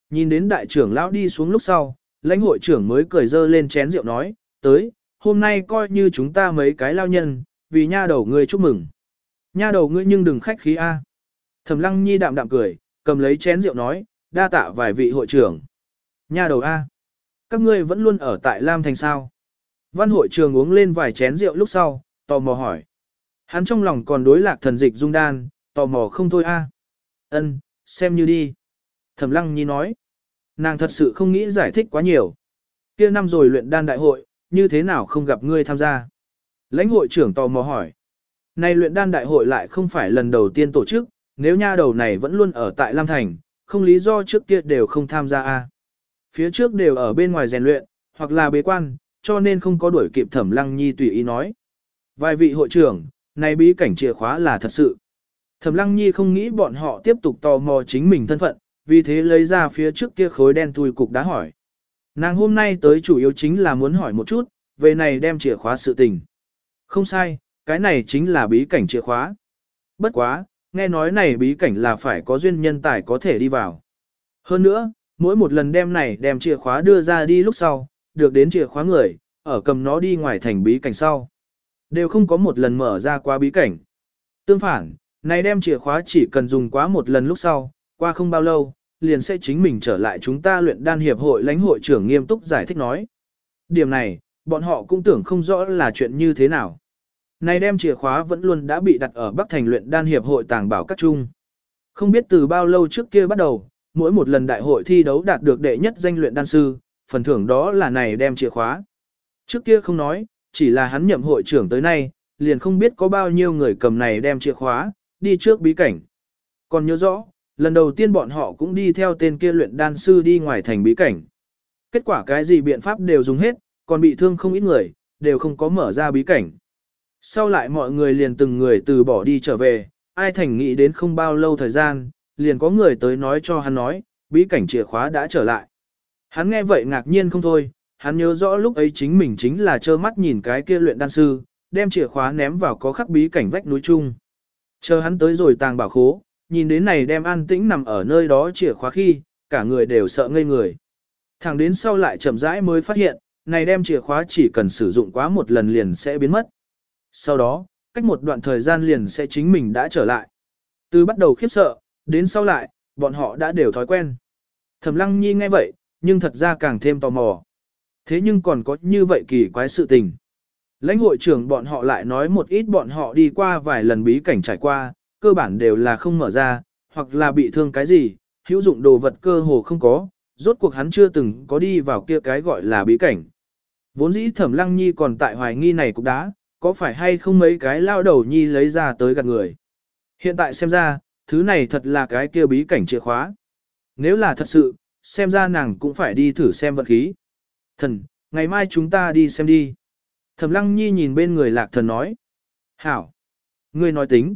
A: Nhìn đến đại trưởng lão đi xuống lúc sau, lãnh hội trưởng mới cười dơ lên chén rượu nói, tới, hôm nay coi như chúng ta mấy cái lao nhân, vì nha đầu ngươi chúc mừng. Nha đầu ngươi nhưng đừng khách khí A. Thẩm Lăng Nhi đạm đạm cười, cầm lấy chén rượu nói, đa tạ vài vị hội trưởng. Nha đầu A. Các ngươi vẫn luôn ở tại Lam Thành sao. Văn hội trường uống lên vài chén rượu lúc sau, tò mò hỏi. Hắn trong lòng còn đối lạc thần dịch dung đan, tò mò không thôi a. Ân, xem như đi. Thẩm Lăng Nhi nói. Nàng thật sự không nghĩ giải thích quá nhiều. Kia năm rồi luyện đan đại hội, như thế nào không gặp ngươi tham gia? Lãnh hội trưởng tò mò hỏi. Này luyện đan đại hội lại không phải lần đầu tiên tổ chức, nếu nha đầu này vẫn luôn ở tại Lam Thành, không lý do trước kia đều không tham gia a. Phía trước đều ở bên ngoài rèn luyện, hoặc là bế quan, cho nên không có đuổi kịp Thẩm Lăng Nhi tùy ý nói. Vài vị hội trưởng, này bí cảnh chìa khóa là thật sự. Thẩm Lăng Nhi không nghĩ bọn họ tiếp tục tò mò chính mình thân phận, vì thế lấy ra phía trước kia khối đen thui cục đá hỏi. Nàng hôm nay tới chủ yếu chính là muốn hỏi một chút, về này đem chìa khóa sự tình. Không sai, cái này chính là bí cảnh chìa khóa. Bất quá, nghe nói này bí cảnh là phải có duyên nhân tài có thể đi vào. Hơn nữa, mỗi một lần đem này đem chìa khóa đưa ra đi lúc sau, được đến chìa khóa người, ở cầm nó đi ngoài thành bí cảnh sau. Đều không có một lần mở ra qua bí cảnh. Tương phản, này đem chìa khóa chỉ cần dùng quá một lần lúc sau, qua không bao lâu, liền sẽ chính mình trở lại chúng ta luyện đan hiệp hội lãnh hội trưởng nghiêm túc giải thích nói. Điểm này, bọn họ cũng tưởng không rõ là chuyện như thế nào. Này đem chìa khóa vẫn luôn đã bị đặt ở Bắc Thành luyện đan hiệp hội tàng bảo các trung. Không biết từ bao lâu trước kia bắt đầu, mỗi một lần đại hội thi đấu đạt được đệ nhất danh luyện đan sư, phần thưởng đó là này đem chìa khóa. Trước kia không nói, chỉ là hắn nhậm hội trưởng tới nay, liền không biết có bao nhiêu người cầm này đem chìa khóa, đi trước bí cảnh. Còn nhớ rõ, lần đầu tiên bọn họ cũng đi theo tên kia luyện đan sư đi ngoài thành bí cảnh. Kết quả cái gì biện pháp đều dùng hết, còn bị thương không ít người, đều không có mở ra bí cảnh. Sau lại mọi người liền từng người từ bỏ đi trở về, ai thành nghĩ đến không bao lâu thời gian, liền có người tới nói cho hắn nói, bí cảnh chìa khóa đã trở lại. Hắn nghe vậy ngạc nhiên không thôi, hắn nhớ rõ lúc ấy chính mình chính là trơ mắt nhìn cái kia luyện đan sư, đem chìa khóa ném vào có khắc bí cảnh vách núi chung. Chờ hắn tới rồi tàng bảo khố, nhìn đến này đem an tĩnh nằm ở nơi đó chìa khóa khi, cả người đều sợ ngây người. Thẳng đến sau lại chậm rãi mới phát hiện, này đem chìa khóa chỉ cần sử dụng quá một lần liền sẽ biến mất. Sau đó, cách một đoạn thời gian liền sẽ chính mình đã trở lại. Từ bắt đầu khiếp sợ, đến sau lại, bọn họ đã đều thói quen. Thẩm Lăng Nhi nghe vậy, nhưng thật ra càng thêm tò mò. Thế nhưng còn có như vậy kỳ quái sự tình. Lãnh hội trưởng bọn họ lại nói một ít bọn họ đi qua vài lần bí cảnh trải qua, cơ bản đều là không mở ra, hoặc là bị thương cái gì, hữu dụng đồ vật cơ hồ không có, rốt cuộc hắn chưa từng có đi vào kia cái gọi là bí cảnh. Vốn dĩ thẩm lăng nhi còn tại hoài nghi này cũng đã, có phải hay không mấy cái lao đầu nhi lấy ra tới gạt người. Hiện tại xem ra, thứ này thật là cái kia bí cảnh chìa khóa. Nếu là thật sự, xem ra nàng cũng phải đi thử xem vật khí. Thần, ngày mai chúng ta đi xem đi. Thẩm lăng nhi nhìn bên người lạc thần nói. Hảo. Ngươi nói tính.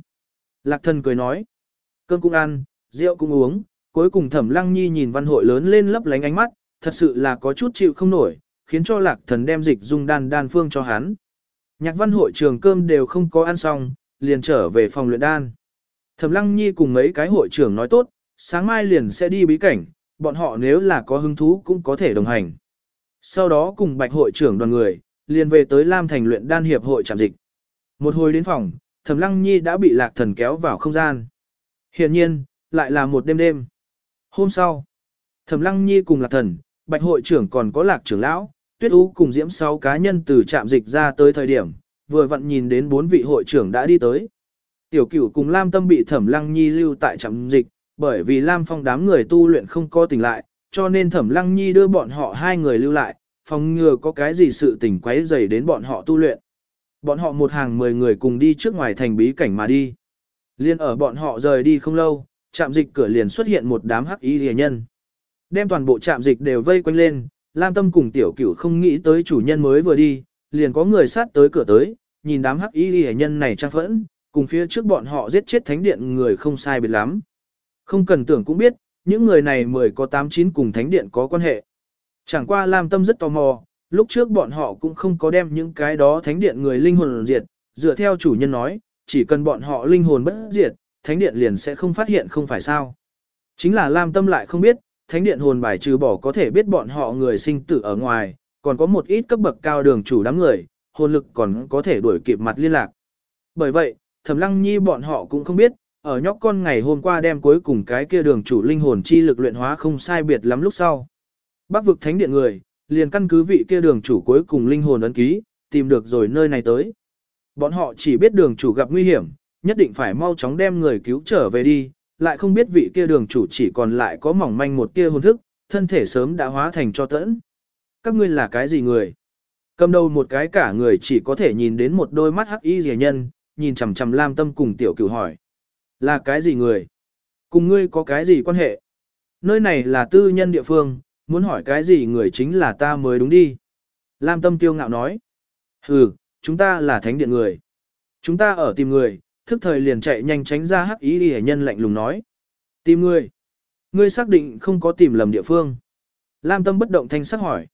A: Lạc thần cười nói. Cơm cũng ăn, rượu cũng uống. Cuối cùng thẩm lăng nhi nhìn văn hội lớn lên lấp lánh ánh mắt, thật sự là có chút chịu không nổi, khiến cho lạc thần đem dịch dung đan đan phương cho hắn. Nhạc văn hội trường cơm đều không có ăn xong, liền trở về phòng luyện đan. Thẩm lăng nhi cùng mấy cái hội trưởng nói tốt, sáng mai liền sẽ đi bí cảnh, bọn họ nếu là có hứng thú cũng có thể đồng hành. Sau đó cùng bạch hội trưởng đoàn người, liền về tới Lam Thành luyện đan hiệp hội trạm dịch. Một hồi đến phòng, Thẩm Lăng Nhi đã bị Lạc Thần kéo vào không gian. hiển nhiên, lại là một đêm đêm. Hôm sau, Thẩm Lăng Nhi cùng Lạc Thần, Bạch hội trưởng còn có Lạc trưởng lão, Tuyết Ú cùng Diễm sáu cá nhân từ trạm dịch ra tới thời điểm, vừa vặn nhìn đến bốn vị hội trưởng đã đi tới. Tiểu Cửu cùng Lam Tâm bị Thẩm Lăng Nhi lưu tại trạm dịch, bởi vì Lam Phong đám người tu luyện không có tỉnh lại, cho nên Thẩm Lăng Nhi đưa bọn họ hai người lưu lại, phòng ngừa có cái gì sự tình quấy rầy đến bọn họ tu luyện. Bọn họ một hàng mười người cùng đi trước ngoài thành bí cảnh mà đi. Liên ở bọn họ rời đi không lâu, trạm dịch cửa liền xuất hiện một đám hắc y rìa nhân. Đem toàn bộ trạm dịch đều vây quanh lên, Lam Tâm cùng tiểu cửu không nghĩ tới chủ nhân mới vừa đi, liền có người sát tới cửa tới, nhìn đám hắc y rìa nhân này trang phẫn, cùng phía trước bọn họ giết chết thánh điện người không sai biệt lắm. Không cần tưởng cũng biết, những người này mười có tám chín cùng thánh điện có quan hệ. Chẳng qua Lam Tâm rất tò mò, lúc trước bọn họ cũng không có đem những cái đó thánh điện người linh hồn diệt, dựa theo chủ nhân nói, chỉ cần bọn họ linh hồn bất diệt, thánh điện liền sẽ không phát hiện không phải sao. Chính là Lam Tâm lại không biết, thánh điện hồn bài trừ bỏ có thể biết bọn họ người sinh tử ở ngoài, còn có một ít cấp bậc cao đường chủ đám người, hồn lực còn có thể đuổi kịp mặt liên lạc. Bởi vậy, Thẩm Lăng Nhi bọn họ cũng không biết, ở nhóc con ngày hôm qua đem cuối cùng cái kia đường chủ linh hồn chi lực luyện hóa không sai biệt lắm lúc sau. Bắc vực thánh điện người, liền căn cứ vị kia đường chủ cuối cùng linh hồn ấn ký, tìm được rồi nơi này tới. Bọn họ chỉ biết đường chủ gặp nguy hiểm, nhất định phải mau chóng đem người cứu trở về đi, lại không biết vị kia đường chủ chỉ còn lại có mỏng manh một tia hồn thức, thân thể sớm đã hóa thành cho tẫn. Các ngươi là cái gì người? Cầm đầu một cái cả người chỉ có thể nhìn đến một đôi mắt hắc y rẻ nhân, nhìn chằm chằm Lam Tâm cùng tiểu cửu hỏi. Là cái gì người? Cùng ngươi có cái gì quan hệ? Nơi này là tư nhân địa phương, muốn hỏi cái gì người chính là ta mới đúng đi. Lam Tâm tiêu ngạo nói. Ừ, chúng ta là thánh điện người. Chúng ta ở tìm người, thức thời liền chạy nhanh tránh ra hắc ý đi nhân lạnh lùng nói. Tìm người. Ngươi xác định không có tìm lầm địa phương. Lam Tâm bất động thanh sắc hỏi.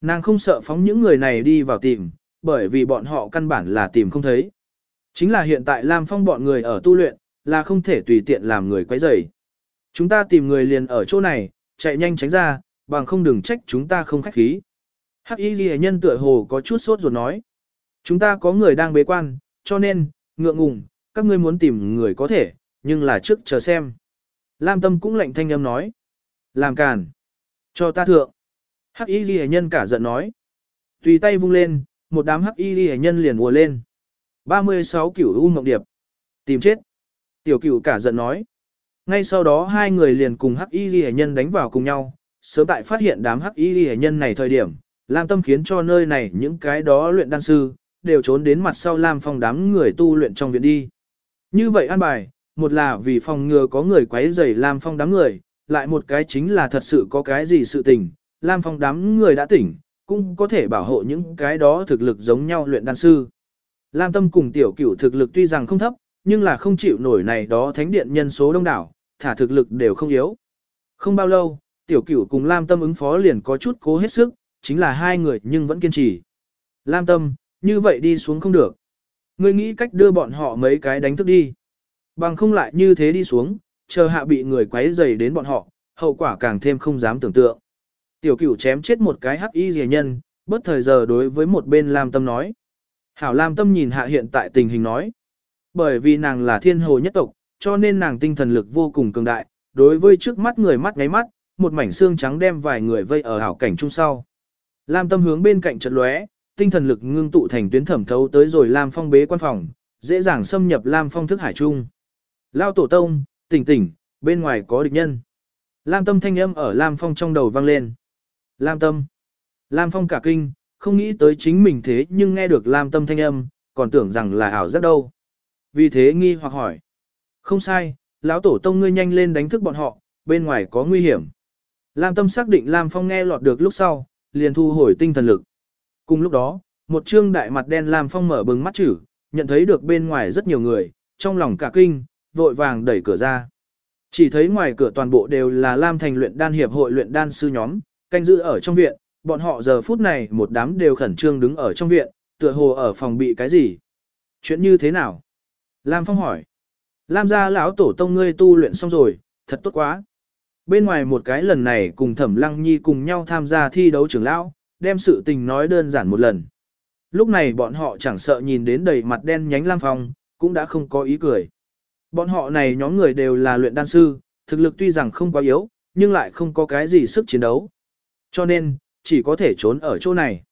A: Nàng không sợ phóng những người này đi vào tìm, bởi vì bọn họ căn bản là tìm không thấy. Chính là hiện tại Lam Phong bọn người ở tu luyện, là không thể tùy tiện làm người quấy rầy. Chúng ta tìm người liền ở chỗ này, chạy nhanh tránh ra, bằng không đừng trách chúng ta không khách khí. Hắc y ghi nhân tựa hồ có chút sốt ruột nói. Chúng ta có người đang bế quan, cho nên, ngượng ngùng, các ngươi muốn tìm người có thể, nhưng là trước chờ xem. Lam tâm cũng lạnh thanh âm nói. Làm càn. Cho ta thượng. Hắc y ghi nhân cả giận nói. Tùy tay vung lên, một đám hắc y ghi nhân liền ùa lên. 36 cửu u mộng điệp. Tìm chết. Tiểu cửu cả giận nói. Ngay sau đó hai người liền cùng hắc y ghi nhân đánh vào cùng nhau. Sớm tại phát hiện đám hắc y hệ nhân này thời điểm, Lam tâm khiến cho nơi này những cái đó luyện đan sư, đều trốn đến mặt sau Lam phong đám người tu luyện trong viện đi. Như vậy an bài, một là vì phòng ngừa có người quấy rầy Lam phong đám người, lại một cái chính là thật sự có cái gì sự tình, Lam phong đám người đã tỉnh, cũng có thể bảo hộ những cái đó thực lực giống nhau luyện đan sư. Lam tâm cùng tiểu cửu thực lực tuy rằng không thấp, nhưng là không chịu nổi này đó thánh điện nhân số đông đảo, thả thực lực đều không yếu. Không bao lâu, tiểu cửu cùng Lam tâm ứng phó liền có chút cố hết sức, chính là hai người nhưng vẫn kiên trì. Lam tâm, như vậy đi xuống không được. Ngươi nghĩ cách đưa bọn họ mấy cái đánh thức đi. Bằng không lại như thế đi xuống, chờ hạ bị người quấy dày đến bọn họ, hậu quả càng thêm không dám tưởng tượng. Tiểu cửu chém chết một cái hắc y rẻ nhân, bất thời giờ đối với một bên Lam Tâm nói. Hảo Lam Tâm nhìn hạ hiện tại tình hình nói. Bởi vì nàng là thiên hồ nhất tộc, cho nên nàng tinh thần lực vô cùng cường đại, đối với trước mắt người mắt ngáy mắt, một mảnh xương trắng đem vài người vây ở hảo cảnh chung sau. Lam Tâm hướng bên cạnh trận lóe, tinh thần lực ngưng tụ thành tuyến thẩm thấu tới rồi Lam Phong bế quan phòng, dễ dàng xâm nhập Lam Phong thức hải trung. Lao tổ tông, tỉnh tỉnh, bên ngoài có địch nhân. Lam Tâm thanh âm ở Lam Phong trong đầu vang lên. Lam Tâm. Lam Phong cả kinh, không nghĩ tới chính mình thế nhưng nghe được Lam Tâm thanh âm, còn tưởng rằng là ảo giác đâu. Vì thế nghi hoặc hỏi. Không sai, lão tổ tông ngươi nhanh lên đánh thức bọn họ, bên ngoài có nguy hiểm. Lam Tâm xác định Lam Phong nghe lọt được lúc sau, liền thu hồi tinh thần lực. Cùng lúc đó, một trương đại mặt đen Lam Phong mở bừng mắt chữ, nhận thấy được bên ngoài rất nhiều người, trong lòng cả kinh, vội vàng đẩy cửa ra. Chỉ thấy ngoài cửa toàn bộ đều là Lam Thành luyện đan hiệp hội luyện đan sư nhóm, canh giữ ở trong viện, bọn họ giờ phút này một đám đều khẩn trương đứng ở trong viện, tựa hồ ở phòng bị cái gì. Chuyện như thế nào? Lam Phong hỏi. Lam gia lão tổ tông ngươi tu luyện xong rồi, thật tốt quá. Bên ngoài một cái lần này cùng Thẩm Lăng Nhi cùng nhau tham gia thi đấu trưởng lão, đem sự tình nói đơn giản một lần. Lúc này bọn họ chẳng sợ nhìn đến đầy mặt đen nhánh Lam Phong, cũng đã không có ý cười. Bọn họ này nhóm người đều là luyện đan sư, thực lực tuy rằng không quá yếu, nhưng lại không có cái gì sức chiến đấu. Cho nên, chỉ có thể trốn ở chỗ này.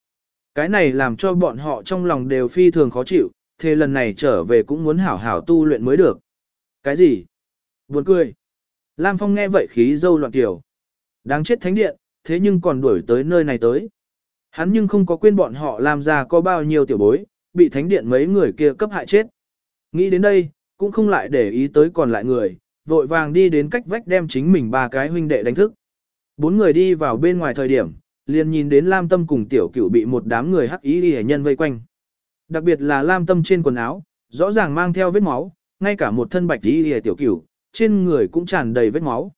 A: Cái này làm cho bọn họ trong lòng đều phi thường khó chịu, thế lần này trở về cũng muốn hảo hảo tu luyện mới được. Cái gì? Buồn cười. Lam Phong nghe vậy khí dâu loạn tiểu. Đáng chết thánh điện, thế nhưng còn đuổi tới nơi này tới. Hắn nhưng không có quên bọn họ làm ra có bao nhiêu tiểu bối, bị thánh điện mấy người kia cấp hại chết. Nghĩ đến đây, cũng không lại để ý tới còn lại người, vội vàng đi đến cách vách đem chính mình ba cái huynh đệ đánh thức. Bốn người đi vào bên ngoài thời điểm, liền nhìn đến Lam Tâm cùng tiểu cửu bị một đám người hắc ý y nhân vây quanh. Đặc biệt là Lam Tâm trên quần áo, rõ ràng mang theo vết máu, ngay cả một thân bạch y y tiểu cửu, trên người cũng tràn đầy vết máu.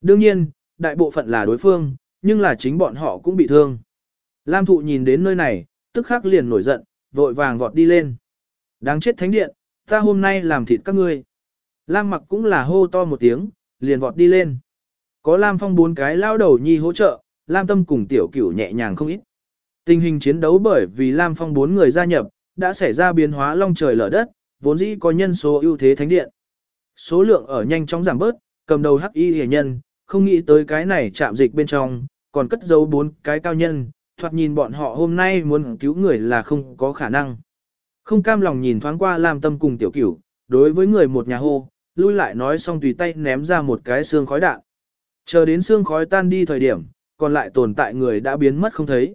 A: Đương nhiên, đại bộ phận là đối phương, nhưng là chính bọn họ cũng bị thương. Lam thụ nhìn đến nơi này, tức khắc liền nổi giận, vội vàng vọt đi lên. Đáng chết thánh điện, ta hôm nay làm thịt các ngươi. Lam mặc cũng là hô to một tiếng, liền vọt đi lên. Có Lam phong bốn cái lao đầu nhi hỗ trợ, Lam tâm cùng tiểu cửu nhẹ nhàng không ít. Tình hình chiến đấu bởi vì Lam phong bốn người gia nhập, đã xảy ra biến hóa long trời lở đất, vốn dĩ có nhân số ưu thế thánh điện. Số lượng ở nhanh chóng giảm bớt, cầm đầu hắc y hề nhân, không nghĩ tới cái này chạm dịch bên trong, còn cất giấu bốn cái cao nhân, thoạt nhìn bọn họ hôm nay muốn cứu người là không có khả năng. Không cam lòng nhìn thoáng qua Lam Tâm cùng tiểu cửu, đối với người một nhà hô, lui lại nói xong tùy tay ném ra một cái xương khói đạn. Chờ đến xương khói tan đi thời điểm, còn lại tồn tại người đã biến mất không thấy.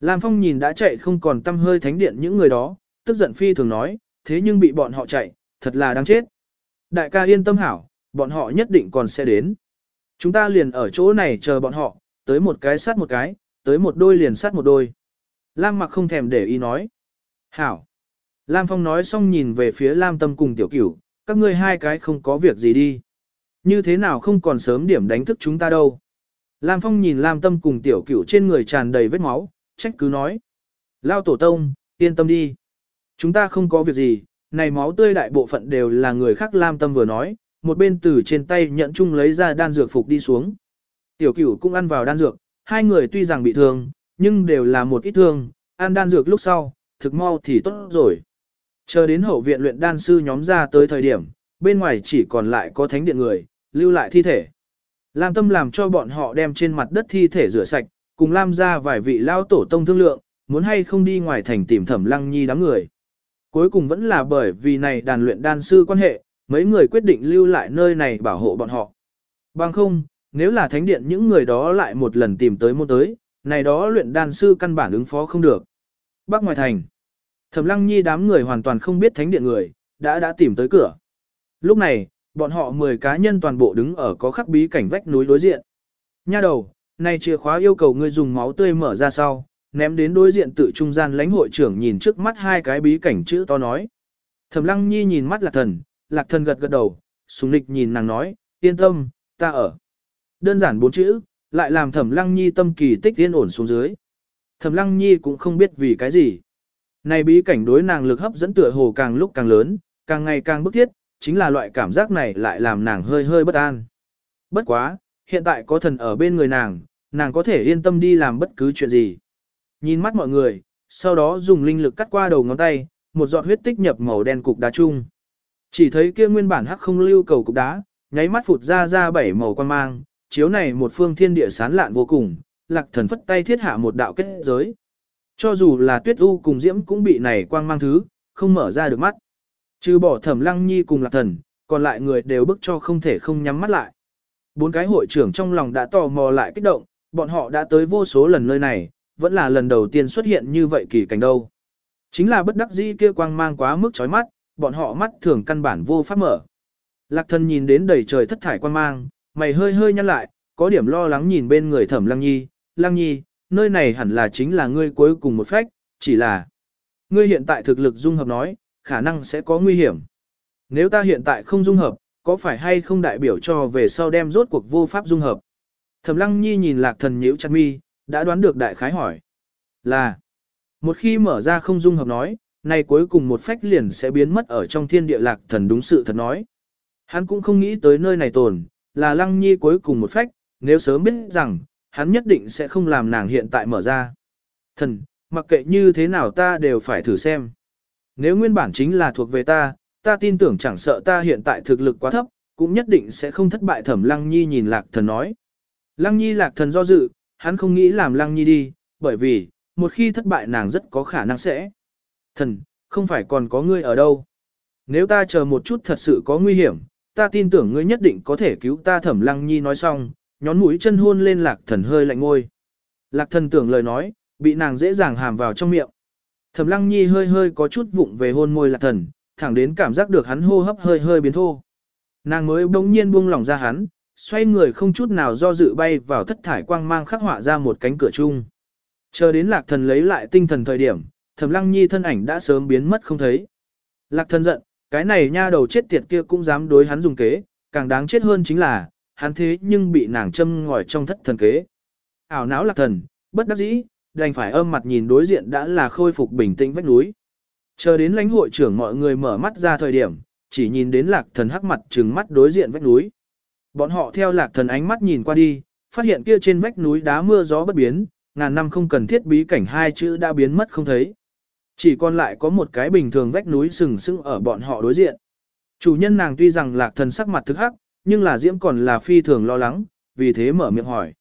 A: Lam Phong nhìn đã chạy không còn tâm hơi thánh điện những người đó, tức giận phi thường nói, thế nhưng bị bọn họ chạy, thật là đáng chết. Đại ca yên tâm hảo, bọn họ nhất định còn sẽ đến. Chúng ta liền ở chỗ này chờ bọn họ, tới một cái sát một cái, tới một đôi liền sát một đôi. Lam mặc không thèm để ý nói. Hảo. Lam Phong nói xong nhìn về phía Lam Tâm cùng tiểu cửu, các ngươi hai cái không có việc gì đi. Như thế nào không còn sớm điểm đánh thức chúng ta đâu. Lam Phong nhìn Lam Tâm cùng tiểu cửu trên người tràn đầy vết máu, trách cứ nói. Lao tổ tông, yên tâm đi. Chúng ta không có việc gì, này máu tươi đại bộ phận đều là người khác Lam Tâm vừa nói, một bên từ trên tay nhận chung lấy ra đan dược phục đi xuống. Tiểu cửu cũng ăn vào đan dược, hai người tuy rằng bị thương, nhưng đều là một ít thương, ăn đan dược lúc sau, thực mau thì tốt rồi. Chờ đến hậu viện luyện đan sư nhóm ra tới thời điểm, bên ngoài chỉ còn lại có thánh điện người, lưu lại thi thể. Lam Tâm làm cho bọn họ đem trên mặt đất thi thể rửa sạch, cùng Lam ra vài vị lao tổ tông thương lượng, muốn hay không đi ngoài thành tìm thẩm lăng nhi đám người. Cuối cùng vẫn là bởi vì này đàn luyện đan sư quan hệ, mấy người quyết định lưu lại nơi này bảo hộ bọn họ. Bằng không, nếu là thánh điện những người đó lại một lần tìm tới môn tới, này đó luyện đan sư căn bản ứng phó không được. Bắc ngoài thành, Thẩm Lăng Nhi đám người hoàn toàn không biết thánh điện người, đã đã tìm tới cửa. Lúc này, bọn họ 10 cá nhân toàn bộ đứng ở có khắc bí cảnh vách núi đối diện. Nha đầu, này chìa khóa yêu cầu ngươi dùng máu tươi mở ra sau, ném đến đối diện tự trung gian lãnh hội trưởng nhìn trước mắt hai cái bí cảnh chữ to nói. Thẩm Lăng Nhi nhìn mắt Lạc Thần, Lạc Thần gật gật đầu, sùng lịch nhìn nàng nói, yên tâm, ta ở. Đơn giản bốn chữ, lại làm Thẩm Lăng Nhi tâm kỳ tích yên ổn xuống dưới. Thẩm Lăng Nhi cũng không biết vì cái gì. Này bí cảnh đối nàng lực hấp dẫn tựa hồ càng lúc càng lớn, càng ngày càng bức thiết, chính là loại cảm giác này lại làm nàng hơi hơi bất an. Bất quá, hiện tại có thần ở bên người nàng, nàng có thể yên tâm đi làm bất cứ chuyện gì. Nhìn mắt mọi người, sau đó dùng linh lực cắt qua đầu ngón tay, một giọt huyết tích nhập màu đen cục đá chung. Chỉ thấy kia nguyên bản hắc không lưu cầu cục đá, nháy mắt phụt ra ra bảy màu quan mang, chiếu này một phương thiên địa sán lạn vô cùng, lạc thần phất tay thiết hạ một đạo kết giới. Cho dù là tuyết u cùng diễm cũng bị này quang mang thứ, không mở ra được mắt. Trừ bỏ thẩm lăng nhi cùng lạc thần, còn lại người đều bức cho không thể không nhắm mắt lại. Bốn cái hội trưởng trong lòng đã tò mò lại kích động, bọn họ đã tới vô số lần nơi này, vẫn là lần đầu tiên xuất hiện như vậy kỳ cảnh đâu. Chính là bất đắc dĩ kia quang mang quá mức chói mắt, bọn họ mắt thường căn bản vô pháp mở. Lạc thần nhìn đến đầy trời thất thải quang mang, mày hơi hơi nhăn lại, có điểm lo lắng nhìn bên người thẩm lăng nhi, lăng nhi, nơi này hẳn là chính là ngươi cuối cùng một phách, chỉ là ngươi hiện tại thực lực dung hợp nói, khả năng sẽ có nguy hiểm. Nếu ta hiện tại không dung hợp, có phải hay không đại biểu cho về sau đem rốt cuộc vô pháp dung hợp? Thẩm Lăng Nhi nhìn Lạc Thần nhíu chặt mi, đã đoán được đại khái hỏi. Là, một khi mở ra không dung hợp nói, này cuối cùng một phách liền sẽ biến mất ở trong thiên địa Lạc Thần đúng sự thật nói. Hắn cũng không nghĩ tới nơi này tồn, là Lăng Nhi cuối cùng một phách, nếu sớm biết rằng, hắn nhất định sẽ không làm nàng hiện tại mở ra. Thần, mặc kệ như thế nào ta đều phải thử xem. Nếu nguyên bản chính là thuộc về ta, ta tin tưởng chẳng sợ ta hiện tại thực lực quá thấp, cũng nhất định sẽ không thất bại thẩm lăng nhi nhìn lạc thần nói. Lăng nhi lạc thần do dự, hắn không nghĩ làm lăng nhi đi, bởi vì, một khi thất bại nàng rất có khả năng sẽ. Thần, không phải còn có ngươi ở đâu. Nếu ta chờ một chút thật sự có nguy hiểm, ta tin tưởng ngươi nhất định có thể cứu ta thẩm lăng nhi nói xong, nhón mũi chân hôn lên lạc thần hơi lạnh ngôi. Lạc thần tưởng lời nói, bị nàng dễ dàng hàm vào trong miệng. Thẩm lăng nhi hơi hơi có chút vụng về hôn môi lạc thần, thẳng đến cảm giác được hắn hô hấp hơi hơi biến thô. Nàng mới bỗng nhiên buông lỏng ra hắn, xoay người không chút nào do dự bay vào thất thải quang mang khắc họa ra một cánh cửa chung. Chờ đến lạc thần lấy lại tinh thần thời điểm, thẩm lăng nhi thân ảnh đã sớm biến mất không thấy. Lạc thần giận, cái này nha đầu chết tiệt kia cũng dám đối hắn dùng kế, càng đáng chết hơn chính là, hắn thế nhưng bị nàng châm ngòi trong thất thần kế. Ảo não lạc thần, bất đắc dĩ, đành phải âm mặt nhìn đối diện đã là khôi phục bình tĩnh vách núi. Chờ đến lãnh hội trưởng mọi người mở mắt ra thời điểm, chỉ nhìn đến lạc thần hắc mặt trừng mắt đối diện vách núi. Bọn họ theo lạc thần ánh mắt nhìn qua đi, phát hiện kia trên vách núi đá mưa gió bất biến, ngàn năm không cần thiết bí cảnh hai chữ đã biến mất không thấy. Chỉ còn lại có một cái bình thường vách núi sừng sững ở bọn họ đối diện. Chủ nhân nàng tuy rằng lạc thần sắc mặt thức hắc, nhưng là diễm còn là phi thường lo lắng, vì thế mở miệng hỏi.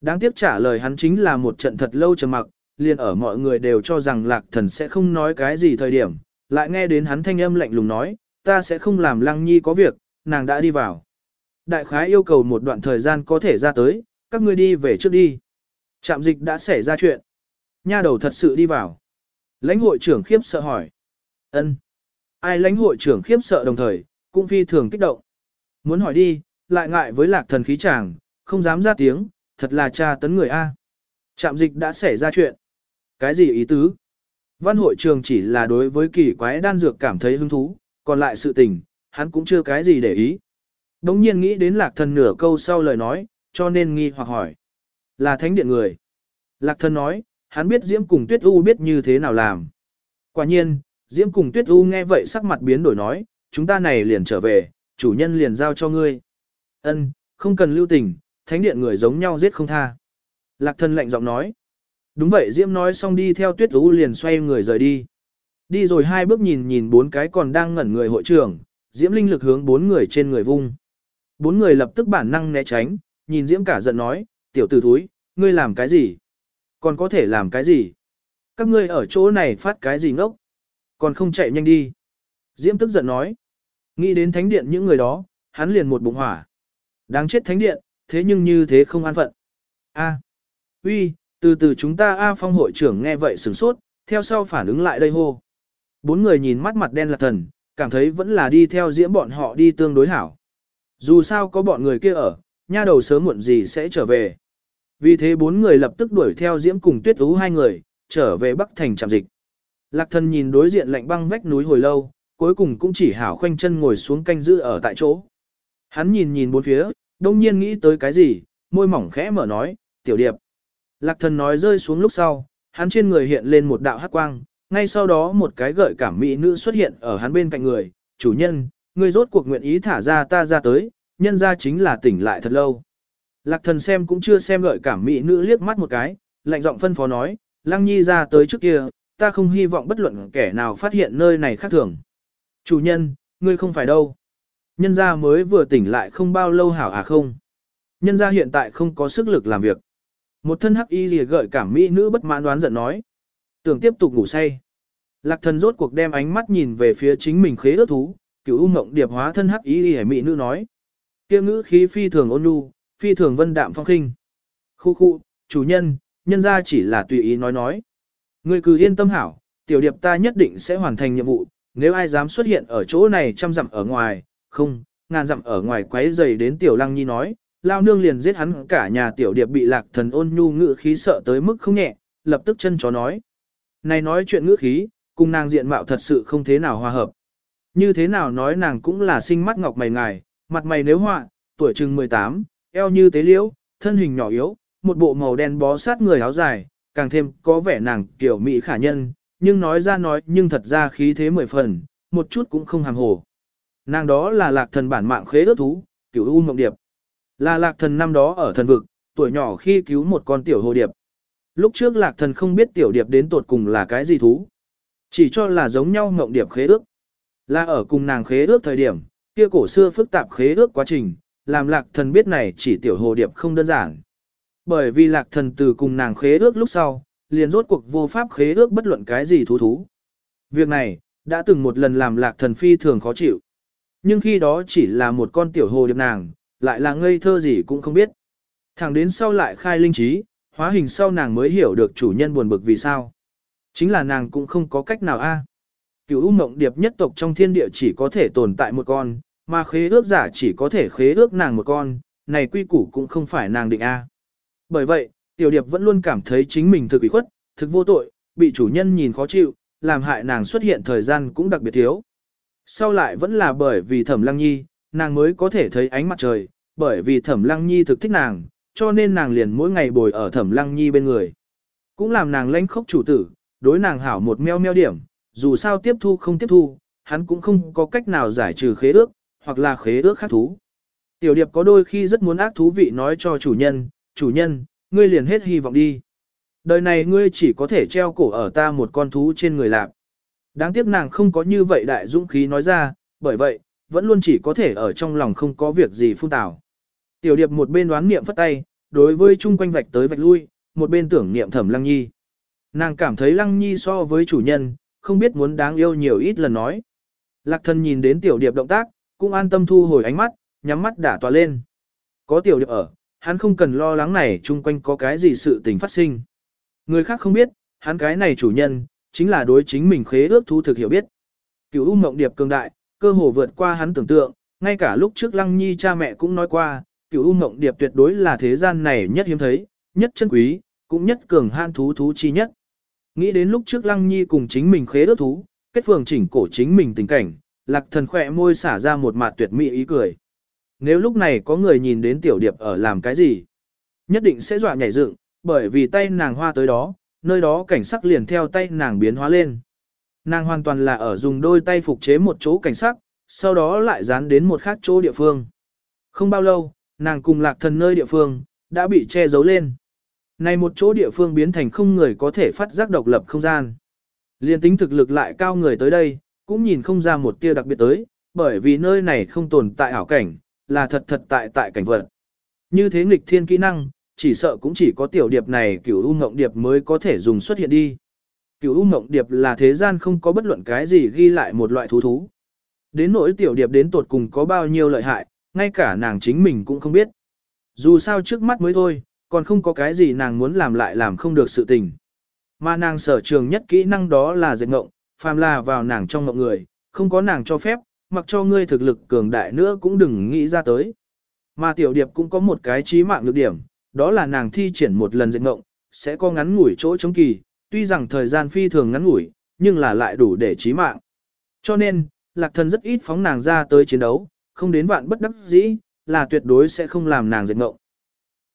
A: Đáng tiếc trả lời hắn chính là một trận thật lâu trầm mặc, liền ở mọi người đều cho rằng lạc thần sẽ không nói cái gì thời điểm, lại nghe đến hắn thanh âm lạnh lùng nói, ta sẽ không làm lăng nhi có việc, nàng đã đi vào. Đại khái yêu cầu một đoạn thời gian có thể ra tới, các ngươi đi về trước đi. Trạm dịch đã xảy ra chuyện. Nha đầu thật sự đi vào. Lãnh hội trưởng khiếp sợ hỏi. ân Ai lãnh hội trưởng khiếp sợ đồng thời, cũng phi thường kích động. Muốn hỏi đi, lại ngại với lạc thần khí chàng, không dám ra tiếng, thật là cha tấn người A. Trạm dịch đã xảy ra chuyện. Cái gì ý tứ? Văn hội trường chỉ là đối với kỳ quái đan dược cảm thấy hứng thú, còn lại sự tình, hắn cũng chưa cái gì để ý. Đống nhiên nghĩ đến lạc thần nửa câu sau lời nói, cho nên nghi hoặc hỏi. Là thánh điện người. Lạc thần nói, hắn biết Diễm cùng Tuyết U biết như thế nào làm. Quả nhiên, Diễm cùng Tuyết U nghe vậy sắc mặt biến đổi nói, chúng ta này liền trở về, chủ nhân liền giao cho ngươi. Ân, không cần lưu tình, thánh điện người giống nhau giết không tha. Lạc thần lạnh giọng nói. Đúng vậy Diễm nói xong đi theo Tuyết U liền xoay người rời đi. Đi rồi hai bước nhìn nhìn bốn cái còn đang ngẩn người hội trưởng, Diễm linh lực hướng bốn người trên người vung. Bốn người lập tức bản năng né tránh, nhìn Diễm cả giận nói, tiểu tử thúi, ngươi làm cái gì? Còn có thể làm cái gì? Các ngươi ở chỗ này phát cái gì ngốc? Còn không chạy nhanh đi. Diễm tức giận nói. Nghĩ đến thánh điện những người đó, hắn liền một bụng hỏa. Đáng chết thánh điện, thế nhưng như thế không an phận. A, uy, từ từ chúng ta A phong hội trưởng nghe vậy sửng sốt, theo sau phản ứng lại đây hô. Bốn người nhìn mắt mặt đen là thần, cảm thấy vẫn là đi theo diễm bọn họ đi tương đối hảo. Dù sao có bọn người kia ở, nha đầu sớm muộn gì sẽ trở về. Vì thế bốn người lập tức đuổi theo diễm cùng tuyết ú hai người, trở về Bắc Thành trạm dịch. Lạc thần nhìn đối diện lạnh băng vách núi hồi lâu, cuối cùng cũng chỉ hảo khoanh chân ngồi xuống canh giữ ở tại chỗ. Hắn nhìn nhìn bốn phía, đông nhiên nghĩ tới cái gì, môi mỏng khẽ mở nói, tiểu điệp. Lạc thần nói rơi xuống lúc sau, hắn trên người hiện lên một đạo hắc quang, ngay sau đó một cái gợi cảm mỹ nữ xuất hiện ở hắn bên cạnh người, chủ nhân, Ngươi rốt cuộc nguyện ý thả ra ta ra tới, nhân ra chính là tỉnh lại thật lâu. Lạc thần xem cũng chưa xem gợi cảm mỹ nữ liếc mắt một cái, lạnh giọng phân phó nói, lăng nhi ra tới trước kia, ta không hy vọng bất luận kẻ nào phát hiện nơi này khác thường. Chủ nhân, ngươi không phải đâu. Nhân gia mới vừa tỉnh lại không bao lâu hảo à không. Nhân gia hiện tại không có sức lực làm việc. Một thân hắc y lìa gợi cảm mỹ nữ bất mãn đoán giận nói. Tưởng tiếp tục ngủ say. Lạc thần rốt cuộc đem ánh mắt nhìn về phía chính mình khế ước thú, cửu u mộng điệp hóa thân hắc y lìa mỹ nữ nói. Kia ngữ khí phi thường ôn nhu, phi thường vân đạm phong khinh. Khu khu, chủ nhân, nhân gia chỉ là tùy ý nói nói. Ngươi cứ yên tâm hảo, tiểu điệp ta nhất định sẽ hoàn thành nhiệm vụ, nếu ai dám xuất hiện ở chỗ này trăm dặm ở ngoài, không, ngàn dặm ở ngoài quấy dày đến tiểu lăng nhi nói, lao nương liền giết hắn cả nhà tiểu điệp bị lạc thần ôn nhu ngữ khí sợ tới mức không nhẹ, lập tức chân chó nói. Này nói chuyện ngữ khí, cùng nàng diện mạo thật sự không thế nào hòa hợp. Như thế nào nói nàng cũng là sinh mắt ngọc mày ngài, mặt mày nếu họa, tuổi chừng 18, eo như tế liễu, thân hình nhỏ yếu, một bộ màu đen bó sát người áo dài, càng thêm có vẻ nàng kiểu mỹ khả nhân, nhưng nói ra nói nhưng thật ra khí thế mười phần, một chút cũng không hàm hồ. Nàng đó là lạc thần bản mạng khế ước thú, cửu u mộng điệp. Là lạc thần năm đó ở thần vực, tuổi nhỏ khi cứu một con tiểu hồ điệp. Lúc trước lạc thần không biết tiểu điệp đến tột cùng là cái gì thú. Chỉ cho là giống nhau mộng điệp khế ước. Là ở cùng nàng khế ước thời điểm, kia cổ xưa phức tạp khế ước quá trình, làm lạc thần biết này chỉ tiểu hồ điệp không đơn giản. Bởi vì lạc thần từ cùng nàng khế ước lúc sau, liền rốt cuộc vô pháp khế ước bất luận cái gì thú thú. Việc này, đã từng một lần làm lạc thần phi thường khó chịu. Nhưng khi đó chỉ là một con tiểu hồ điệp nàng, lại là ngây thơ gì cũng không biết. Thẳng đến sau lại khai linh trí, hóa hình sau nàng mới hiểu được chủ nhân buồn bực vì sao. Chính là nàng cũng không có cách nào a. À. Cửu U Mộng Điệp nhất tộc trong thiên địa chỉ có thể tồn tại một con, mà khế ước giả chỉ có thể khế ước nàng một con, này quy củ cũng không phải nàng định a. Bởi vậy, Tiểu Điệp vẫn luôn cảm thấy chính mình thực ủy khuất, thực vô tội, bị chủ nhân nhìn khó chịu, làm hại nàng xuất hiện thời gian cũng đặc biệt thiếu. Sau lại vẫn là bởi vì Thẩm Lăng Nhi, nàng mới có thể thấy ánh mặt trời, bởi vì Thẩm Lăng Nhi thực thích nàng, cho nên nàng liền mỗi ngày bồi ở Thẩm Lăng Nhi bên người. Cũng làm nàng lãnh khốc chủ tử, đối nàng hảo một meo meo điểm, dù sao tiếp thu không tiếp thu, hắn cũng không có cách nào giải trừ khế ước, hoặc là khế ước khác thú. Tiểu điệp có đôi khi rất muốn ác thú vị nói cho chủ nhân, chủ nhân, ngươi liền hết hy vọng đi. Đời này ngươi chỉ có thể treo cổ ở ta một con thú trên người lạc. Đáng tiếc nàng không có như vậy đại dũng khí nói ra, bởi vậy, vẫn luôn chỉ có thể ở trong lòng không có việc gì phun tảo. Tiểu điệp một bên đoán niệm phất tay, đối với chung quanh vạch tới vạch lui, một bên tưởng niệm thẩm lăng nhi. Nàng cảm thấy lăng nhi so với chủ nhân, không biết muốn đáng yêu nhiều ít lần nói. Lạc thần nhìn đến tiểu điệp động tác, cũng an tâm thu hồi ánh mắt, nhắm mắt đả tòa lên. Có tiểu điệp ở, hắn không cần lo lắng này chung quanh có cái gì sự tình phát sinh. Người khác không biết, hắn cái này chủ nhân, chính là đối chính mình khế ước thu thực hiểu biết. Cửu U Mộng Điệp cường đại, cơ hồ vượt qua hắn tưởng tượng, ngay cả lúc trước Lăng Nhi cha mẹ cũng nói qua, Cửu U Mộng Điệp tuyệt đối là thế gian này nhất hiếm thấy, nhất chân quý, cũng nhất cường han thú thú chi nhất. Nghĩ đến lúc trước Lăng Nhi cùng chính mình khế ước thú, kết phường chỉnh cổ chính mình tình cảnh, Lạc Thần khỏe môi xả ra một mặt tuyệt mỹ ý cười. Nếu lúc này có người nhìn đến tiểu điệp ở làm cái gì, nhất định sẽ dọa nhảy dựng, bởi vì tay nàng hoa tới đó, nơi đó cảnh sắc liền theo tay nàng biến hóa lên. Nàng hoàn toàn là ở dùng đôi tay phục chế một chỗ cảnh sắc, sau đó lại dán đến một khác chỗ địa phương. Không bao lâu, nàng cùng lạc thần nơi địa phương, đã bị che giấu lên. Này một chỗ địa phương biến thành không người có thể phát giác độc lập không gian. Liên tính thực lực lại cao người tới đây, cũng nhìn không ra một tia đặc biệt tới, bởi vì nơi này không tồn tại ảo cảnh, là thật thật tại tại cảnh vật. Như thế nghịch thiên kỹ năng, chỉ sợ cũng chỉ có tiểu điệp này cửu u ngộng điệp mới có thể dùng xuất hiện đi. Cửu u ngộng điệp là thế gian không có bất luận cái gì ghi lại một loại thú thú. Đến nỗi tiểu điệp đến tột cùng có bao nhiêu lợi hại, ngay cả nàng chính mình cũng không biết. Dù sao trước mắt mới thôi, còn không có cái gì nàng muốn làm lại làm không được sự tình. Mà nàng sở trường nhất kỹ năng đó là dệt ngộng, phàm là vào nàng trong ngộng người, không có nàng cho phép, mặc cho ngươi thực lực cường đại nữa cũng đừng nghĩ ra tới. Mà tiểu điệp cũng có một cái trí mạng nhược điểm, đó là nàng thi triển một lần dệt ngộng, sẽ có ngắn ngủi chỗ chống kỳ, tuy rằng thời gian phi thường ngắn ngủi, nhưng là lại đủ để trí mạng. Cho nên, lạc thần rất ít phóng nàng ra tới chiến đấu, không đến vạn bất đắc dĩ, là tuyệt đối sẽ không làm nàng dệt ngộng.